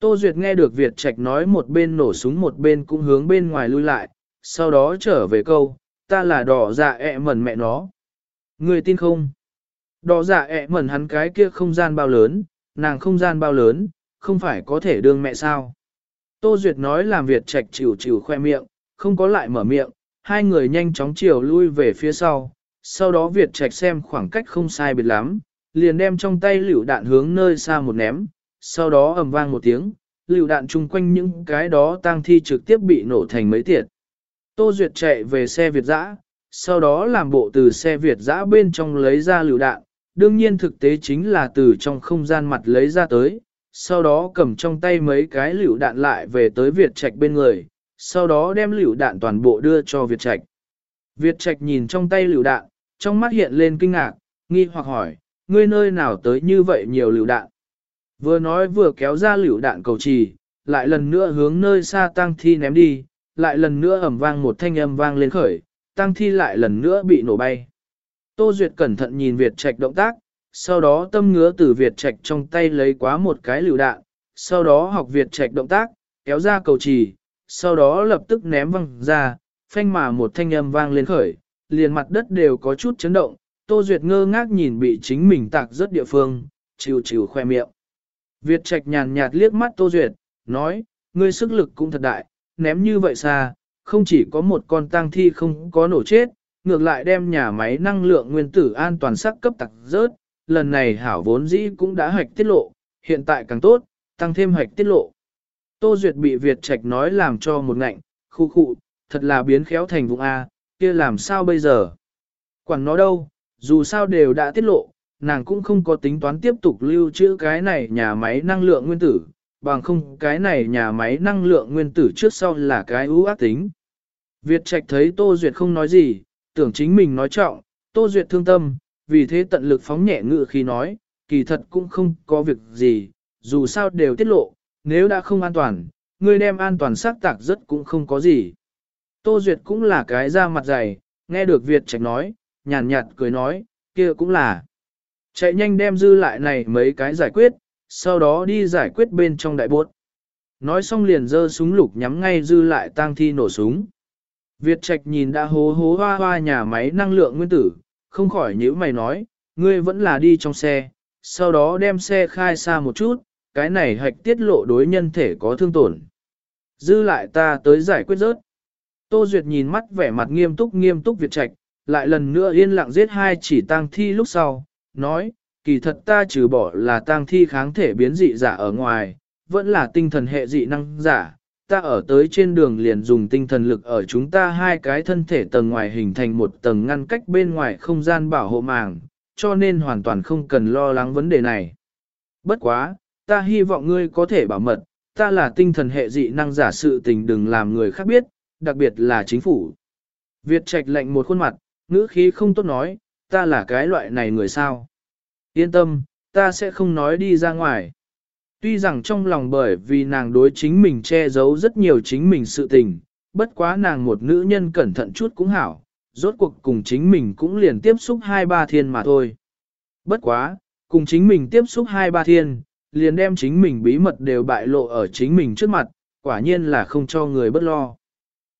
Tô Duyệt nghe được Việt Trạch nói một bên nổ súng một bên cũng hướng bên ngoài lui lại, sau đó trở về câu, ta là đỏ dạ ẹ mần mẹ nó. Ngươi tin không? Đỏ dạ ẹ mần hắn cái kia không gian bao lớn, nàng không gian bao lớn, không phải có thể đương mẹ sao. Tô Duyệt nói làm Việt Trạch chịu chịu khoe miệng, không có lại mở miệng, hai người nhanh chóng chiều lui về phía sau, sau đó Việt Trạch xem khoảng cách không sai biệt lắm, liền đem trong tay liều đạn hướng nơi xa một ném, sau đó ầm vang một tiếng, liều đạn chung quanh những cái đó tang thi trực tiếp bị nổ thành mấy tiệt. Tô Duyệt chạy về xe Việt dã, sau đó làm bộ từ xe Việt dã bên trong lấy ra liều đạn, đương nhiên thực tế chính là từ trong không gian mặt lấy ra tới, sau đó cầm trong tay mấy cái liều đạn lại về tới Việt Trạch bên người, sau đó đem liều đạn toàn bộ đưa cho Việt Trạch. Việt Trạch nhìn trong tay liều đạn, trong mắt hiện lên kinh ngạc, nghi hoặc hỏi, ngươi nơi nào tới như vậy nhiều liều đạn. Vừa nói vừa kéo ra liều đạn cầu trì, lại lần nữa hướng nơi xa tăng thi ném đi, lại lần nữa ẩm vang một thanh âm vang lên khởi, tăng thi lại lần nữa bị nổ bay. Tô Duyệt cẩn thận nhìn Việt Trạch động tác, sau đó tâm ngứa từ Việt Trạch trong tay lấy quá một cái liều đạn, sau đó học Việt Trạch động tác, kéo ra cầu trì, sau đó lập tức ném văng ra, phanh mà một thanh âm vang lên khởi, liền mặt đất đều có chút chấn động, Tô Duyệt ngơ ngác nhìn bị chính mình tạc rất địa phương, chịu chịu khoe miệng. Việt Trạch nhàn nhạt liếc mắt Tô Duyệt, nói, ngươi sức lực cũng thật đại, ném như vậy xa, không chỉ có một con tang thi không có nổ chết, ngược lại đem nhà máy năng lượng nguyên tử an toàn sắc cấp tặc rớt, lần này hảo vốn dĩ cũng đã hạch tiết lộ, hiện tại càng tốt, tăng thêm hạch tiết lộ. Tô Duyệt bị Việt Trạch nói làm cho một ngạnh, khu khu, thật là biến khéo thành vùng A, kia làm sao bây giờ? Quản nó đâu, dù sao đều đã tiết lộ, nàng cũng không có tính toán tiếp tục lưu trữ cái này nhà máy năng lượng nguyên tử, bằng không cái này nhà máy năng lượng nguyên tử trước sau là cái ưu ác tính. Việt Trạch thấy Tô Duyệt không nói gì, tưởng chính mình nói trọng, Tô Duyệt thương tâm, vì thế tận lực phóng nhẹ ngự khi nói, kỳ thật cũng không có việc gì, dù sao đều tiết lộ, nếu đã không an toàn, người đem an toàn xác tạc rất cũng không có gì. Tô Duyệt cũng là cái da mặt dày, nghe được Việt Trạch nói, nhàn nhạt cười nói, kia cũng là. Chạy nhanh đem dư lại này mấy cái giải quyết, sau đó đi giải quyết bên trong đại bốt. Nói xong liền giơ súng lục nhắm ngay dư lại tang thi nổ súng. Việt Trạch nhìn đã hố hố hoa hoa nhà máy năng lượng nguyên tử, không khỏi nhíu mày nói, ngươi vẫn là đi trong xe, sau đó đem xe khai xa một chút, cái này hạch tiết lộ đối nhân thể có thương tổn. Dư lại ta tới giải quyết rớt. Tô Duyệt nhìn mắt vẻ mặt nghiêm túc nghiêm túc Việt Trạch, lại lần nữa yên lặng giết hai chỉ tang thi lúc sau, nói, kỳ thật ta trừ bỏ là tang thi kháng thể biến dị giả ở ngoài, vẫn là tinh thần hệ dị năng giả. Ta ở tới trên đường liền dùng tinh thần lực ở chúng ta hai cái thân thể tầng ngoài hình thành một tầng ngăn cách bên ngoài không gian bảo hộ màng, cho nên hoàn toàn không cần lo lắng vấn đề này. Bất quá, ta hy vọng ngươi có thể bảo mật, ta là tinh thần hệ dị năng giả sự tình đừng làm người khác biết, đặc biệt là chính phủ. Việt trạch lệnh một khuôn mặt, ngữ khí không tốt nói, ta là cái loại này người sao. Yên tâm, ta sẽ không nói đi ra ngoài. Tuy rằng trong lòng bởi vì nàng đối chính mình che giấu rất nhiều chính mình sự tình, bất quá nàng một nữ nhân cẩn thận chút cũng hảo, rốt cuộc cùng chính mình cũng liền tiếp xúc hai ba thiên mà thôi. Bất quá, cùng chính mình tiếp xúc hai ba thiên, liền đem chính mình bí mật đều bại lộ ở chính mình trước mặt, quả nhiên là không cho người bất lo.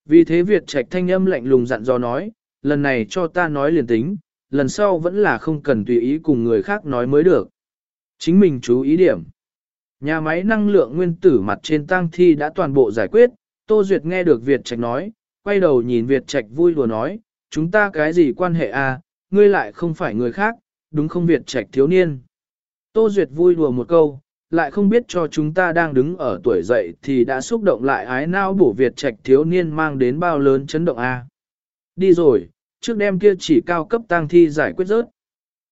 Vì thế Việt Trạch thanh âm lạnh lùng dặn dò nói, lần này cho ta nói liền tính, lần sau vẫn là không cần tùy ý cùng người khác nói mới được. Chính mình chú ý điểm. Nhà máy năng lượng nguyên tử mặt trên tang thi đã toàn bộ giải quyết, Tô Duyệt nghe được Việt Trạch nói, quay đầu nhìn Việt Trạch vui đùa nói, chúng ta cái gì quan hệ à, ngươi lại không phải người khác, đúng không Việt Trạch thiếu niên. Tô Duyệt vui đùa một câu, lại không biết cho chúng ta đang đứng ở tuổi dậy thì đã xúc động lại ái nao bổ Việt Trạch thiếu niên mang đến bao lớn chấn động a. À. Đi rồi, trước đêm kia chỉ cao cấp tang thi giải quyết rớt.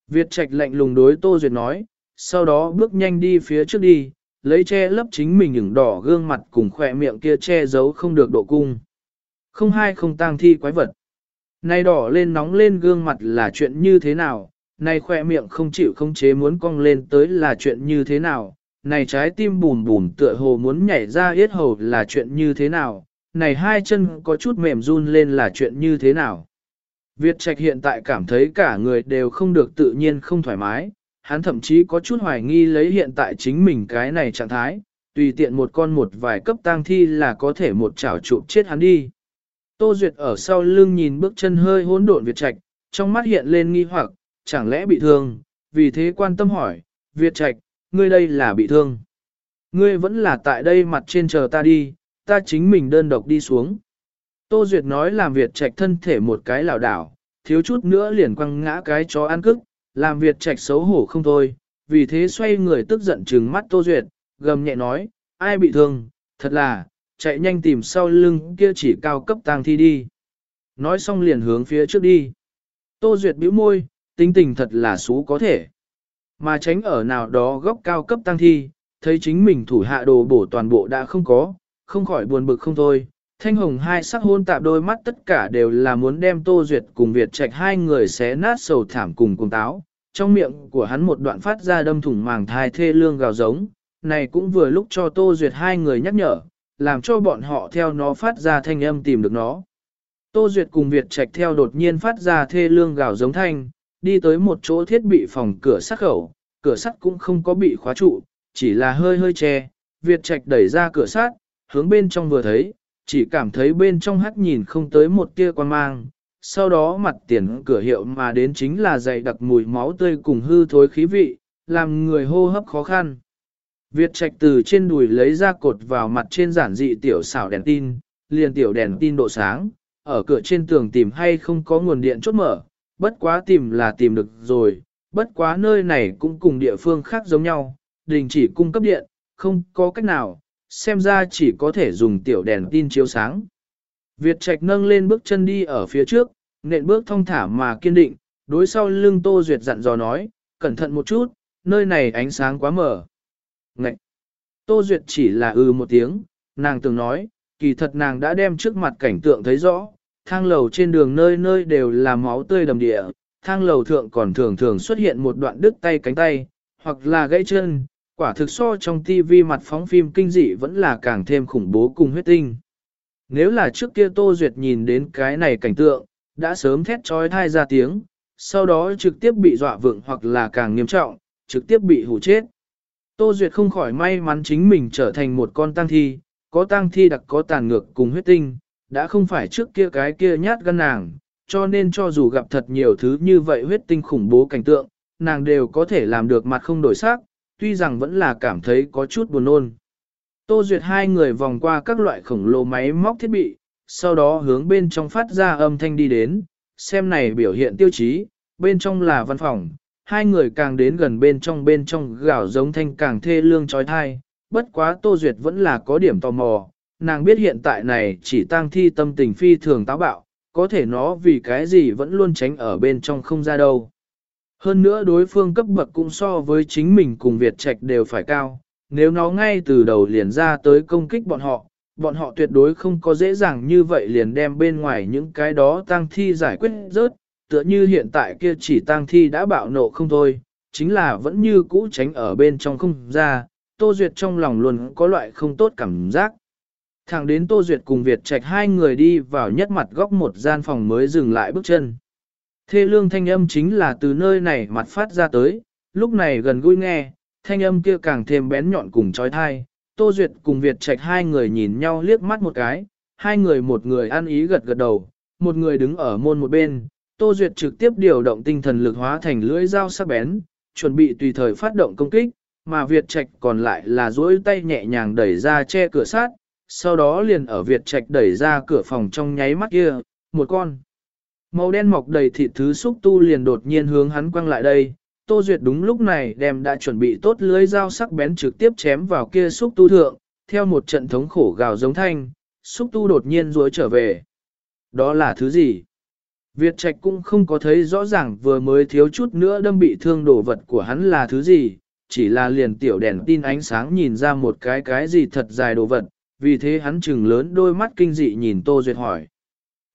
Việt Trạch lạnh lùng đối Tô Duyệt nói, sau đó bước nhanh đi phía trước đi, lấy che lấp chính mình những đỏ gương mặt cùng khỏe miệng kia che giấu không được độ cung. Không hai không tang thi quái vật. Này đỏ lên nóng lên gương mặt là chuyện như thế nào, này khỏe miệng không chịu không chế muốn cong lên tới là chuyện như thế nào, này trái tim bùn bùn tựa hồ muốn nhảy ra yết hầu là chuyện như thế nào, này hai chân có chút mềm run lên là chuyện như thế nào. Việt Trạch hiện tại cảm thấy cả người đều không được tự nhiên không thoải mái, hắn thậm chí có chút hoài nghi lấy hiện tại chính mình cái này trạng thái, tùy tiện một con một vài cấp tang thi là có thể một chảo chụp chết hắn đi. Tô Duyệt ở sau lưng nhìn bước chân hơi hỗn độn Việt Trạch, trong mắt hiện lên nghi hoặc, chẳng lẽ bị thương, vì thế quan tâm hỏi, Việt Trạch, ngươi đây là bị thương. Ngươi vẫn là tại đây mặt trên chờ ta đi, ta chính mình đơn độc đi xuống. Tô Duyệt nói làm Việt Trạch thân thể một cái lảo đảo, thiếu chút nữa liền quăng ngã cái chó ăn cức, làm Việt Trạch xấu hổ không thôi, vì thế xoay người tức giận trừng mắt Tô Duyệt, gầm nhẹ nói, ai bị thương, thật là, chạy nhanh tìm sau lưng kia chỉ cao cấp tang thi đi. Nói xong liền hướng phía trước đi. Tô Duyệt bĩu môi, tính tình thật là xú có thể. Mà tránh ở nào đó góc cao cấp tăng thi, thấy chính mình thủ hạ đồ bổ toàn bộ đã không có, không khỏi buồn bực không thôi. Thanh hồng hai sắc hôn tạp đôi mắt tất cả đều là muốn đem Tô Duyệt cùng Việt Trạch hai người xé nát sầu thảm cùng cùng táo. Trong miệng của hắn một đoạn phát ra đâm thủng màng thai thê lương gào giống, này cũng vừa lúc cho Tô Duyệt hai người nhắc nhở, làm cho bọn họ theo nó phát ra thanh âm tìm được nó. Tô Duyệt cùng Việt Trạch theo đột nhiên phát ra thê lương gào giống thanh, đi tới một chỗ thiết bị phòng cửa sắt khẩu, cửa sắt cũng không có bị khóa trụ, chỉ là hơi hơi che, Việt Trạch đẩy ra cửa sắt, hướng bên trong vừa thấy, chỉ cảm thấy bên trong hắt nhìn không tới một tia quan mang. Sau đó mặt tiền cửa hiệu mà đến chính là dày đặc mùi máu tươi cùng hư thối khí vị, làm người hô hấp khó khăn. Việt Trạch từ trên đùi lấy ra cột vào mặt trên giản dị tiểu xảo đèn tin, liền tiểu đèn tin độ sáng, ở cửa trên tường tìm hay không có nguồn điện chốt mở, bất quá tìm là tìm được rồi, bất quá nơi này cũng cùng địa phương khác giống nhau, đình chỉ cung cấp điện, không có cách nào, xem ra chỉ có thể dùng tiểu đèn tin chiếu sáng. Việt Trạch nâng lên bước chân đi ở phía trước, nện bước thong thả mà kiên định, đối sau lưng Tô Duyệt dặn dò nói, cẩn thận một chút, nơi này ánh sáng quá mở. Ngậy! Tô Duyệt chỉ là ừ một tiếng, nàng từng nói, kỳ thật nàng đã đem trước mặt cảnh tượng thấy rõ, thang lầu trên đường nơi nơi đều là máu tươi đầm địa, thang lầu thượng còn thường thường xuất hiện một đoạn đứt tay cánh tay, hoặc là gãy chân, quả thực so trong tivi mặt phóng phim kinh dị vẫn là càng thêm khủng bố cùng huyết tinh. Nếu là trước kia Tô Duyệt nhìn đến cái này cảnh tượng, đã sớm thét trói thai ra tiếng, sau đó trực tiếp bị dọa vượng hoặc là càng nghiêm trọng, trực tiếp bị hủ chết. Tô Duyệt không khỏi may mắn chính mình trở thành một con tang thi, có tang thi đặc có tàn ngược cùng huyết tinh, đã không phải trước kia cái kia nhát gan nàng, cho nên cho dù gặp thật nhiều thứ như vậy huyết tinh khủng bố cảnh tượng, nàng đều có thể làm được mặt không đổi sắc, tuy rằng vẫn là cảm thấy có chút buồn nôn. Tô Duyệt hai người vòng qua các loại khổng lồ máy móc thiết bị, sau đó hướng bên trong phát ra âm thanh đi đến, xem này biểu hiện tiêu chí, bên trong là văn phòng, hai người càng đến gần bên trong bên trong gạo giống thanh càng thê lương trói thai, bất quá Tô Duyệt vẫn là có điểm tò mò, nàng biết hiện tại này chỉ tang thi tâm tình phi thường táo bạo, có thể nó vì cái gì vẫn luôn tránh ở bên trong không ra đâu. Hơn nữa đối phương cấp bậc cũng so với chính mình cùng Việt Trạch đều phải cao, nếu nó ngay từ đầu liền ra tới công kích bọn họ, bọn họ tuyệt đối không có dễ dàng như vậy liền đem bên ngoài những cái đó tang thi giải quyết rớt, tựa như hiện tại kia chỉ tang thi đã bạo nộ không thôi, chính là vẫn như cũ tránh ở bên trong không ra, Tô Duyệt trong lòng luôn có loại không tốt cảm giác. Thẳng đến Tô Duyệt cùng Việt Trạch hai người đi vào nhất mặt góc một gian phòng mới dừng lại bước chân. Thê lương thanh âm chính là từ nơi này mặt phát ra tới, lúc này gần gũi nghe, thanh âm kia càng thêm bén nhọn cùng trói thai. Tô Duyệt cùng Việt Trạch hai người nhìn nhau liếc mắt một cái, hai người một người ăn ý gật gật đầu, một người đứng ở môn một bên. Tô Duyệt trực tiếp điều động tinh thần lực hóa thành lưỡi dao sắc bén, chuẩn bị tùy thời phát động công kích, mà Việt Trạch còn lại là duỗi tay nhẹ nhàng đẩy ra che cửa sát, sau đó liền ở Việt Trạch đẩy ra cửa phòng trong nháy mắt kia, một con. Màu đen mọc đầy thịt thứ xúc tu liền đột nhiên hướng hắn quăng lại đây, Tô Duyệt đúng lúc này đem đã chuẩn bị tốt lưới dao sắc bén trực tiếp chém vào kia xúc tu thượng, theo một trận thống khổ gào giống thanh, xúc tu đột nhiên rối trở về. Đó là thứ gì? Việt Trạch cũng không có thấy rõ ràng vừa mới thiếu chút nữa đâm bị thương đồ vật của hắn là thứ gì, chỉ là liền tiểu đèn tin ánh sáng nhìn ra một cái cái gì thật dài đồ vật, vì thế hắn chừng lớn đôi mắt kinh dị nhìn Tô Duyệt hỏi.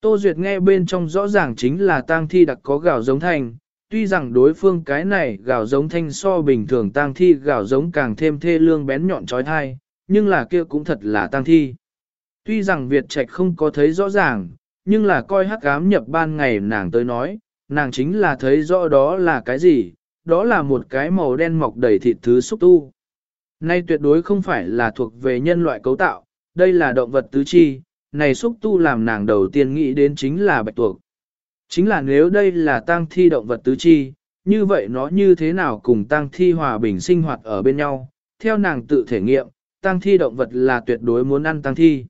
Tô Duyệt nghe bên trong rõ ràng chính là tang thi đặc có gạo giống thanh, tuy rằng đối phương cái này gạo giống thanh so bình thường tang thi gạo giống càng thêm thê lương bén nhọn trói thai, nhưng là kia cũng thật là tang thi. Tuy rằng Việt Trạch không có thấy rõ ràng, nhưng là coi hắc ám nhập ban ngày nàng tới nói, nàng chính là thấy rõ đó là cái gì, đó là một cái màu đen mọc đầy thịt thứ xúc tu. Nay tuyệt đối không phải là thuộc về nhân loại cấu tạo, đây là động vật tứ chi, này xúc tu làm nàng đầu tiên nghĩ đến chính là bạch tuộc. Chính là nếu đây là tang thi động vật tứ chi, như vậy nó như thế nào cùng tang thi hòa bình sinh hoạt ở bên nhau, theo nàng tự thể nghiệm, tang thi động vật là tuyệt đối muốn ăn tang thi.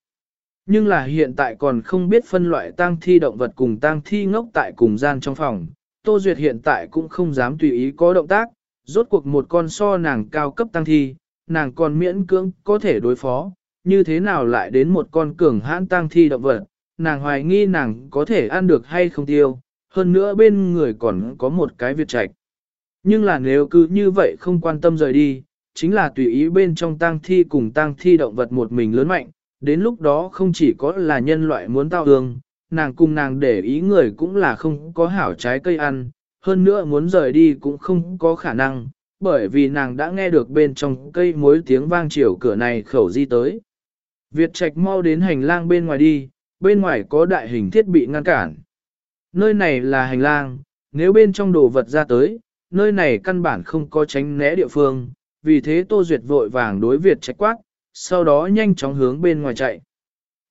Nhưng là hiện tại còn không biết phân loại tang thi động vật cùng tang thi ngốc tại cùng gian trong phòng, Tô Duyệt hiện tại cũng không dám tùy ý có động tác, rốt cuộc một con so nàng cao cấp tang thi, nàng còn miễn cưỡng có thể đối phó, như thế nào lại đến một con cường hãn tang thi động vật, nàng hoài nghi nàng có thể ăn được hay không tiêu, hơn nữa bên người còn có một cái việt trạch. Nhưng là nếu cứ như vậy không quan tâm rời đi, chính là tùy ý bên trong tang thi cùng tang thi động vật một mình lớn mạnh, đến lúc đó không chỉ có là nhân loại muốn tao hương, nàng cùng nàng để ý người cũng là không có hảo trái cây ăn, hơn nữa muốn rời đi cũng không có khả năng, bởi vì nàng đã nghe được bên trong cây mối tiếng vang chiều cửa này khẩu di tới. Việt Trạch mau đến hành lang bên ngoài đi, bên ngoài có đại hình thiết bị ngăn cản. Nơi này là hành lang, nếu bên trong đồ vật ra tới, nơi này căn bản không có tránh né địa phương, vì thế Tô Duyệt vội vàng đối Việt Trạch quát, sau đó nhanh chóng hướng bên ngoài chạy.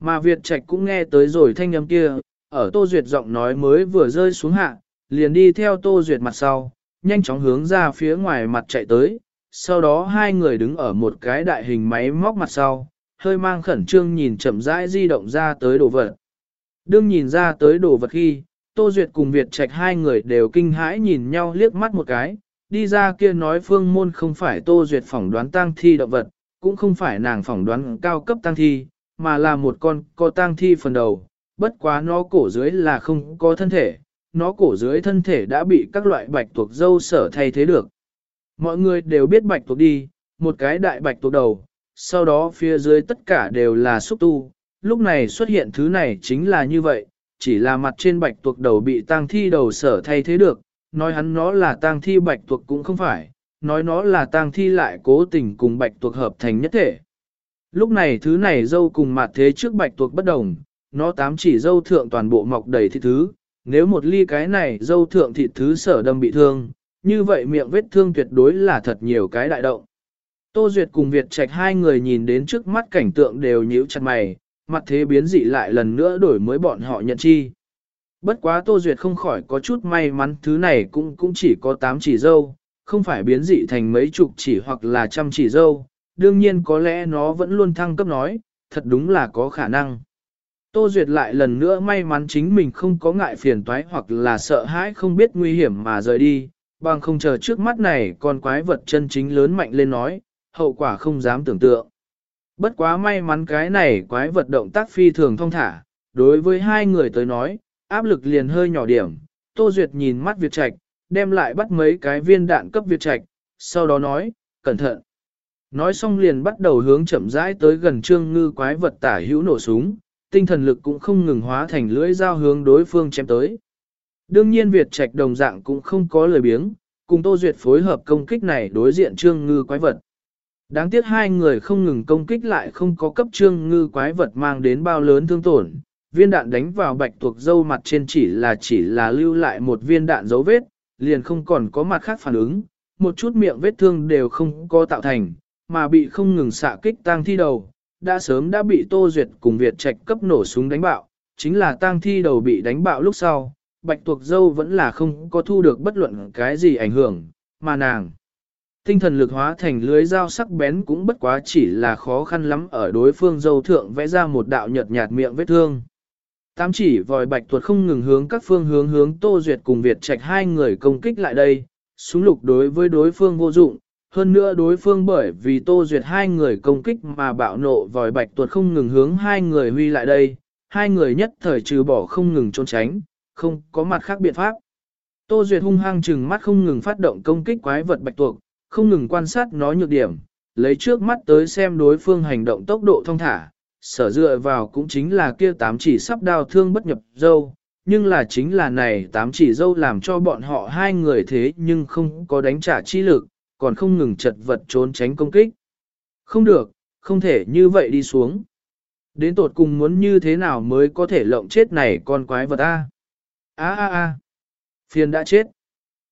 Mà Việt Trạch cũng nghe tới rồi thanh âm kia, ở Tô Duyệt giọng nói mới vừa rơi xuống hạ, liền đi theo Tô Duyệt mặt sau, nhanh chóng hướng ra phía ngoài mặt chạy tới, sau đó hai người đứng ở một cái đại hình máy móc mặt sau, hơi mang khẩn trương nhìn chậm rãi di động ra tới đồ vật. Đương nhìn ra tới đồ vật khi, Tô Duyệt cùng Việt Trạch hai người đều kinh hãi nhìn nhau liếc mắt một cái, đi ra kia nói phương môn không phải Tô Duyệt phỏng đoán tang thi động vật, cũng không phải nàng phỏng đoán cao cấp tang thi, mà là một con có tang thi phần đầu, bất quá nó cổ dưới là không có thân thể, nó cổ dưới thân thể đã bị các loại bạch tuộc dâu sở thay thế được. Mọi người đều biết bạch tuộc đi, một cái đại bạch tuộc đầu, sau đó phía dưới tất cả đều là xúc tu, lúc này xuất hiện thứ này chính là như vậy, chỉ là mặt trên bạch tuộc đầu bị tang thi đầu sở thay thế được, nói hắn nó là tang thi bạch tuộc cũng không phải, nói nó là tang thi lại cố tình cùng bạch tuộc hợp thành nhất thể. Lúc này thứ này dâu cùng mặt thế trước bạch tuộc bất đồng, nó tám chỉ dâu thượng toàn bộ mọc đầy thịt thứ, nếu một ly cái này dâu thượng thịt thứ sở đâm bị thương, như vậy miệng vết thương tuyệt đối là thật nhiều cái đại động. Tô Duyệt cùng Việt Trạch hai người nhìn đến trước mắt cảnh tượng đều nhíu chặt mày, mặt thế biến dị lại lần nữa đổi mới bọn họ nhận chi. Bất quá Tô Duyệt không khỏi có chút may mắn thứ này cũng cũng chỉ có 8 chỉ dâu, không phải biến dị thành mấy chục chỉ hoặc là trăm chỉ dâu, đương nhiên có lẽ nó vẫn luôn thăng cấp nói, thật đúng là có khả năng. Tô Duyệt lại lần nữa may mắn chính mình không có ngại phiền toái hoặc là sợ hãi không biết nguy hiểm mà rời đi, bằng không chờ trước mắt này con quái vật chân chính lớn mạnh lên nói, hậu quả không dám tưởng tượng. Bất quá may mắn cái này quái vật động tác phi thường thông thả, đối với hai người tới nói, áp lực liền hơi nhỏ điểm, Tô Duyệt nhìn mắt Việt Trạch, đem lại bắt mấy cái viên đạn cấp Việt Trạch, sau đó nói, cẩn thận. Nói xong liền bắt đầu hướng chậm rãi tới gần trương ngư quái vật tả hữu nổ súng, tinh thần lực cũng không ngừng hóa thành lưỡi dao hướng đối phương chém tới. Đương nhiên Việt Trạch đồng dạng cũng không có lời biếng, cùng Tô Duyệt phối hợp công kích này đối diện trương ngư quái vật. Đáng tiếc hai người không ngừng công kích lại không có cấp trương ngư quái vật mang đến bao lớn thương tổn. Viên đạn đánh vào bạch tuộc dâu mặt trên chỉ là chỉ là lưu lại một viên đạn dấu vết, liền không còn có mặt khác phản ứng, một chút miệng vết thương đều không có tạo thành, mà bị không ngừng xạ kích tang thi đầu, đã sớm đã bị Tô Duyệt cùng Việt Trạch cấp nổ súng đánh bạo, chính là tang thi đầu bị đánh bạo lúc sau, bạch tuộc dâu vẫn là không có thu được bất luận cái gì ảnh hưởng, mà nàng. Tinh thần lực hóa thành lưới dao sắc bén cũng bất quá chỉ là khó khăn lắm ở đối phương dâu thượng vẽ ra một đạo nhợt nhạt miệng vết thương. Tám chỉ vòi bạch tuột không ngừng hướng các phương hướng hướng Tô Duyệt cùng Việt Trạch hai người công kích lại đây, súng lục đối với đối phương vô dụng, hơn nữa đối phương bởi vì Tô Duyệt hai người công kích mà bạo nộ vòi bạch tuột không ngừng hướng hai người huy lại đây, hai người nhất thời trừ bỏ không ngừng trốn tránh, không có mặt khác biện pháp. Tô Duyệt hung hăng chừng mắt không ngừng phát động công kích quái vật bạch tuộc, không ngừng quan sát nó nhược điểm, lấy trước mắt tới xem đối phương hành động tốc độ thông thả, sở dựa vào cũng chính là kia tám chỉ sắp đao thương bất nhập dâu, nhưng là chính là này tám chỉ dâu làm cho bọn họ hai người thế nhưng không có đánh trả chi lực, còn không ngừng chật vật trốn tránh công kích. Không được, không thể như vậy đi xuống. Đến tột cùng muốn như thế nào mới có thể lộng chết này con quái vật a? A a a. Phiền đã chết.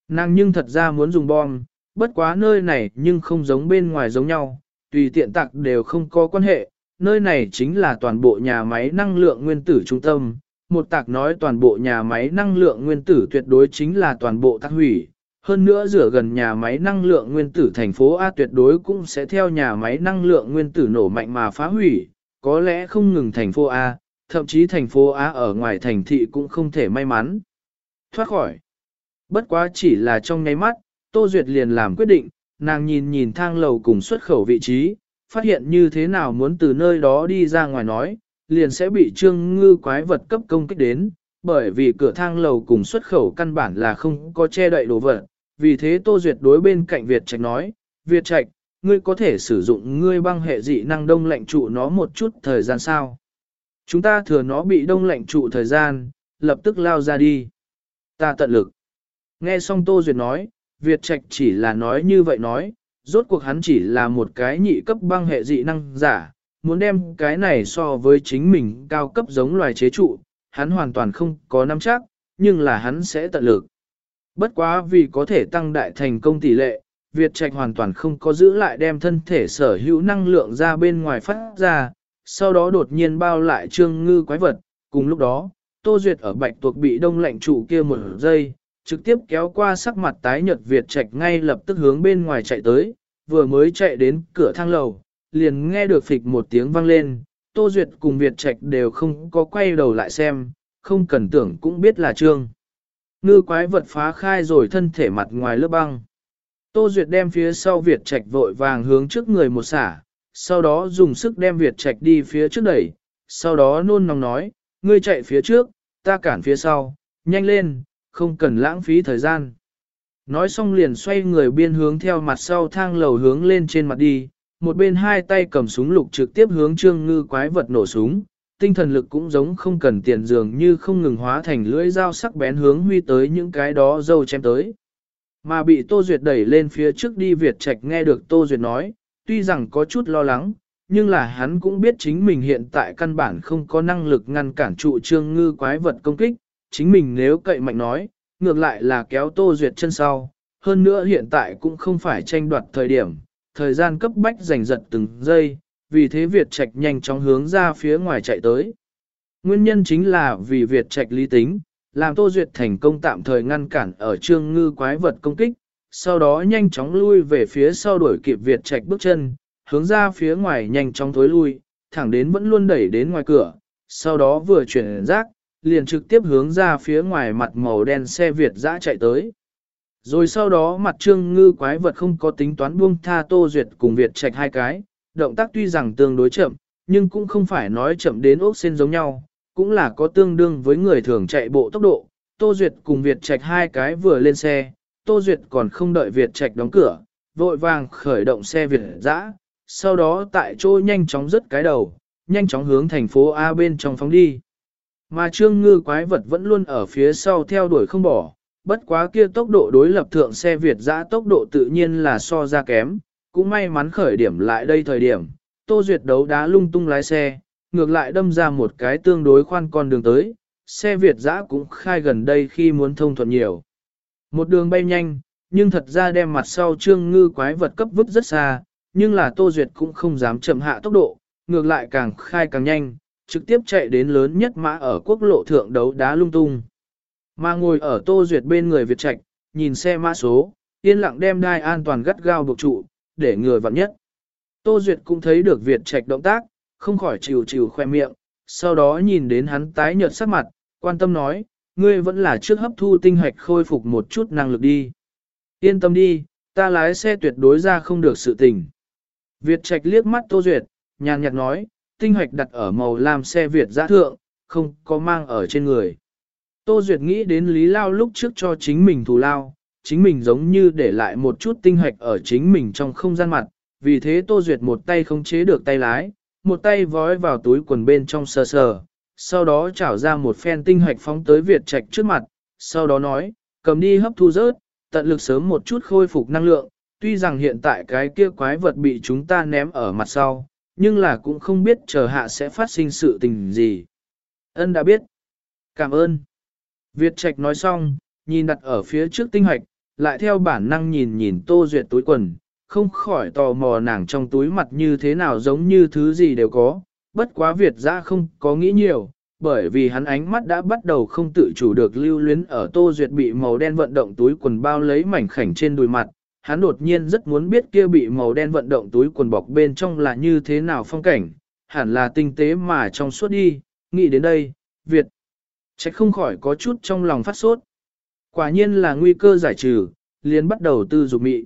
Nàng nhưng thật ra muốn dùng bom, bất quá nơi này nhưng không giống bên ngoài giống nhau, tùy tiện tặc đều không có quan hệ, nơi này chính là toàn bộ nhà máy năng lượng nguyên tử trung tâm. Một tạc nói toàn bộ nhà máy năng lượng nguyên tử tuyệt đối chính là toàn bộ tạc hủy, hơn nữa rửa gần nhà máy năng lượng nguyên tử thành phố A tuyệt đối cũng sẽ theo nhà máy năng lượng nguyên tử nổ mạnh mà phá hủy, có lẽ không ngừng thành phố A, thậm chí thành phố A ở ngoài thành thị cũng không thể may mắn. Thoát khỏi. Bất quá chỉ là trong nháy mắt, Tô Duyệt liền làm quyết định, nàng nhìn nhìn thang lầu cùng xuất khẩu vị trí, phát hiện như thế nào muốn từ nơi đó đi ra ngoài nói, liền sẽ bị trương ngư quái vật cấp công kích đến, bởi vì cửa thang lầu cùng xuất khẩu căn bản là không có che đậy đồ vật. Vì thế Tô Duyệt đối bên cạnh Việt Trạch nói, Việt Trạch, ngươi có thể sử dụng ngươi băng hệ dị năng đông lạnh trụ nó một chút thời gian sao? Chúng ta thừa nó bị đông lạnh trụ thời gian, lập tức lao ra đi. Ta tận lực. Nghe xong Tô Duyệt nói, Việt Trạch chỉ là nói như vậy nói, rốt cuộc hắn chỉ là một cái nhị cấp băng hệ dị năng giả, muốn đem cái này so với chính mình cao cấp giống loài chế trụ, hắn hoàn toàn không có nắm chắc, nhưng là hắn sẽ tận lực. Bất quá vì có thể tăng đại thành công tỷ lệ, Việt Trạch hoàn toàn không có giữ lại đem thân thể sở hữu năng lượng ra bên ngoài phát ra, sau đó đột nhiên bao lại trương ngư quái vật, cùng lúc đó, Tô Duyệt ở bạch tuộc bị đông lạnh trụ kia một giây, trực tiếp kéo qua sắc mặt tái nhợt Việt Trạch ngay lập tức hướng bên ngoài chạy tới, vừa mới chạy đến cửa thang lầu, liền nghe được phịch một tiếng vang lên, Tô Duyệt cùng Việt Trạch đều không có quay đầu lại xem, không cần tưởng cũng biết là trương. Ngư quái vật phá khai rồi thân thể mặt ngoài lớp băng. Tô Duyệt đem phía sau Việt Trạch vội vàng hướng trước người một xả, sau đó dùng sức đem Việt Trạch đi phía trước đẩy, sau đó nôn nóng nói, ngươi chạy phía trước, ta cản phía sau, nhanh lên, không cần lãng phí thời gian. Nói xong liền xoay người biên hướng theo mặt sau thang lầu hướng lên trên mặt đi, một bên hai tay cầm súng lục trực tiếp hướng trương ngư quái vật nổ súng, tinh thần lực cũng giống không cần tiền dường như không ngừng hóa thành lưỡi dao sắc bén hướng huy tới những cái đó dâu chém tới. Mà bị Tô Duyệt đẩy lên phía trước đi Việt Trạch nghe được Tô Duyệt nói, tuy rằng có chút lo lắng, nhưng là hắn cũng biết chính mình hiện tại căn bản không có năng lực ngăn cản trụ trương ngư quái vật công kích, chính mình nếu cậy mạnh nói, ngược lại là kéo Tô Duyệt chân sau, hơn nữa hiện tại cũng không phải tranh đoạt thời điểm, thời gian cấp bách giành giật từng giây, vì thế Việt Trạch nhanh chóng hướng ra phía ngoài chạy tới. Nguyên nhân chính là vì Việt Trạch lý tính, làm Tô Duyệt thành công tạm thời ngăn cản ở trương ngư quái vật công kích, sau đó nhanh chóng lui về phía sau đuổi kịp Việt Trạch bước chân, hướng ra phía ngoài nhanh chóng thối lui, thẳng đến vẫn luôn đẩy đến ngoài cửa, sau đó vừa chuyển rác, liền trực tiếp hướng ra phía ngoài mặt màu đen xe Việt dã chạy tới. Rồi sau đó mặt trương ngư quái vật không có tính toán buông tha Tô Duyệt cùng Việt Trạch hai cái, động tác tuy rằng tương đối chậm, nhưng cũng không phải nói chậm đến ốc sen giống nhau, cũng là có tương đương với người thường chạy bộ tốc độ. Tô Duyệt cùng Việt Trạch hai cái vừa lên xe, Tô Duyệt còn không đợi Việt Trạch đóng cửa, vội vàng khởi động xe Việt dã, sau đó tại chỗ nhanh chóng rớt cái đầu, nhanh chóng hướng thành phố A bên trong phóng đi. Mà trương ngư quái vật vẫn luôn ở phía sau theo đuổi không bỏ, bất quá kia tốc độ đối lập thượng xe Việt dã tốc độ tự nhiên là so ra kém, cũng may mắn khởi điểm lại đây thời điểm, Tô Duyệt đấu đá lung tung lái xe, ngược lại đâm ra một cái tương đối khoan con đường tới, xe Việt dã cũng khai gần đây khi muốn thông thuận nhiều. Một đường bay nhanh, nhưng thật ra đem mặt sau trương ngư quái vật cấp vứt rất xa, nhưng là Tô Duyệt cũng không dám chậm hạ tốc độ, ngược lại càng khai càng nhanh, trực tiếp chạy đến lớn nhất mã ở quốc lộ thượng đấu đá lung tung. Mà ngồi ở Tô Duyệt bên người Việt Trạch, nhìn xe mã số, yên lặng đem đai an toàn gắt gao buộc trụ, để người vặn nhất. Tô Duyệt cũng thấy được Việt Trạch động tác, không khỏi chịu chịu khoe miệng, sau đó nhìn đến hắn tái nhợt sắc mặt, quan tâm nói, ngươi vẫn là trước hấp thu tinh hạch khôi phục một chút năng lực đi. Yên tâm đi, ta lái xe tuyệt đối ra không được sự tình. Việt Trạch liếc mắt Tô Duyệt, nhàn nhạt nói, tinh hoạch đặt ở màu lam xe Việt giã thượng, không có mang ở trên người. Tô Duyệt nghĩ đến Lý Lao lúc trước cho chính mình thù lao, chính mình giống như để lại một chút tinh hoạch ở chính mình trong không gian mặt, vì thế Tô Duyệt một tay không chế được tay lái, một tay vói vào túi quần bên trong sờ sờ, sau đó chảo ra một phen tinh hoạch phóng tới Việt Trạch trước mặt, sau đó nói, cầm đi hấp thu rớt, tận lực sớm một chút khôi phục năng lượng, tuy rằng hiện tại cái kia quái vật bị chúng ta ném ở mặt sau, nhưng là cũng không biết chờ hạ sẽ phát sinh sự tình gì. Ân đã biết. Cảm ơn. Việt Trạch nói xong, nhìn đặt ở phía trước tinh hoạch, lại theo bản năng nhìn nhìn Tô Duyệt túi quần, không khỏi tò mò nàng trong túi mặt như thế nào giống như thứ gì đều có, bất quá Việt ra không có nghĩ nhiều, bởi vì hắn ánh mắt đã bắt đầu không tự chủ được lưu luyến ở Tô Duyệt bị màu đen vận động túi quần bao lấy mảnh khảnh trên đùi mặt, hắn đột nhiên rất muốn biết kia bị màu đen vận động túi quần bọc bên trong là như thế nào phong cảnh, hẳn là tinh tế mà trong suốt đi, nghĩ đến đây, Việt trách không khỏi có chút trong lòng phát sốt. Quả nhiên là nguy cơ giải trừ, liền bắt đầu tư dục mị.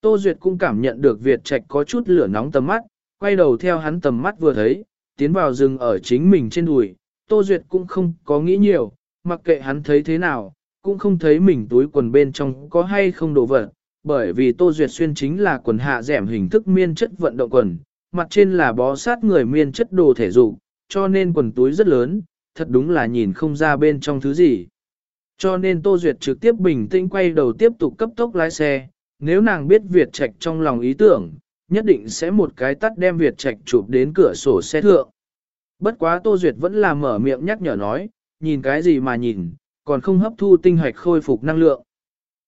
Tô Duyệt cũng cảm nhận được Việt Trạch có chút lửa nóng tầm mắt, quay đầu theo hắn tầm mắt vừa thấy, tiến vào rừng ở chính mình trên đùi. Tô Duyệt cũng không có nghĩ nhiều, mặc kệ hắn thấy thế nào, cũng không thấy mình túi quần bên trong có hay không đồ vật, bởi vì Tô Duyệt xuyên chính là quần hạ dẻm hình thức miên chất vận động quần, mặt trên là bó sát người miên chất đồ thể dục, cho nên quần túi rất lớn, thật đúng là nhìn không ra bên trong thứ gì. Cho nên Tô Duyệt trực tiếp bình tĩnh quay đầu tiếp tục cấp tốc lái xe, nếu nàng biết Việt Trạch trong lòng ý tưởng, nhất định sẽ một cái tắt đem Việt Trạch chụp đến cửa sổ xe thượng. Bất quá Tô Duyệt vẫn là mở miệng nhắc nhở nói, nhìn cái gì mà nhìn, còn không hấp thu tinh hạch khôi phục năng lượng.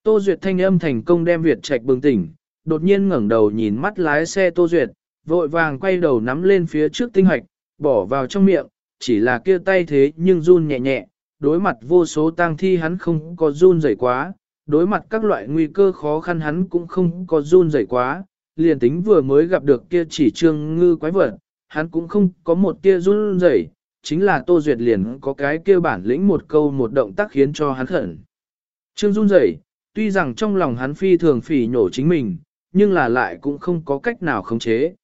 Tô Duyệt thanh âm thành công đem Việt Trạch bừng tỉnh, đột nhiên ngẩng đầu nhìn mắt lái xe Tô Duyệt, vội vàng quay đầu nắm lên phía trước tinh hoạch, bỏ vào trong miệng, chỉ là kia tay thế nhưng run nhẹ nhẹ, đối mặt vô số tang thi hắn không có run rẩy quá, đối mặt các loại nguy cơ khó khăn hắn cũng không có run rẩy quá, liền tính vừa mới gặp được kia chỉ trương ngư quái vật, hắn cũng không có một tia run rẩy, chính là Tô Duyệt liền có cái kia bản lĩnh một câu một động tác khiến cho hắn khẩn. Trương run rẩy, tuy rằng trong lòng hắn phi thường phỉ nhổ chính mình, nhưng là lại cũng không có cách nào khống chế.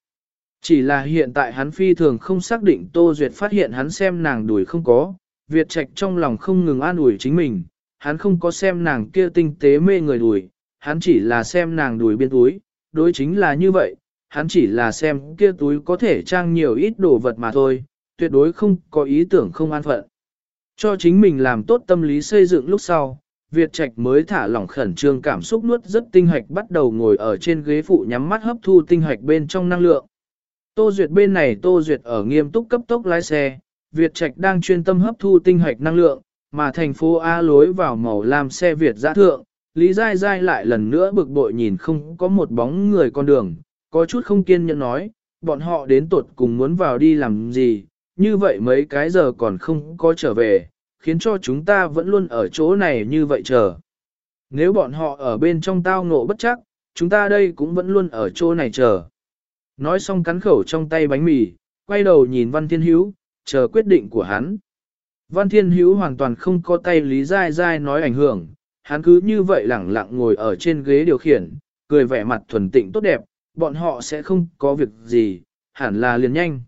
Chỉ là hiện tại hắn phi thường không xác định Tô Duyệt phát hiện hắn xem nàng đuổi không có, Việt Trạch trong lòng không ngừng an ủi chính mình, hắn không có xem nàng kia tinh tế mê người đuổi, hắn chỉ là xem nàng đuổi biên túi, đối chính là như vậy, hắn chỉ là xem kia túi có thể trang nhiều ít đồ vật mà thôi, tuyệt đối không có ý tưởng không an phận. Cho chính mình làm tốt tâm lý xây dựng lúc sau, Việt Trạch mới thả lỏng khẩn trương cảm xúc nuốt rất tinh hoạch bắt đầu ngồi ở trên ghế phụ nhắm mắt hấp thu tinh hoạch bên trong năng lượng. Tô Duyệt bên này Tô Duyệt ở nghiêm túc cấp tốc lái xe, Việt Trạch đang chuyên tâm hấp thu tinh hoạch năng lượng, mà thành phố A lối vào màu lam xe Việt giã thượng, Lý Giai Giai lại lần nữa bực bội nhìn không có một bóng người con đường, có chút không kiên nhẫn nói, bọn họ đến tột cùng muốn vào đi làm gì, như vậy mấy cái giờ còn không có trở về, khiến cho chúng ta vẫn luôn ở chỗ này như vậy chờ. Nếu bọn họ ở bên trong tao ngộ bất chắc, chúng ta đây cũng vẫn luôn ở chỗ này chờ. Nói xong cắn khẩu trong tay bánh mì, quay đầu nhìn Văn Thiên Hữu, chờ quyết định của hắn. Văn Thiên Hữu hoàn toàn không có tay Lý Giai Giai nói ảnh hưởng, hắn cứ như vậy lẳng lặng ngồi ở trên ghế điều khiển, cười vẻ mặt thuần tịnh tốt đẹp, bọn họ sẽ không có việc gì, hẳn là liền nhanh.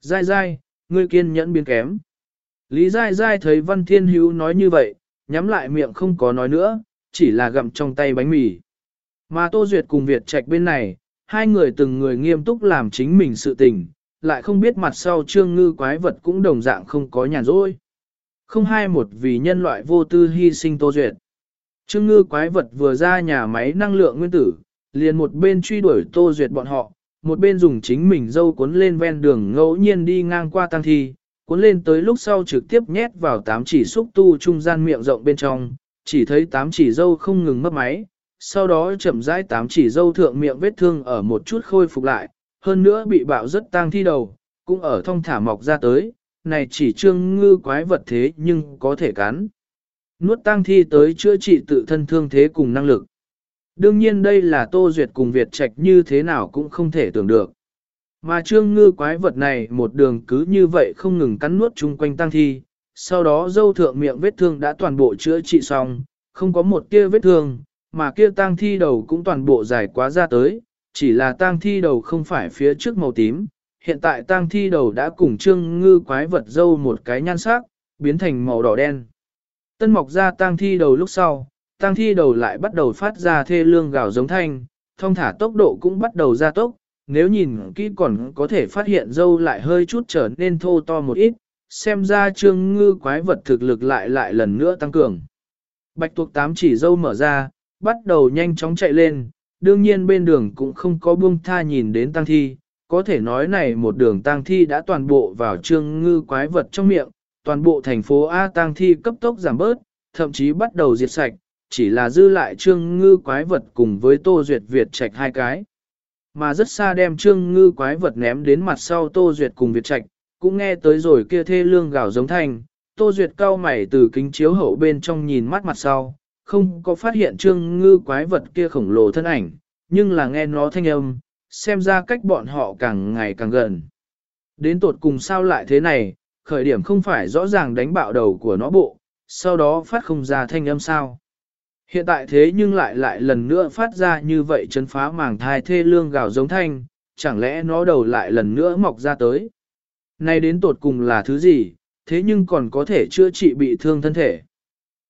Giai Giai, ngươi kiên nhẫn biến kém. Lý Giai Giai thấy Văn Thiên Hữu nói như vậy, nhắm lại miệng không có nói nữa, chỉ là gặm trong tay bánh mì. Mà Tô Duyệt cùng Việt Trạch bên này, hai người từng người nghiêm túc làm chính mình sự tình, lại không biết mặt sau trương ngư quái vật cũng đồng dạng không có nhàn rỗi. Không hai một vì nhân loại vô tư hy sinh Tô Duyệt. Trương ngư quái vật vừa ra nhà máy năng lượng nguyên tử, liền một bên truy đuổi Tô Duyệt bọn họ, một bên dùng chính mình dâu cuốn lên ven đường ngẫu nhiên đi ngang qua tăng thi, cuốn lên tới lúc sau trực tiếp nhét vào tám chỉ xúc tu trung gian miệng rộng bên trong, chỉ thấy tám chỉ dâu không ngừng mất máy, sau đó chậm rãi tám chỉ dâu thượng miệng vết thương ở một chút khôi phục lại, hơn nữa bị bạo rất tang thi đầu, cũng ở thông thả mọc ra tới, này chỉ trương ngư quái vật thế nhưng có thể cắn. Nuốt tang thi tới chữa trị tự thân thương thế cùng năng lực. Đương nhiên đây là Tô Duyệt cùng Việt Trạch như thế nào cũng không thể tưởng được. Mà trương ngư quái vật này một đường cứ như vậy không ngừng cắn nuốt chung quanh tang thi, sau đó dâu thượng miệng vết thương đã toàn bộ chữa trị xong, không có một kia vết thương, mà kia tang thi đầu cũng toàn bộ dài quá ra tới, chỉ là tang thi đầu không phải phía trước màu tím, hiện tại tang thi đầu đã cùng trương ngư quái vật dâu một cái nhan sắc, biến thành màu đỏ đen. Tân mọc ra tang thi đầu lúc sau, tang thi đầu lại bắt đầu phát ra thê lương gào giống thanh, thông thả tốc độ cũng bắt đầu gia tốc, nếu nhìn kỹ còn có thể phát hiện dâu lại hơi chút trở nên thô to một ít, xem ra trương ngư quái vật thực lực lại lại lần nữa tăng cường. Bạch tuộc tám chỉ dâu mở ra, bắt đầu nhanh chóng chạy lên, đương nhiên bên đường cũng không có buông tha nhìn đến tăng thi, có thể nói này một đường tăng thi đã toàn bộ vào trương ngư quái vật trong miệng, toàn bộ thành phố A tăng thi cấp tốc giảm bớt, thậm chí bắt đầu diệt sạch, chỉ là dư lại trương ngư quái vật cùng với tô duyệt Việt Trạch hai cái. Mà rất xa đem trương ngư quái vật ném đến mặt sau tô duyệt cùng Việt Trạch, cũng nghe tới rồi kia thê lương gào giống thành tô duyệt cao mày từ kính chiếu hậu bên trong nhìn mắt mặt sau, không có phát hiện trương ngư quái vật kia khổng lồ thân ảnh, nhưng là nghe nó thanh âm, xem ra cách bọn họ càng ngày càng gần. Đến tột cùng sao lại thế này, khởi điểm không phải rõ ràng đánh bạo đầu của nó bộ, sau đó phát không ra thanh âm sao. Hiện tại thế nhưng lại lại lần nữa phát ra như vậy chấn phá màng thai thê lương gào giống thanh, chẳng lẽ nó đầu lại lần nữa mọc ra tới. Này đến tột cùng là thứ gì, thế nhưng còn có thể chữa trị bị thương thân thể.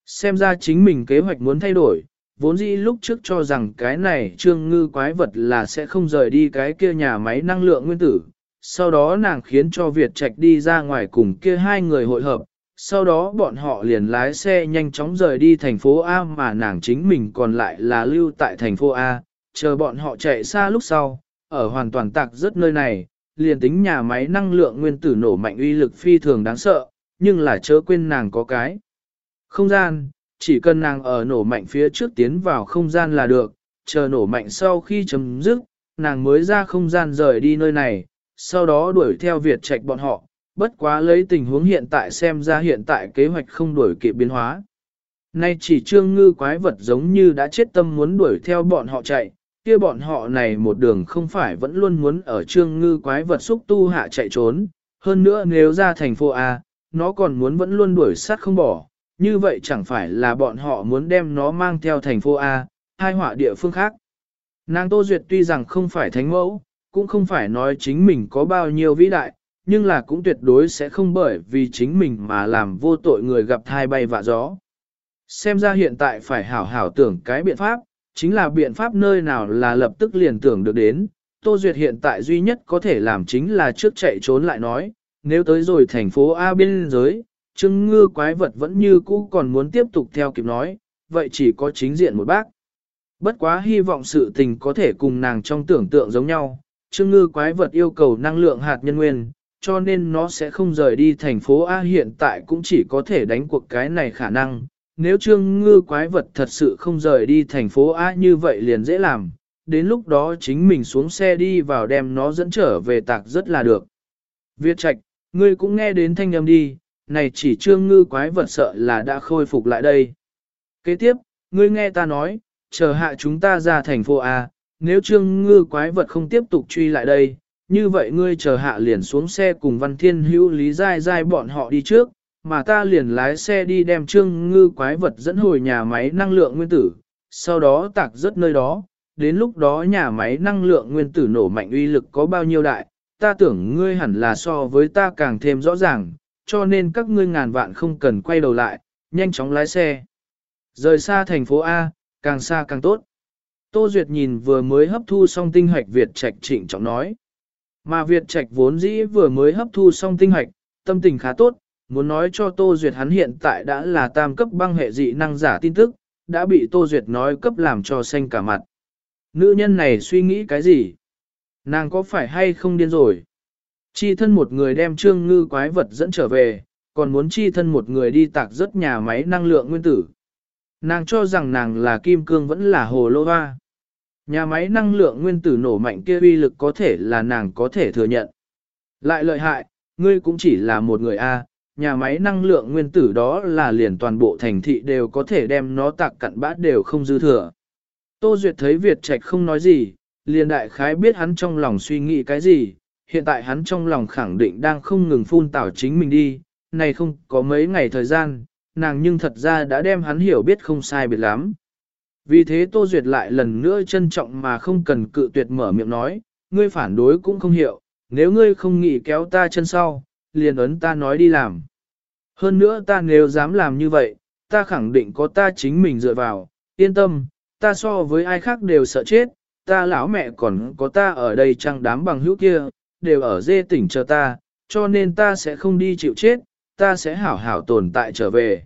Xem ra chính mình kế hoạch muốn thay đổi, vốn dĩ lúc trước cho rằng cái này trương ngư quái vật là sẽ không rời đi cái kia nhà máy năng lượng nguyên tử. Sau đó nàng khiến cho Việt Trạch đi ra ngoài cùng kia hai người hội hợp, sau đó bọn họ liền lái xe nhanh chóng rời đi thành phố A mà nàng chính mình còn lại là lưu tại thành phố A, chờ bọn họ chạy xa lúc sau, ở hoàn toàn tạc rất nơi này, liền tính nhà máy năng lượng nguyên tử nổ mạnh uy lực phi thường đáng sợ, nhưng là chớ quên nàng có cái. Không gian, chỉ cần nàng ở nổ mạnh phía trước tiến vào không gian là được, chờ nổ mạnh sau khi chấm dứt, nàng mới ra không gian rời đi nơi này, sau đó đuổi theo Việt Trạch bọn họ, bất quá lấy tình huống hiện tại xem ra hiện tại kế hoạch không đổi kịp biến hóa. Nay chỉ trương ngư quái vật giống như đã chết tâm muốn đuổi theo bọn họ chạy, kia bọn họ này một đường không phải vẫn luôn muốn ở trương ngư quái vật xúc tu hạ chạy trốn, hơn nữa nếu ra thành phố A, nó còn muốn vẫn luôn đuổi sát không bỏ, như vậy chẳng phải là bọn họ muốn đem nó mang theo thành phố A, hai họa địa phương khác. Nàng Tô Duyệt tuy rằng không phải thánh mẫu, cũng không phải nói chính mình có bao nhiêu vĩ đại, nhưng là cũng tuyệt đối sẽ không bởi vì chính mình mà làm vô tội người gặp thai bay vạ gió. Xem ra hiện tại phải hảo hảo tưởng cái biện pháp, chính là biện pháp nơi nào là lập tức liền tưởng được đến. Tô Duyệt hiện tại duy nhất có thể làm chính là trước chạy trốn lại nói, nếu tới rồi thành phố A biên giới, Trương ngư quái vật vẫn như cũ còn muốn tiếp tục theo kịp nói, vậy chỉ có chính diện một bác. Bất quá hy vọng sự tình có thể cùng nàng trong tưởng tượng giống nhau, Trương ngư quái vật yêu cầu năng lượng hạt nhân nguyên, cho nên nó sẽ không rời đi thành phố A hiện tại cũng chỉ có thể đánh cuộc cái này khả năng. Nếu trương ngư quái vật thật sự không rời đi thành phố A như vậy liền dễ làm, đến lúc đó chính mình xuống xe đi vào đem nó dẫn trở về tạc rất là được. Việt Trạch, ngươi cũng nghe đến thanh âm đi, này chỉ trương ngư quái vật sợ là đã khôi phục lại đây. Kế tiếp, ngươi nghe ta nói, chờ hạ chúng ta ra thành phố A, nếu trương ngư quái vật không tiếp tục truy lại đây, như vậy ngươi chờ hạ liền xuống xe cùng văn thiên hữu lý dai dai bọn họ đi trước, mà ta liền lái xe đi đem trương ngư quái vật dẫn hồi nhà máy năng lượng nguyên tử, sau đó tạc rất nơi đó, đến lúc đó nhà máy năng lượng nguyên tử nổ mạnh uy lực có bao nhiêu đại, ta tưởng ngươi hẳn là so với ta càng thêm rõ ràng, cho nên các ngươi ngàn vạn không cần quay đầu lại, nhanh chóng lái xe. Rời xa thành phố A, càng xa càng tốt. Tô Duyệt nhìn vừa mới hấp thu xong tinh hoạch Việt Trạch trịnh trọng nói. Mà Việt Trạch vốn dĩ vừa mới hấp thu xong tinh hạch, tâm tình khá tốt, muốn nói cho Tô Duyệt hắn hiện tại đã là tam cấp băng hệ dị năng giả tin tức, đã bị Tô Duyệt nói cấp làm cho xanh cả mặt. Nữ nhân này suy nghĩ cái gì? Nàng có phải hay không điên rồi? Chi thân một người đem trương ngư quái vật dẫn trở về, còn muốn chi thân một người đi tạc rất nhà máy năng lượng nguyên tử. Nàng cho rằng nàng là kim cương vẫn là hồ lô hoa. Nhà máy năng lượng nguyên tử nổ mạnh kia uy lực có thể là nàng có thể thừa nhận. Lại lợi hại, ngươi cũng chỉ là một người A, nhà máy năng lượng nguyên tử đó là liền toàn bộ thành thị đều có thể đem nó tạc cặn bát đều không dư thừa. Tô Duyệt thấy Việt Trạch không nói gì, liền đại khái biết hắn trong lòng suy nghĩ cái gì, hiện tại hắn trong lòng khẳng định đang không ngừng phun tảo chính mình đi, này không có mấy ngày thời gian, nàng nhưng thật ra đã đem hắn hiểu biết không sai biệt lắm. Vì thế Tô Duyệt lại lần nữa trân trọng mà không cần cự tuyệt mở miệng nói, ngươi phản đối cũng không hiểu, nếu ngươi không nghĩ kéo ta chân sau, liền ấn ta nói đi làm. Hơn nữa ta nếu dám làm như vậy, ta khẳng định có ta chính mình dựa vào, yên tâm, ta so với ai khác đều sợ chết, ta lão mẹ còn có ta ở đây chăng đám bằng hữu kia, đều ở dê tỉnh chờ ta, cho nên ta sẽ không đi chịu chết, ta sẽ hảo hảo tồn tại trở về.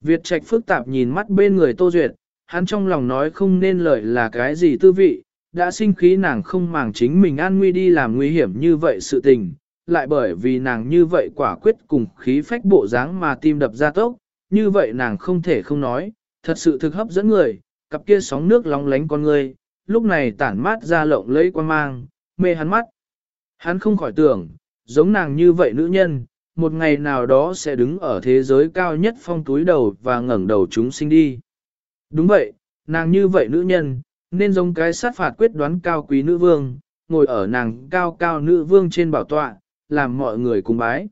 Việt Trạch phức tạp nhìn mắt bên người Tô Duyệt, hắn trong lòng nói không nên lời là cái gì tư vị, đã sinh khí nàng không màng chính mình an nguy đi làm nguy hiểm như vậy sự tình, lại bởi vì nàng như vậy quả quyết cùng khí phách bộ dáng mà tim đập ra tốc, như vậy nàng không thể không nói, thật sự thực hấp dẫn người, cặp kia sóng nước long lánh con người, lúc này tản mát ra lộng lẫy quan mang, mê hắn mắt. Hắn không khỏi tưởng, giống nàng như vậy nữ nhân, một ngày nào đó sẽ đứng ở thế giới cao nhất phong túi đầu và ngẩng đầu chúng sinh đi. Đúng vậy, nàng như vậy nữ nhân, nên giống cái sát phạt quyết đoán cao quý nữ vương, ngồi ở nàng cao cao nữ vương trên bảo tọa, làm mọi người cùng bái.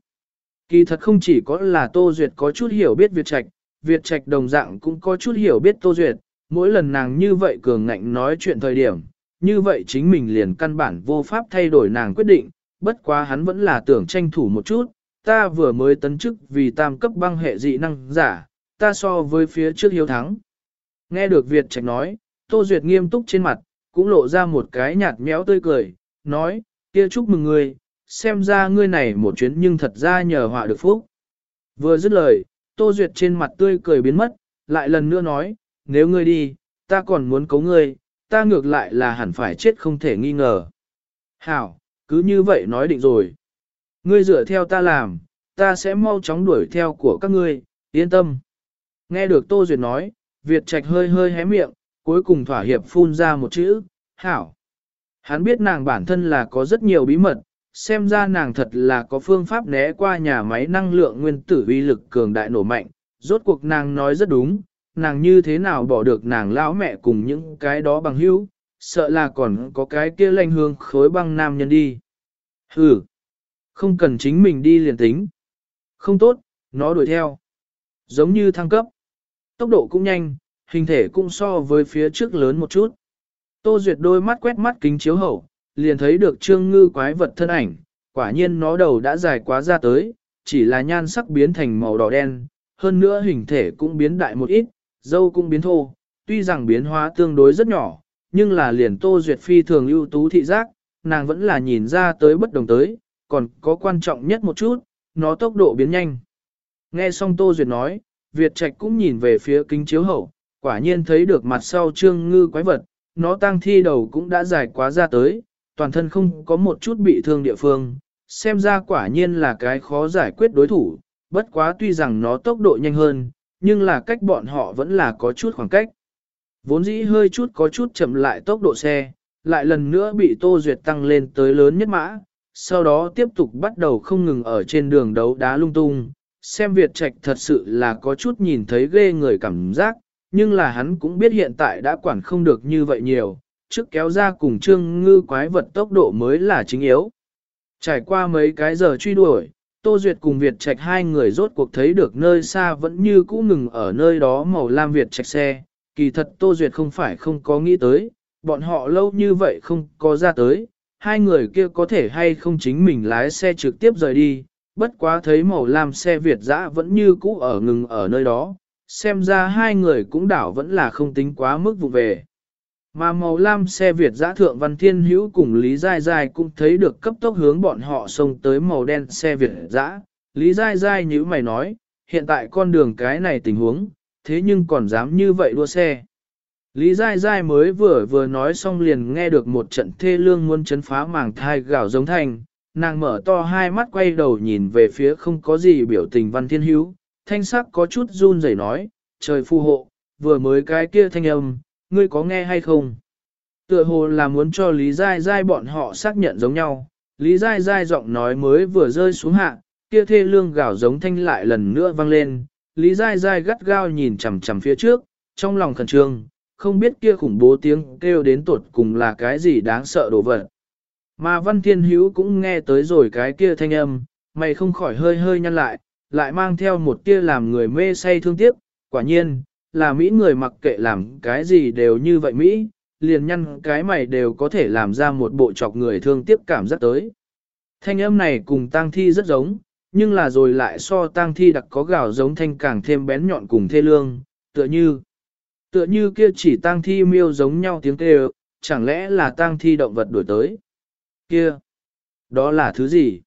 Kỳ thật không chỉ có là Tô Duyệt có chút hiểu biết Việt Trạch, Việt Trạch đồng dạng cũng có chút hiểu biết Tô Duyệt, mỗi lần nàng như vậy cường ngạnh nói chuyện thời điểm, như vậy chính mình liền căn bản vô pháp thay đổi nàng quyết định, bất quá hắn vẫn là tưởng tranh thủ một chút, ta vừa mới tấn chức vì tam cấp băng hệ dị năng giả, ta so với phía trước hiếu thắng. Nghe được Việt Trạch nói, Tô Duyệt nghiêm túc trên mặt, cũng lộ ra một cái nhạt méo tươi cười, nói, kia chúc mừng ngươi, xem ra ngươi này một chuyến nhưng thật ra nhờ họa được phúc. Vừa dứt lời, Tô Duyệt trên mặt tươi cười biến mất, lại lần nữa nói, nếu ngươi đi, ta còn muốn cấu ngươi, ta ngược lại là hẳn phải chết không thể nghi ngờ. Hảo, cứ như vậy nói định rồi. Ngươi dựa theo ta làm, ta sẽ mau chóng đuổi theo của các ngươi, yên tâm. Nghe được Tô Duyệt nói, Việt Trạch hơi hơi hé miệng, cuối cùng thỏa hiệp phun ra một chữ, hảo. Hắn biết nàng bản thân là có rất nhiều bí mật, xem ra nàng thật là có phương pháp né qua nhà máy năng lượng nguyên tử uy lực cường đại nổ mạnh. Rốt cuộc nàng nói rất đúng, nàng như thế nào bỏ được nàng lão mẹ cùng những cái đó bằng hữu, sợ là còn có cái kia lanh hương khối băng nam nhân đi. Hừ, không cần chính mình đi liền tính. Không tốt, nó đuổi theo. Giống như thăng cấp. Tốc độ cũng nhanh, hình thể cũng so với phía trước lớn một chút. Tô Duyệt đôi mắt quét mắt kính chiếu hậu, liền thấy được trương ngư quái vật thân ảnh, quả nhiên nó đầu đã dài quá ra tới, chỉ là nhan sắc biến thành màu đỏ đen, hơn nữa hình thể cũng biến đại một ít, dâu cũng biến thô, tuy rằng biến hóa tương đối rất nhỏ, nhưng là liền Tô Duyệt phi thường ưu tú thị giác, nàng vẫn là nhìn ra tới bất đồng tới, còn có quan trọng nhất một chút, nó tốc độ biến nhanh. Nghe xong Tô Duyệt nói, Việt Trạch cũng nhìn về phía kính chiếu hậu, quả nhiên thấy được mặt sau trương ngư quái vật, nó tăng thi đầu cũng đã dài quá ra tới, toàn thân không có một chút bị thương địa phương, xem ra quả nhiên là cái khó giải quyết đối thủ, bất quá tuy rằng nó tốc độ nhanh hơn, nhưng là cách bọn họ vẫn là có chút khoảng cách. Vốn dĩ hơi chút có chút chậm lại tốc độ xe, lại lần nữa bị Tô Duyệt tăng lên tới lớn nhất mã, sau đó tiếp tục bắt đầu không ngừng ở trên đường đấu đá lung tung. Xem Việt Trạch thật sự là có chút nhìn thấy ghê người cảm giác, nhưng là hắn cũng biết hiện tại đã quản không được như vậy nhiều, trước kéo ra cùng trương ngư quái vật tốc độ mới là chính yếu. Trải qua mấy cái giờ truy đuổi, Tô Duyệt cùng Việt Trạch hai người rốt cuộc thấy được nơi xa vẫn như cũ ngừng ở nơi đó màu lam Việt Trạch xe. Kỳ thật Tô Duyệt không phải không có nghĩ tới, bọn họ lâu như vậy không có ra tới, hai người kia có thể hay không chính mình lái xe trực tiếp rời đi, bất quá thấy màu lam xe Việt dã vẫn như cũ ở ngừng ở nơi đó, xem ra hai người cũng đảo vẫn là không tính quá mức vụ về. Mà màu lam xe Việt giã thượng Văn Thiên Hữu cùng Lý Giai Giai cũng thấy được cấp tốc hướng bọn họ xông tới màu đen xe Việt giã. Lý Giai Giai như mày nói, hiện tại con đường cái này tình huống, thế nhưng còn dám như vậy đua xe. Lý Giai Giai mới vừa vừa nói xong liền nghe được một trận thê lương muốn chấn phá màng thai gạo giống thành, nàng mở to hai mắt quay đầu nhìn về phía không có gì biểu tình Văn Thiên Hữu, thanh sắc có chút run rẩy nói, trời phù hộ, vừa mới cái kia thanh âm, ngươi có nghe hay không? Tựa hồ là muốn cho Lý Giai Giai bọn họ xác nhận giống nhau, Lý Giai Giai giọng nói mới vừa rơi xuống hạ, kia thê lương gạo giống thanh lại lần nữa vang lên, Lý Giai Giai gắt gao nhìn chằm chằm phía trước, trong lòng khẩn trương, không biết kia khủng bố tiếng kêu đến tột cùng là cái gì đáng sợ đổ vật. Mà Văn Thiên Hữu cũng nghe tới rồi cái kia thanh âm, mày không khỏi hơi hơi nhăn lại, lại mang theo một tia làm người mê say thương tiếc, quả nhiên, là Mỹ người mặc kệ làm cái gì đều như vậy Mỹ, liền nhăn cái mày đều có thể làm ra một bộ chọc người thương tiếc cảm giác tới. Thanh âm này cùng tang thi rất giống, nhưng là rồi lại so tang thi đặc có gạo giống thanh càng thêm bén nhọn cùng thê lương, tựa như, tựa như kia chỉ tang thi miêu giống nhau tiếng kêu, chẳng lẽ là tang thi động vật đuổi tới. Kia, đó là thứ gì?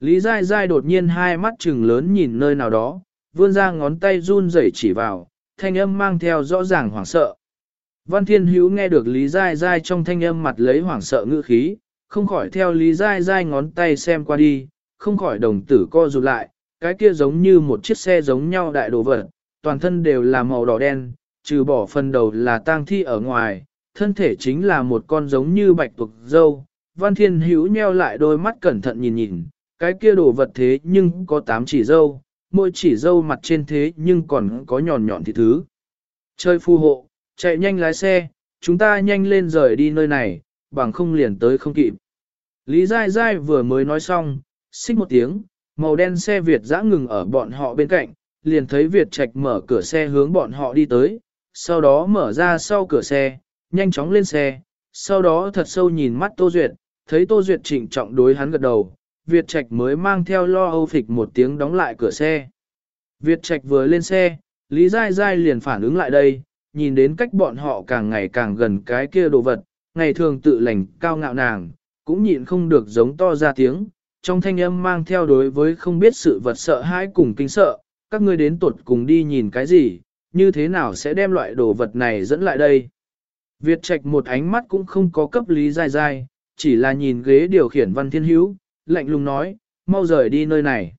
Lý Giai Giai đột nhiên hai mắt trừng lớn nhìn nơi nào đó, vươn ra ngón tay run rẩy chỉ vào, thanh âm mang theo rõ ràng hoảng sợ. Văn Thiên Hữu nghe được Lý Giai Giai trong thanh âm mặt lấy hoảng sợ ngữ khí, không khỏi theo Lý Giai Giai ngón tay xem qua đi, không khỏi đồng tử co rụt lại, cái kia giống như một chiếc xe giống nhau đại đồ vật, toàn thân đều là màu đỏ đen, trừ bỏ phần đầu là tang thi ở ngoài, thân thể chính là một con giống như bạch tuộc dâu. Văn Thiên Hữu nheo lại đôi mắt cẩn thận nhìn nhìn, cái kia đồ vật thế nhưng có tám chỉ dâu, mỗi chỉ dâu mặt trên thế nhưng còn có nhọn nhọn thì thứ. Chơi phù hộ, chạy nhanh lái xe, chúng ta nhanh lên rời đi nơi này, bằng không liền tới không kịp. Lý Giai Giai vừa mới nói xong, xích một tiếng, màu đen xe Việt dã ngừng ở bọn họ bên cạnh, liền thấy Việt Trạch mở cửa xe hướng bọn họ đi tới, sau đó mở ra sau cửa xe, nhanh chóng lên xe, sau đó thật sâu nhìn mắt Tô Duyệt, thấy Tô Duyệt trịnh trọng đối hắn gật đầu, Việt Trạch mới mang theo lo âu phịch một tiếng đóng lại cửa xe. Việt Trạch vừa lên xe, Lý Giai Giai liền phản ứng lại đây, nhìn đến cách bọn họ càng ngày càng gần cái kia đồ vật, ngày thường tự lành cao ngạo nàng, cũng nhịn không được giống to ra tiếng, trong thanh âm mang theo đối với không biết sự vật sợ hãi cùng kinh sợ, các ngươi đến tuột cùng đi nhìn cái gì, như thế nào sẽ đem loại đồ vật này dẫn lại đây. Việt Trạch một ánh mắt cũng không có cấp Lý Giai Giai, chỉ là nhìn ghế điều khiển Văn Thiên Hữu, lạnh lùng nói, mau rời đi nơi này.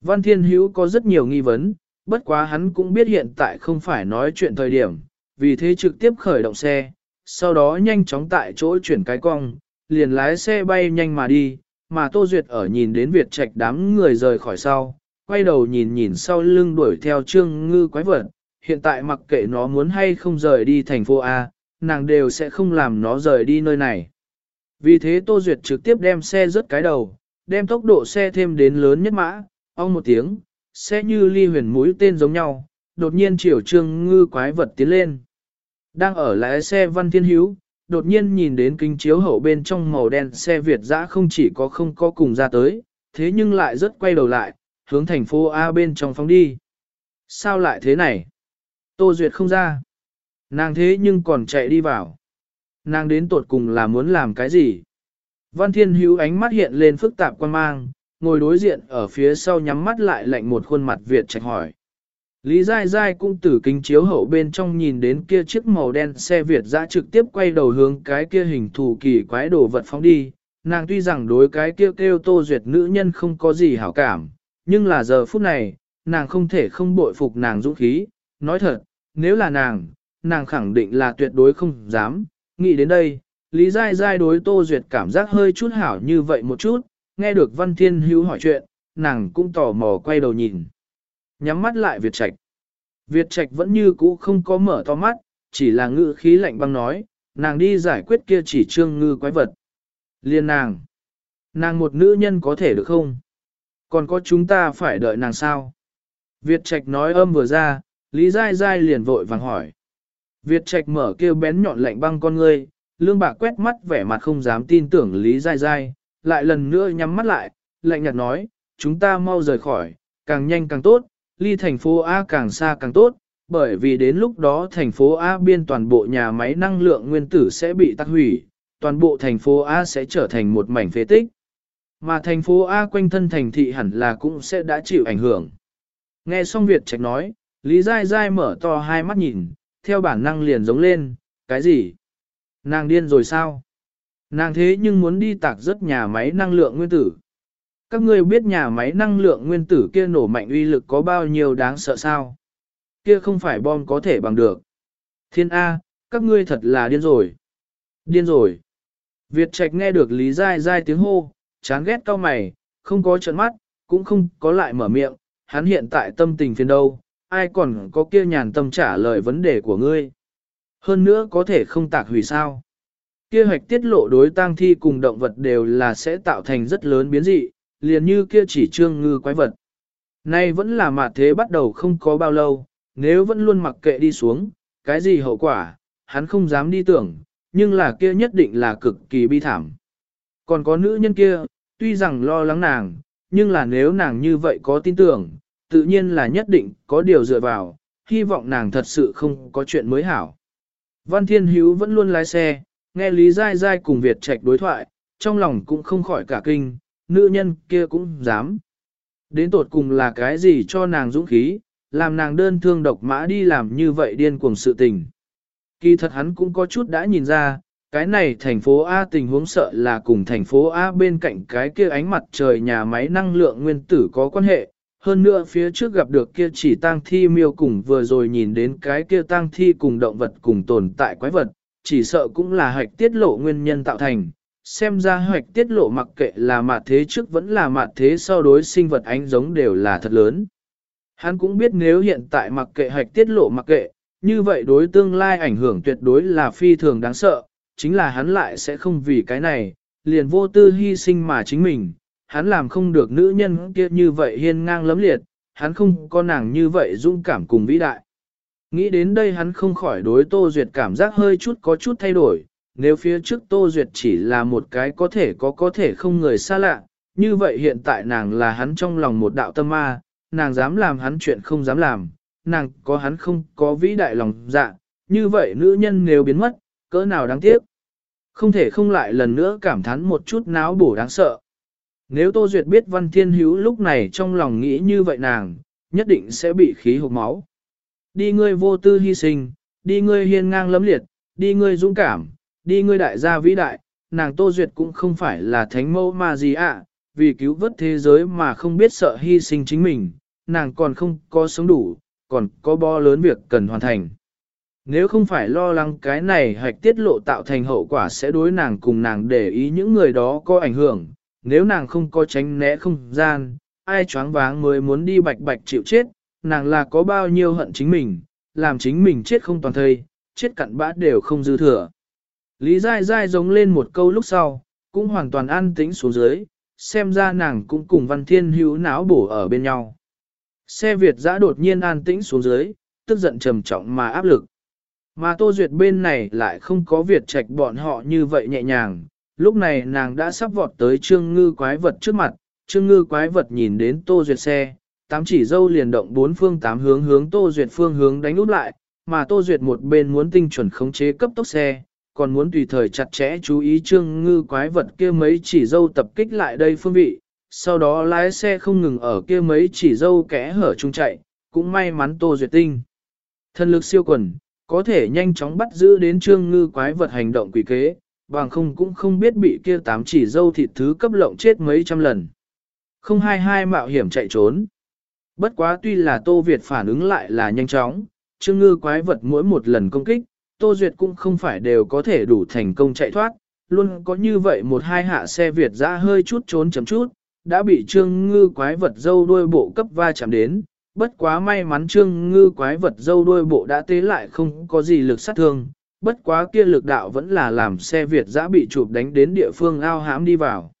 Văn Thiên Hữu có rất nhiều nghi vấn, bất quá hắn cũng biết hiện tại không phải nói chuyện thời điểm, vì thế trực tiếp khởi động xe, sau đó nhanh chóng tại chỗ chuyển cái cong, liền lái xe bay nhanh mà đi, mà Tô Duyệt ở nhìn đến Việt Trạch đám người rời khỏi sau, quay đầu nhìn nhìn sau lưng đuổi theo Trương Ngư quái vật, hiện tại mặc kệ nó muốn hay không rời đi thành phố A, nàng đều sẽ không làm nó rời đi nơi này. Vì thế Tô Duyệt trực tiếp đem xe rớt cái đầu, đem tốc độ xe thêm đến lớn nhất mã, ong một tiếng, xe như ly huyền mũi tên giống nhau, đột nhiên chiều trương ngư quái vật tiến lên. Đang ở lái xe Văn Thiên Hiếu, đột nhiên nhìn đến kính chiếu hậu bên trong màu đen xe Việt dã không chỉ có không có cùng ra tới, thế nhưng lại rất quay đầu lại, hướng thành phố A bên trong phóng đi. Sao lại thế này? Tô Duyệt không ra. Nàng thế nhưng còn chạy đi vào. Nàng đến tột cùng là muốn làm cái gì? Văn Thiên Hữu ánh mắt hiện lên phức tạp quan mang, ngồi đối diện ở phía sau nhắm mắt lại lạnh một khuôn mặt Việt trạch hỏi. Lý Giai Giai cũng từ kính chiếu hậu bên trong nhìn đến kia chiếc màu đen xe Việt dã trực tiếp quay đầu hướng cái kia hình thù kỳ quái đồ vật phóng đi, nàng tuy rằng đối cái kêu kêu tô duyệt nữ nhân không có gì hảo cảm, nhưng là giờ phút này, nàng không thể không bội phục nàng dũng khí, nói thật, nếu là nàng, nàng khẳng định là tuyệt đối không dám, nghĩ đến đây, Lý Giai Giai đối Tô Duyệt cảm giác hơi chút hảo như vậy một chút, nghe được Văn Thiên Hữu hỏi chuyện, nàng cũng tò mò quay đầu nhìn. Nhắm mắt lại Việt Trạch. Việt Trạch vẫn như cũ không có mở to mắt, chỉ là ngự khí lạnh băng nói, nàng đi giải quyết kia chỉ trương ngư quái vật. Liên nàng. Nàng một nữ nhân có thể được không? Còn có chúng ta phải đợi nàng sao? Việt Trạch nói âm vừa ra, Lý Giai Giai liền vội vàng hỏi. Việt Trạch mở kêu bén nhọn lạnh băng con ngươi, lương bạc quét mắt vẻ mặt không dám tin tưởng Lý Giai Giai, lại lần nữa nhắm mắt lại, lạnh nhạt nói, chúng ta mau rời khỏi, càng nhanh càng tốt, ly thành phố A càng xa càng tốt, bởi vì đến lúc đó thành phố A biên toàn bộ nhà máy năng lượng nguyên tử sẽ bị tắc hủy, toàn bộ thành phố A sẽ trở thành một mảnh phế tích. Mà thành phố A quanh thân thành thị hẳn là cũng sẽ đã chịu ảnh hưởng. Nghe xong Việt Trạch nói, Lý Giai Giai mở to hai mắt nhìn, theo bản năng liền giống lên, cái gì? Nàng điên rồi sao? Nàng thế nhưng muốn đi tạc rất nhà máy năng lượng nguyên tử. Các ngươi biết nhà máy năng lượng nguyên tử kia nổ mạnh uy lực có bao nhiêu đáng sợ sao? Kia không phải bom có thể bằng được. Thiên A, các ngươi thật là điên rồi. Điên rồi. Việt Trạch nghe được Lý Giai Giai tiếng hô, chán ghét cao mày, không có trận mắt, cũng không có lại mở miệng, hắn hiện tại tâm tình phiền đâu, ai còn có kia nhàn tâm trả lời vấn đề của ngươi. Hơn nữa có thể không tạc hủy sao. Kia hoạch tiết lộ đối tang thi cùng động vật đều là sẽ tạo thành rất lớn biến dị, liền như kia chỉ trương ngư quái vật. Nay vẫn là mạt thế bắt đầu không có bao lâu, nếu vẫn luôn mặc kệ đi xuống, cái gì hậu quả, hắn không dám đi tưởng, nhưng là kia nhất định là cực kỳ bi thảm. Còn có nữ nhân kia, tuy rằng lo lắng nàng, nhưng là nếu nàng như vậy có tin tưởng, tự nhiên là nhất định có điều dựa vào, hy vọng nàng thật sự không có chuyện mới hảo. Văn Thiên Hữu vẫn luôn lái xe, nghe Lý Giai Giai cùng Việt Trạch đối thoại, trong lòng cũng không khỏi cả kinh, nữ nhân kia cũng dám. Đến tột cùng là cái gì cho nàng dũng khí, làm nàng đơn thương độc mã đi làm như vậy điên cuồng sự tình. Kỳ thật hắn cũng có chút đã nhìn ra, cái này thành phố A tình huống sợ là cùng thành phố A bên cạnh cái kia ánh mặt trời nhà máy năng lượng nguyên tử có quan hệ. Hơn nữa phía trước gặp được kia chỉ tang thi miêu cùng vừa rồi nhìn đến cái kia tang thi cùng động vật cùng tồn tại quái vật, chỉ sợ cũng là hạch tiết lộ nguyên nhân tạo thành. Xem ra hoạch tiết lộ mặc kệ là mạt thế trước vẫn là mạt thế so đối sinh vật ánh giống đều là thật lớn. Hắn cũng biết nếu hiện tại mặc kệ hạch tiết lộ mặc kệ, như vậy đối tương lai ảnh hưởng tuyệt đối là phi thường đáng sợ, chính là hắn lại sẽ không vì cái này, liền vô tư hy sinh mà chính mình, hắn làm không được nữ nhân kia như vậy hiên ngang lấm liệt, hắn không có nàng như vậy dung cảm cùng vĩ đại. Nghĩ đến đây hắn không khỏi đối Tô Duyệt cảm giác hơi chút có chút thay đổi, nếu phía trước Tô Duyệt chỉ là một cái có thể có có thể không người xa lạ, như vậy hiện tại nàng là hắn trong lòng một đạo tâm ma, nàng dám làm hắn chuyện không dám làm, nàng có hắn không có vĩ đại lòng dạ, như vậy nữ nhân nếu biến mất, cỡ nào đáng tiếc. Không thể không lại lần nữa cảm thán một chút náo bổ đáng sợ. Nếu Tô Duyệt biết Văn Thiên Hữu lúc này trong lòng nghĩ như vậy nàng, nhất định sẽ bị khí hộp máu. Đi ngươi vô tư hy sinh, đi ngươi hiên ngang lấm liệt, đi ngươi dũng cảm, đi ngươi đại gia vĩ đại, nàng Tô Duyệt cũng không phải là thánh mẫu mà gì ạ, vì cứu vớt thế giới mà không biết sợ hy sinh chính mình, nàng còn không có sống đủ, còn có bo lớn việc cần hoàn thành. Nếu không phải lo lắng cái này hạch tiết lộ tạo thành hậu quả sẽ đối nàng cùng nàng để ý những người đó có ảnh hưởng, nếu nàng không có tránh né không gian, ai choáng váng mới muốn đi bạch bạch chịu chết, nàng là có bao nhiêu hận chính mình, làm chính mình chết không toàn thây, chết cặn bã đều không dư thừa. Lý Giai Giai giống lên một câu lúc sau, cũng hoàn toàn an tĩnh xuống dưới, xem ra nàng cũng cùng văn thiên hữu náo bổ ở bên nhau. Xe Việt giã đột nhiên an tĩnh xuống dưới, tức giận trầm trọng mà áp lực. Mà Tô Duyệt bên này lại không có Việt trạch bọn họ như vậy nhẹ nhàng. Lúc này nàng đã sắp vọt tới trương ngư quái vật trước mặt, trương ngư quái vật nhìn đến Tô Duyệt xe, tám chỉ dâu liền động bốn phương tám hướng hướng Tô Duyệt phương hướng đánh úp lại, mà Tô Duyệt một bên muốn tinh chuẩn khống chế cấp tốc xe, còn muốn tùy thời chặt chẽ chú ý trương ngư quái vật kia mấy chỉ dâu tập kích lại đây phương vị, sau đó lái xe không ngừng ở kia mấy chỉ dâu kẽ hở trung chạy, cũng may mắn Tô Duyệt Tinh. Thân lực siêu quần, có thể nhanh chóng bắt giữ đến trương ngư quái vật hành động quỷ kế, bằng không cũng không biết bị kia tám chỉ dâu thịt thứ cấp lộng chết mấy trăm lần. Không hai hai mạo hiểm chạy trốn. Bất quá tuy là Tô Việt phản ứng lại là nhanh chóng, Trương Ngư quái vật mỗi một lần công kích, Tô Duyệt cũng không phải đều có thể đủ thành công chạy thoát, luôn có như vậy một hai hạ xe Việt ra hơi chút trốn chấm chút, đã bị Trương Ngư quái vật dâu đuôi bộ cấp va chạm đến, bất quá may mắn Trương Ngư quái vật dâu đuôi bộ đã tế lại không có gì lực sát thương, bất quá kia lực đạo vẫn là làm xe Việt dã bị chụp đánh đến địa phương ao hãm đi vào.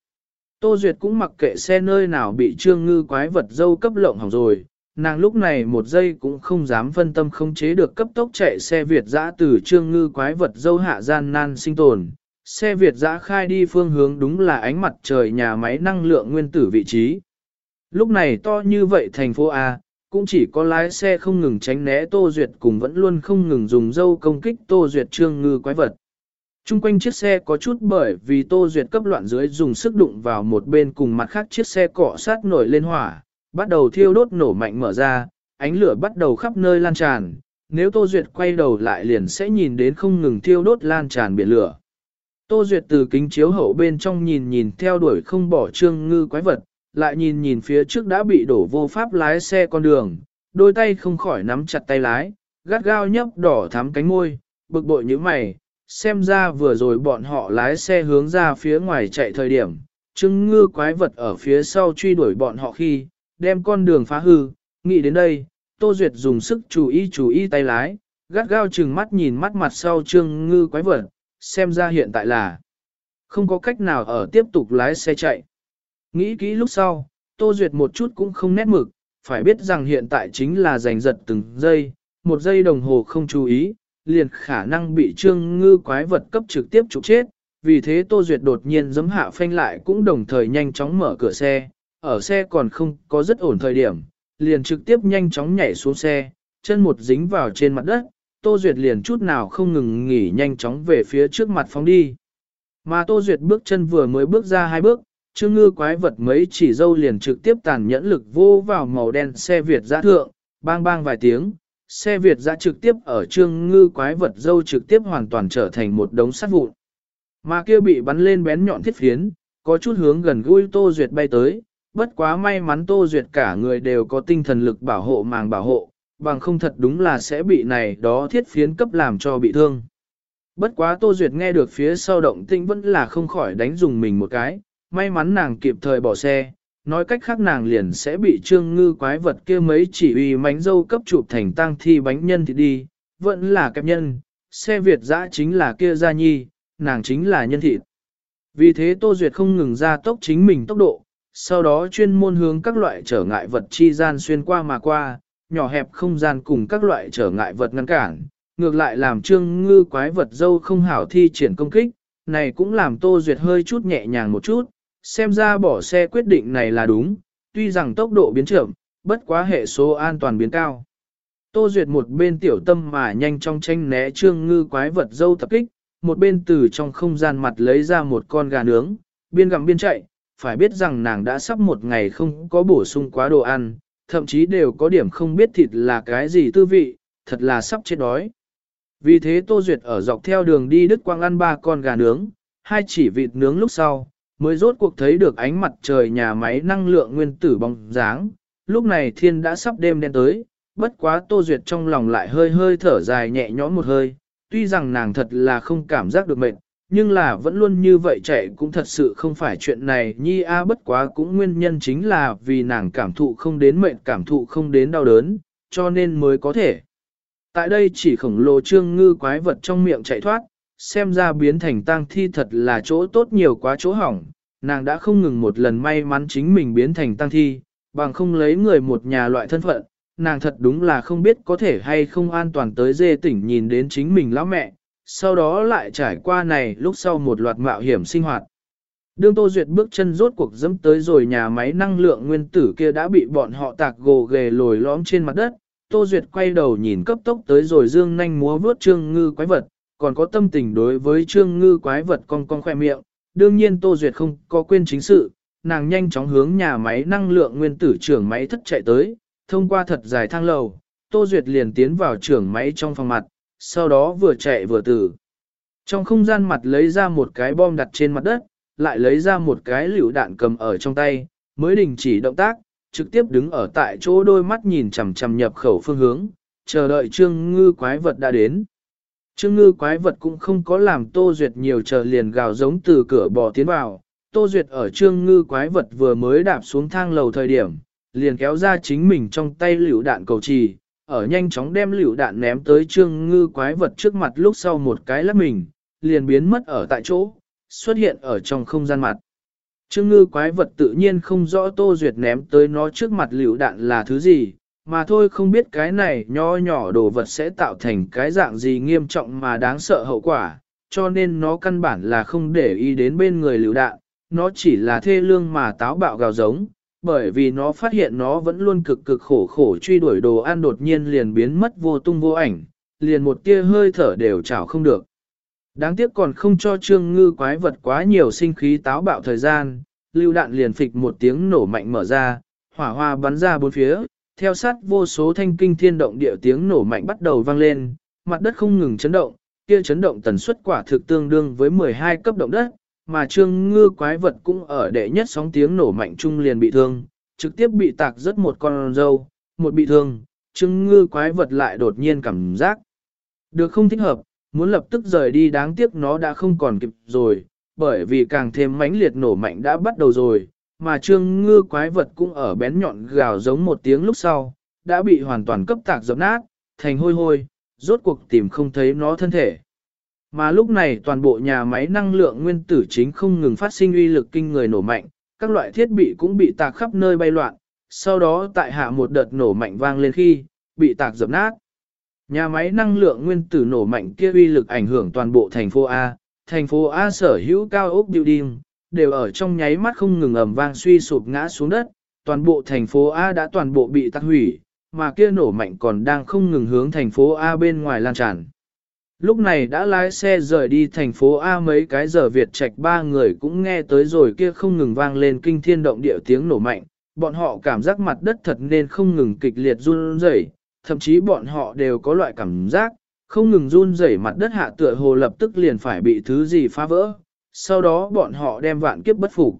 Tô Duyệt cũng mặc kệ xe nơi nào bị Trương Ngư quái vật dâu cấp lộng hỏng rồi, nàng lúc này một giây cũng không dám phân tâm không chế được cấp tốc chạy xe Việt dã từ Trương Ngư quái vật dâu hạ gian nan sinh tồn. Xe Việt dã khai đi phương hướng đúng là ánh mặt trời nhà máy năng lượng nguyên tử vị trí. Lúc này to như vậy thành phố A, cũng chỉ có lái xe không ngừng tránh né Tô Duyệt cùng vẫn luôn không ngừng dùng dâu công kích Tô Duyệt trương ngư quái vật. Trung quanh chiếc xe có chút bởi vì Tô Duyệt cấp loạn dưới dùng sức đụng vào một bên cùng mặt khác chiếc xe cọ sát nổi lên hỏa, bắt đầu thiêu đốt nổ mạnh mở ra, ánh lửa bắt đầu khắp nơi lan tràn. Nếu Tô Duyệt quay đầu lại liền sẽ nhìn đến không ngừng thiêu đốt lan tràn biển lửa. Tô Duyệt từ kính chiếu hậu bên trong nhìn nhìn theo đuổi không bỏ trương ngư quái vật, lại nhìn nhìn phía trước đã bị đổ vô pháp lái xe con đường, đôi tay không khỏi nắm chặt tay lái, gắt gao nhấp đỏ thắm cánh môi, bực bội như mày, xem ra vừa rồi bọn họ lái xe hướng ra phía ngoài chạy thời điểm, chứng ngư quái vật ở phía sau truy đuổi bọn họ khi, đem con đường phá hư, nghĩ đến đây, Tô Duyệt dùng sức chú ý chú ý tay lái, gắt gao chừng mắt nhìn mắt mặt sau trương ngư quái vật, xem ra hiện tại là không có cách nào ở tiếp tục lái xe chạy. Nghĩ kỹ lúc sau, Tô Duyệt một chút cũng không nét mực, phải biết rằng hiện tại chính là giành giật từng giây, một giây đồng hồ không chú ý, liền khả năng bị trương ngư quái vật cấp trực tiếp trục chết. Vì thế Tô Duyệt đột nhiên giấm hạ phanh lại cũng đồng thời nhanh chóng mở cửa xe, ở xe còn không có rất ổn thời điểm, liền trực tiếp nhanh chóng nhảy xuống xe, chân một dính vào trên mặt đất, Tô Duyệt liền chút nào không ngừng nghỉ nhanh chóng về phía trước mặt phóng đi. Mà Tô Duyệt bước chân vừa mới bước ra hai bước, Trương ngư quái vật mấy chỉ dâu liền trực tiếp tàn nhẫn lực vô vào màu đen xe Việt giã thượng, bang bang vài tiếng, xe Việt giã trực tiếp ở trương ngư quái vật dâu trực tiếp hoàn toàn trở thành một đống sắt vụn. Mà kia bị bắn lên bén nhọn thiết phiến, có chút hướng gần gũi Tô Duyệt bay tới, bất quá may mắn Tô Duyệt cả người đều có tinh thần lực bảo hộ màng bảo hộ, bằng không thật đúng là sẽ bị này đó thiết phiến cấp làm cho bị thương. Bất quá Tô Duyệt nghe được phía sau động tinh vẫn là không khỏi đánh dùng mình một cái, may mắn nàng kịp thời bỏ xe, nói cách khác nàng liền sẽ bị trương ngư quái vật kia mấy chỉ uy mánh dâu cấp chụp thành tang thi bánh nhân thì đi, vẫn là kẹp nhân, xe Việt dã chính là kia gia nhi, nàng chính là nhân thịt. Vì thế Tô Duyệt không ngừng ra tốc chính mình tốc độ, sau đó chuyên môn hướng các loại trở ngại vật chi gian xuyên qua mà qua, nhỏ hẹp không gian cùng các loại trở ngại vật ngăn cản, ngược lại làm trương ngư quái vật dâu không hảo thi triển công kích, này cũng làm Tô Duyệt hơi chút nhẹ nhàng một chút, xem ra bỏ xe quyết định này là đúng, tuy rằng tốc độ biến chậm, bất quá hệ số an toàn biến cao. Tô Duyệt một bên tiểu tâm mà nhanh trong tranh né trương ngư quái vật dâu tập kích, một bên từ trong không gian mặt lấy ra một con gà nướng, biên gặm biên chạy, phải biết rằng nàng đã sắp một ngày không có bổ sung quá đồ ăn, thậm chí đều có điểm không biết thịt là cái gì tư vị, thật là sắp chết đói. Vì thế Tô Duyệt ở dọc theo đường đi Đức Quang ăn ba con gà nướng, hai chỉ vịt nướng lúc sau, mới rốt cuộc thấy được ánh mặt trời nhà máy năng lượng nguyên tử bóng dáng. Lúc này thiên đã sắp đêm đen tới, bất quá Tô Duyệt trong lòng lại hơi hơi thở dài nhẹ nhõm một hơi, tuy rằng nàng thật là không cảm giác được mệt, nhưng là vẫn luôn như vậy chạy cũng thật sự không phải chuyện này nhi a bất quá cũng nguyên nhân chính là vì nàng cảm thụ không đến mệt cảm thụ không đến đau đớn, cho nên mới có thể. Tại đây chỉ khổng lồ trương ngư quái vật trong miệng chạy thoát, xem ra biến thành tang thi thật là chỗ tốt nhiều quá chỗ hỏng, nàng đã không ngừng một lần may mắn chính mình biến thành tang thi, bằng không lấy người một nhà loại thân phận, nàng thật đúng là không biết có thể hay không an toàn tới dê tỉnh nhìn đến chính mình lão mẹ, sau đó lại trải qua này lúc sau một loạt mạo hiểm sinh hoạt. Đương Tô Duyệt bước chân rốt cuộc dẫm tới rồi nhà máy năng lượng nguyên tử kia đã bị bọn họ tạc gồ ghề lồi lõm trên mặt đất. Tô Duyệt quay đầu nhìn cấp tốc tới rồi dương nhanh múa vướt trương ngư quái vật, còn có tâm tình đối với trương ngư quái vật con con khoe miệng. Đương nhiên Tô Duyệt không có quên chính sự, nàng nhanh chóng hướng nhà máy năng lượng nguyên tử trưởng máy thất chạy tới, thông qua thật dài thang lầu, Tô Duyệt liền tiến vào trưởng máy trong phòng mặt, sau đó vừa chạy vừa tử. Trong không gian mặt lấy ra một cái bom đặt trên mặt đất, lại lấy ra một cái liều đạn cầm ở trong tay, mới đình chỉ động tác, trực tiếp đứng ở tại chỗ đôi mắt nhìn chằm chằm nhập khẩu phương hướng, chờ đợi trương ngư quái vật đã đến. Trương ngư quái vật cũng không có làm Tô Duyệt nhiều chờ liền gào giống từ cửa bò tiến vào. Tô Duyệt ở trương ngư quái vật vừa mới đạp xuống thang lầu thời điểm, liền kéo ra chính mình trong tay liều đạn cầu trì, ở nhanh chóng đem liều đạn ném tới trương ngư quái vật trước mặt lúc sau một cái lắp mình, liền biến mất ở tại chỗ, xuất hiện ở trong không gian mặt. Trương ngư quái vật tự nhiên không rõ Tô Duyệt ném tới nó trước mặt liều đạn là thứ gì, mà thôi không biết cái này nho nhỏ đồ vật sẽ tạo thành cái dạng gì nghiêm trọng mà đáng sợ hậu quả, cho nên nó căn bản là không để ý đến bên người lựu đạn, nó chỉ là thê lương mà táo bạo gào giống, bởi vì nó phát hiện nó vẫn luôn cực cực khổ khổ truy đuổi đồ ăn đột nhiên liền biến mất vô tung vô ảnh, liền một tia hơi thở đều chảo không được. Đáng tiếc còn không cho trương ngư quái vật quá nhiều sinh khí táo bạo thời gian, lưu đạn liền phịch một tiếng nổ mạnh mở ra, hỏa hoa bắn ra bốn phía, theo sát vô số thanh kinh thiên động địa tiếng nổ mạnh bắt đầu vang lên, mặt đất không ngừng chấn động, kia chấn động tần suất quả thực tương đương với 12 cấp động đất, mà trương ngư quái vật cũng ở đệ nhất sóng tiếng nổ mạnh chung liền bị thương, trực tiếp bị tạc rất một con dâu, một bị thương, trương ngư quái vật lại đột nhiên cảm giác. Được không thích hợp, muốn lập tức rời đi đáng tiếc nó đã không còn kịp rồi, bởi vì càng thêm mãnh liệt nổ mạnh đã bắt đầu rồi, mà trương ngư quái vật cũng ở bén nhọn gào giống một tiếng lúc sau, đã bị hoàn toàn cấp tạc dập nát, thành hôi hôi, rốt cuộc tìm không thấy nó thân thể. Mà lúc này toàn bộ nhà máy năng lượng nguyên tử chính không ngừng phát sinh uy lực kinh người nổ mạnh, các loại thiết bị cũng bị tạc khắp nơi bay loạn, sau đó tại hạ một đợt nổ mạnh vang lên khi, bị tạc dập nát. Nhà máy năng lượng nguyên tử nổ mạnh kia uy lực ảnh hưởng toàn bộ thành phố A, thành phố A sở hữu cao ốc building, đều ở trong nháy mắt không ngừng ầm vang suy sụp ngã xuống đất, toàn bộ thành phố A đã toàn bộ bị tắc hủy, mà kia nổ mạnh còn đang không ngừng hướng thành phố A bên ngoài lan tràn. Lúc này đã lái xe rời đi thành phố A mấy cái giờ Việt Trạch ba người cũng nghe tới rồi kia không ngừng vang lên kinh thiên động địa tiếng nổ mạnh, bọn họ cảm giác mặt đất thật nên không ngừng kịch liệt run rẩy, thậm chí bọn họ đều có loại cảm giác, không ngừng run rẩy mặt đất hạ tựa hồ lập tức liền phải bị thứ gì phá vỡ, sau đó bọn họ đem vạn kiếp bất phục.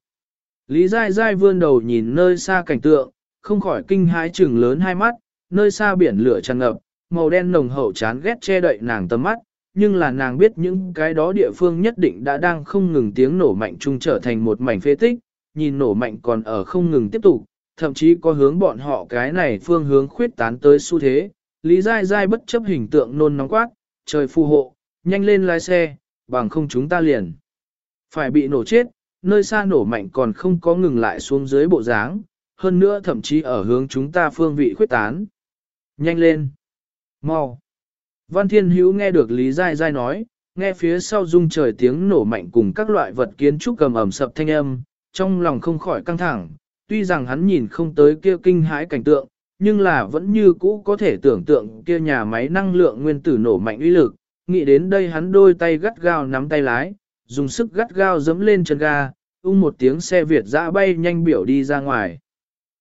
Lý Giai Giai vươn đầu nhìn nơi xa cảnh tượng, không khỏi kinh hãi chừng lớn hai mắt, nơi xa biển lửa tràn ngập, màu đen nồng hậu chán ghét che đậy nàng tầm mắt, nhưng là nàng biết những cái đó địa phương nhất định đã đang không ngừng tiếng nổ mạnh chung trở thành một mảnh phế tích, nhìn nổ mạnh còn ở không ngừng tiếp tục, thậm chí có hướng bọn họ cái này phương hướng khuyết tán tới xu thế. Lý Giai Giai bất chấp hình tượng nôn nóng quát, trời phù hộ, nhanh lên lái xe, bằng không chúng ta liền. Phải bị nổ chết, nơi xa nổ mạnh còn không có ngừng lại xuống dưới bộ dáng, hơn nữa thậm chí ở hướng chúng ta phương vị khuyết tán. Nhanh lên! Mau! Văn Thiên Hữu nghe được Lý Giai Giai nói, nghe phía sau rung trời tiếng nổ mạnh cùng các loại vật kiến trúc cầm ẩm sập thanh âm, trong lòng không khỏi căng thẳng, tuy rằng hắn nhìn không tới kia kinh hãi cảnh tượng, nhưng là vẫn như cũ có thể tưởng tượng kia nhà máy năng lượng nguyên tử nổ mạnh uy lực, nghĩ đến đây hắn đôi tay gắt gao nắm tay lái, dùng sức gắt gao dấm lên chân ga, ung một tiếng xe Việt dã bay nhanh biểu đi ra ngoài.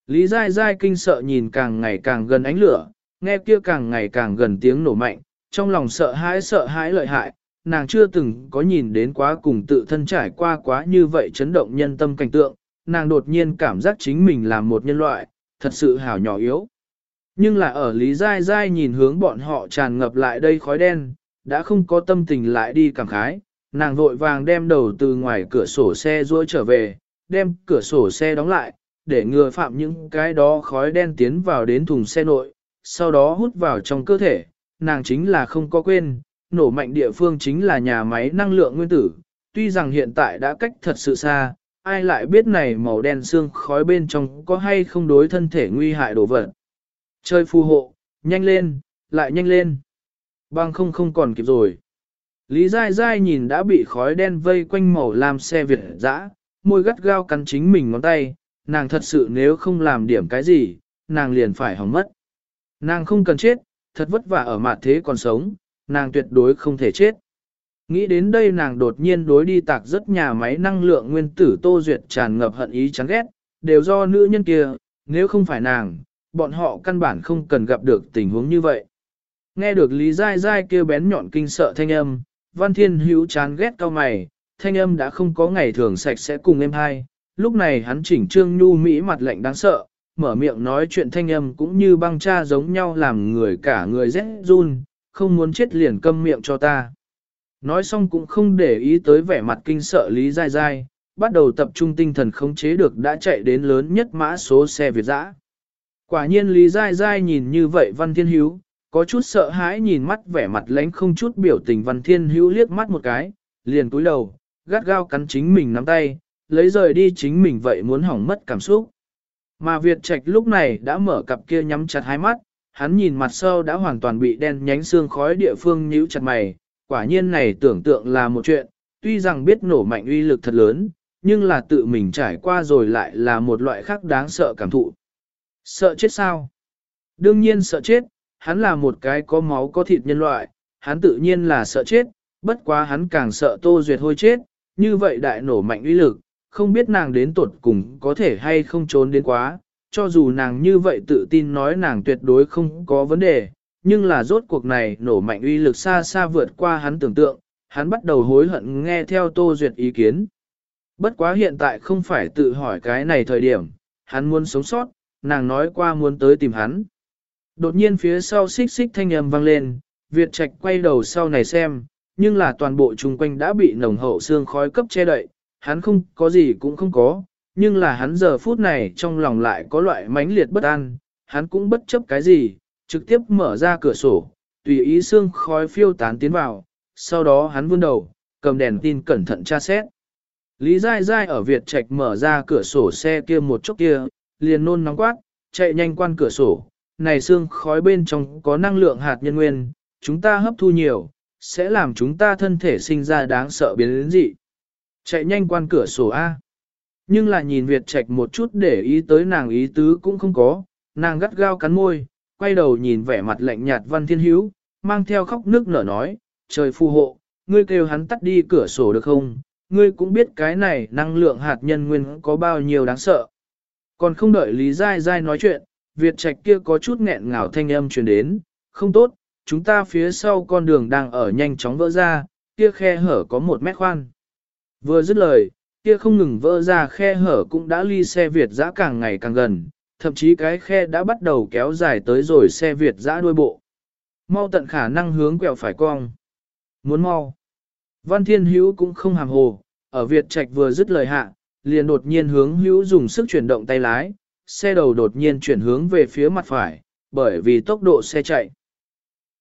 Lý Giai Giai kinh sợ nhìn càng ngày càng gần ánh lửa, nghe kia càng ngày càng gần tiếng nổ mạnh, trong lòng sợ hãi sợ hãi lợi hại, nàng chưa từng có nhìn đến quá cùng tự thân trải qua quá như vậy chấn động nhân tâm cảnh tượng, nàng đột nhiên cảm giác chính mình là một nhân loại, thật sự hảo nhỏ yếu. Nhưng là ở Lý Giai Giai nhìn hướng bọn họ tràn ngập lại đây khói đen, đã không có tâm tình lại đi cảm khái, nàng vội vàng đem đầu từ ngoài cửa sổ xe ruôi trở về, đem cửa sổ xe đóng lại, để ngừa phạm những cái đó khói đen tiến vào đến thùng xe nội, sau đó hút vào trong cơ thể, nàng chính là không có quên, nổ mạnh địa phương chính là nhà máy năng lượng nguyên tử, tuy rằng hiện tại đã cách thật sự xa, ai lại biết này màu đen xương khói bên trong có hay không đối thân thể nguy hại đổ vật. Chơi phù hộ, nhanh lên, lại nhanh lên. Băng không không còn kịp rồi. Lý Giai Giai nhìn đã bị khói đen vây quanh màu làm xe Việt dã, môi gắt gao cắn chính mình ngón tay, nàng thật sự nếu không làm điểm cái gì, nàng liền phải hỏng mất. Nàng không cần chết, thật vất vả ở mặt thế còn sống, nàng tuyệt đối không thể chết. Nghĩ đến đây nàng đột nhiên đối đi tạc rất nhà máy năng lượng nguyên tử tô duyệt tràn ngập hận ý chán ghét, đều do nữ nhân kia, nếu không phải nàng, bọn họ căn bản không cần gặp được tình huống như vậy. Nghe được Lý Giai Giai kêu bén nhọn kinh sợ thanh âm, văn thiên hữu chán ghét cao mày, thanh âm đã không có ngày thường sạch sẽ cùng em hai. Lúc này hắn chỉnh trương nhu mỹ mặt lạnh đáng sợ, mở miệng nói chuyện thanh âm cũng như băng cha giống nhau làm người cả người rét run, không muốn chết liền câm miệng cho ta. Nói xong cũng không để ý tới vẻ mặt kinh sợ Lý Giai Giai, bắt đầu tập trung tinh thần khống chế được đã chạy đến lớn nhất mã số xe Việt dã. Quả nhiên Lý Giai Giai nhìn như vậy Văn Thiên Hiếu, có chút sợ hãi nhìn mắt vẻ mặt lánh không chút biểu tình Văn Thiên Hữu liếc mắt một cái, liền cúi đầu, gắt gao cắn chính mình nắm tay, lấy rời đi chính mình vậy muốn hỏng mất cảm xúc. Mà Việt Trạch lúc này đã mở cặp kia nhắm chặt hai mắt, hắn nhìn mặt sâu đã hoàn toàn bị đen nhánh xương khói địa phương nhíu chặt mày, quả nhiên này tưởng tượng là một chuyện, tuy rằng biết nổ mạnh uy lực thật lớn, nhưng là tự mình trải qua rồi lại là một loại khác đáng sợ cảm thụ. Sợ chết sao? Đương nhiên sợ chết, hắn là một cái có máu có thịt nhân loại, hắn tự nhiên là sợ chết, bất quá hắn càng sợ Tô Duyệt hôi chết, như vậy đại nổ mạnh uy lực, không biết nàng đến tuột cùng có thể hay không trốn đến quá, cho dù nàng như vậy tự tin nói nàng tuyệt đối không có vấn đề, nhưng là rốt cuộc này nổ mạnh uy lực xa xa vượt qua hắn tưởng tượng, hắn bắt đầu hối hận nghe theo Tô Duyệt ý kiến. Bất quá hiện tại không phải tự hỏi cái này thời điểm, hắn muốn sống sót, nàng nói qua muốn tới tìm hắn. Đột nhiên phía sau xích xích thanh âm vang lên, Việt Trạch quay đầu sau này xem, nhưng là toàn bộ chung quanh đã bị nồng hậu xương khói cấp che đậy, hắn không có gì cũng không có, nhưng là hắn giờ phút này trong lòng lại có loại mãnh liệt bất an, hắn cũng bất chấp cái gì, trực tiếp mở ra cửa sổ, tùy ý xương khói phiêu tán tiến vào, sau đó hắn vươn đầu, cầm đèn tin cẩn thận tra xét. Lý Giai Giai ở Việt Trạch mở ra cửa sổ xe kia một chút kia, liền nôn nóng quát, chạy nhanh quan cửa sổ, này xương khói bên trong có năng lượng hạt nhân nguyên, chúng ta hấp thu nhiều, sẽ làm chúng ta thân thể sinh ra đáng sợ biến đến dị. Chạy nhanh quan cửa sổ A. Nhưng là nhìn Việt Trạch một chút để ý tới nàng ý tứ cũng không có, nàng gắt gao cắn môi, quay đầu nhìn vẻ mặt lạnh nhạt Văn Thiên Hữu, mang theo khóc nước nở nói, trời phù hộ, ngươi kêu hắn tắt đi cửa sổ được không? Ngươi cũng biết cái này năng lượng hạt nhân nguyên có bao nhiêu đáng sợ. Còn không đợi Lý Giai Giai nói chuyện, Việt Trạch kia có chút nghẹn ngào thanh âm truyền đến, không tốt, chúng ta phía sau con đường đang ở nhanh chóng vỡ ra, kia khe hở có một mét khoan. Vừa dứt lời, kia không ngừng vỡ ra khe hở cũng đã ly xe Việt dã càng ngày càng gần, thậm chí cái khe đã bắt đầu kéo dài tới rồi xe Việt dã đuôi bộ. Mau tận khả năng hướng quẹo phải cong. Muốn mau. Văn Thiên Hữu cũng không hàm hồ, ở Việt Trạch vừa dứt lời hạ, liền đột nhiên hướng Hữu dùng sức chuyển động tay lái, xe đầu đột nhiên chuyển hướng về phía mặt phải, bởi vì tốc độ xe chạy.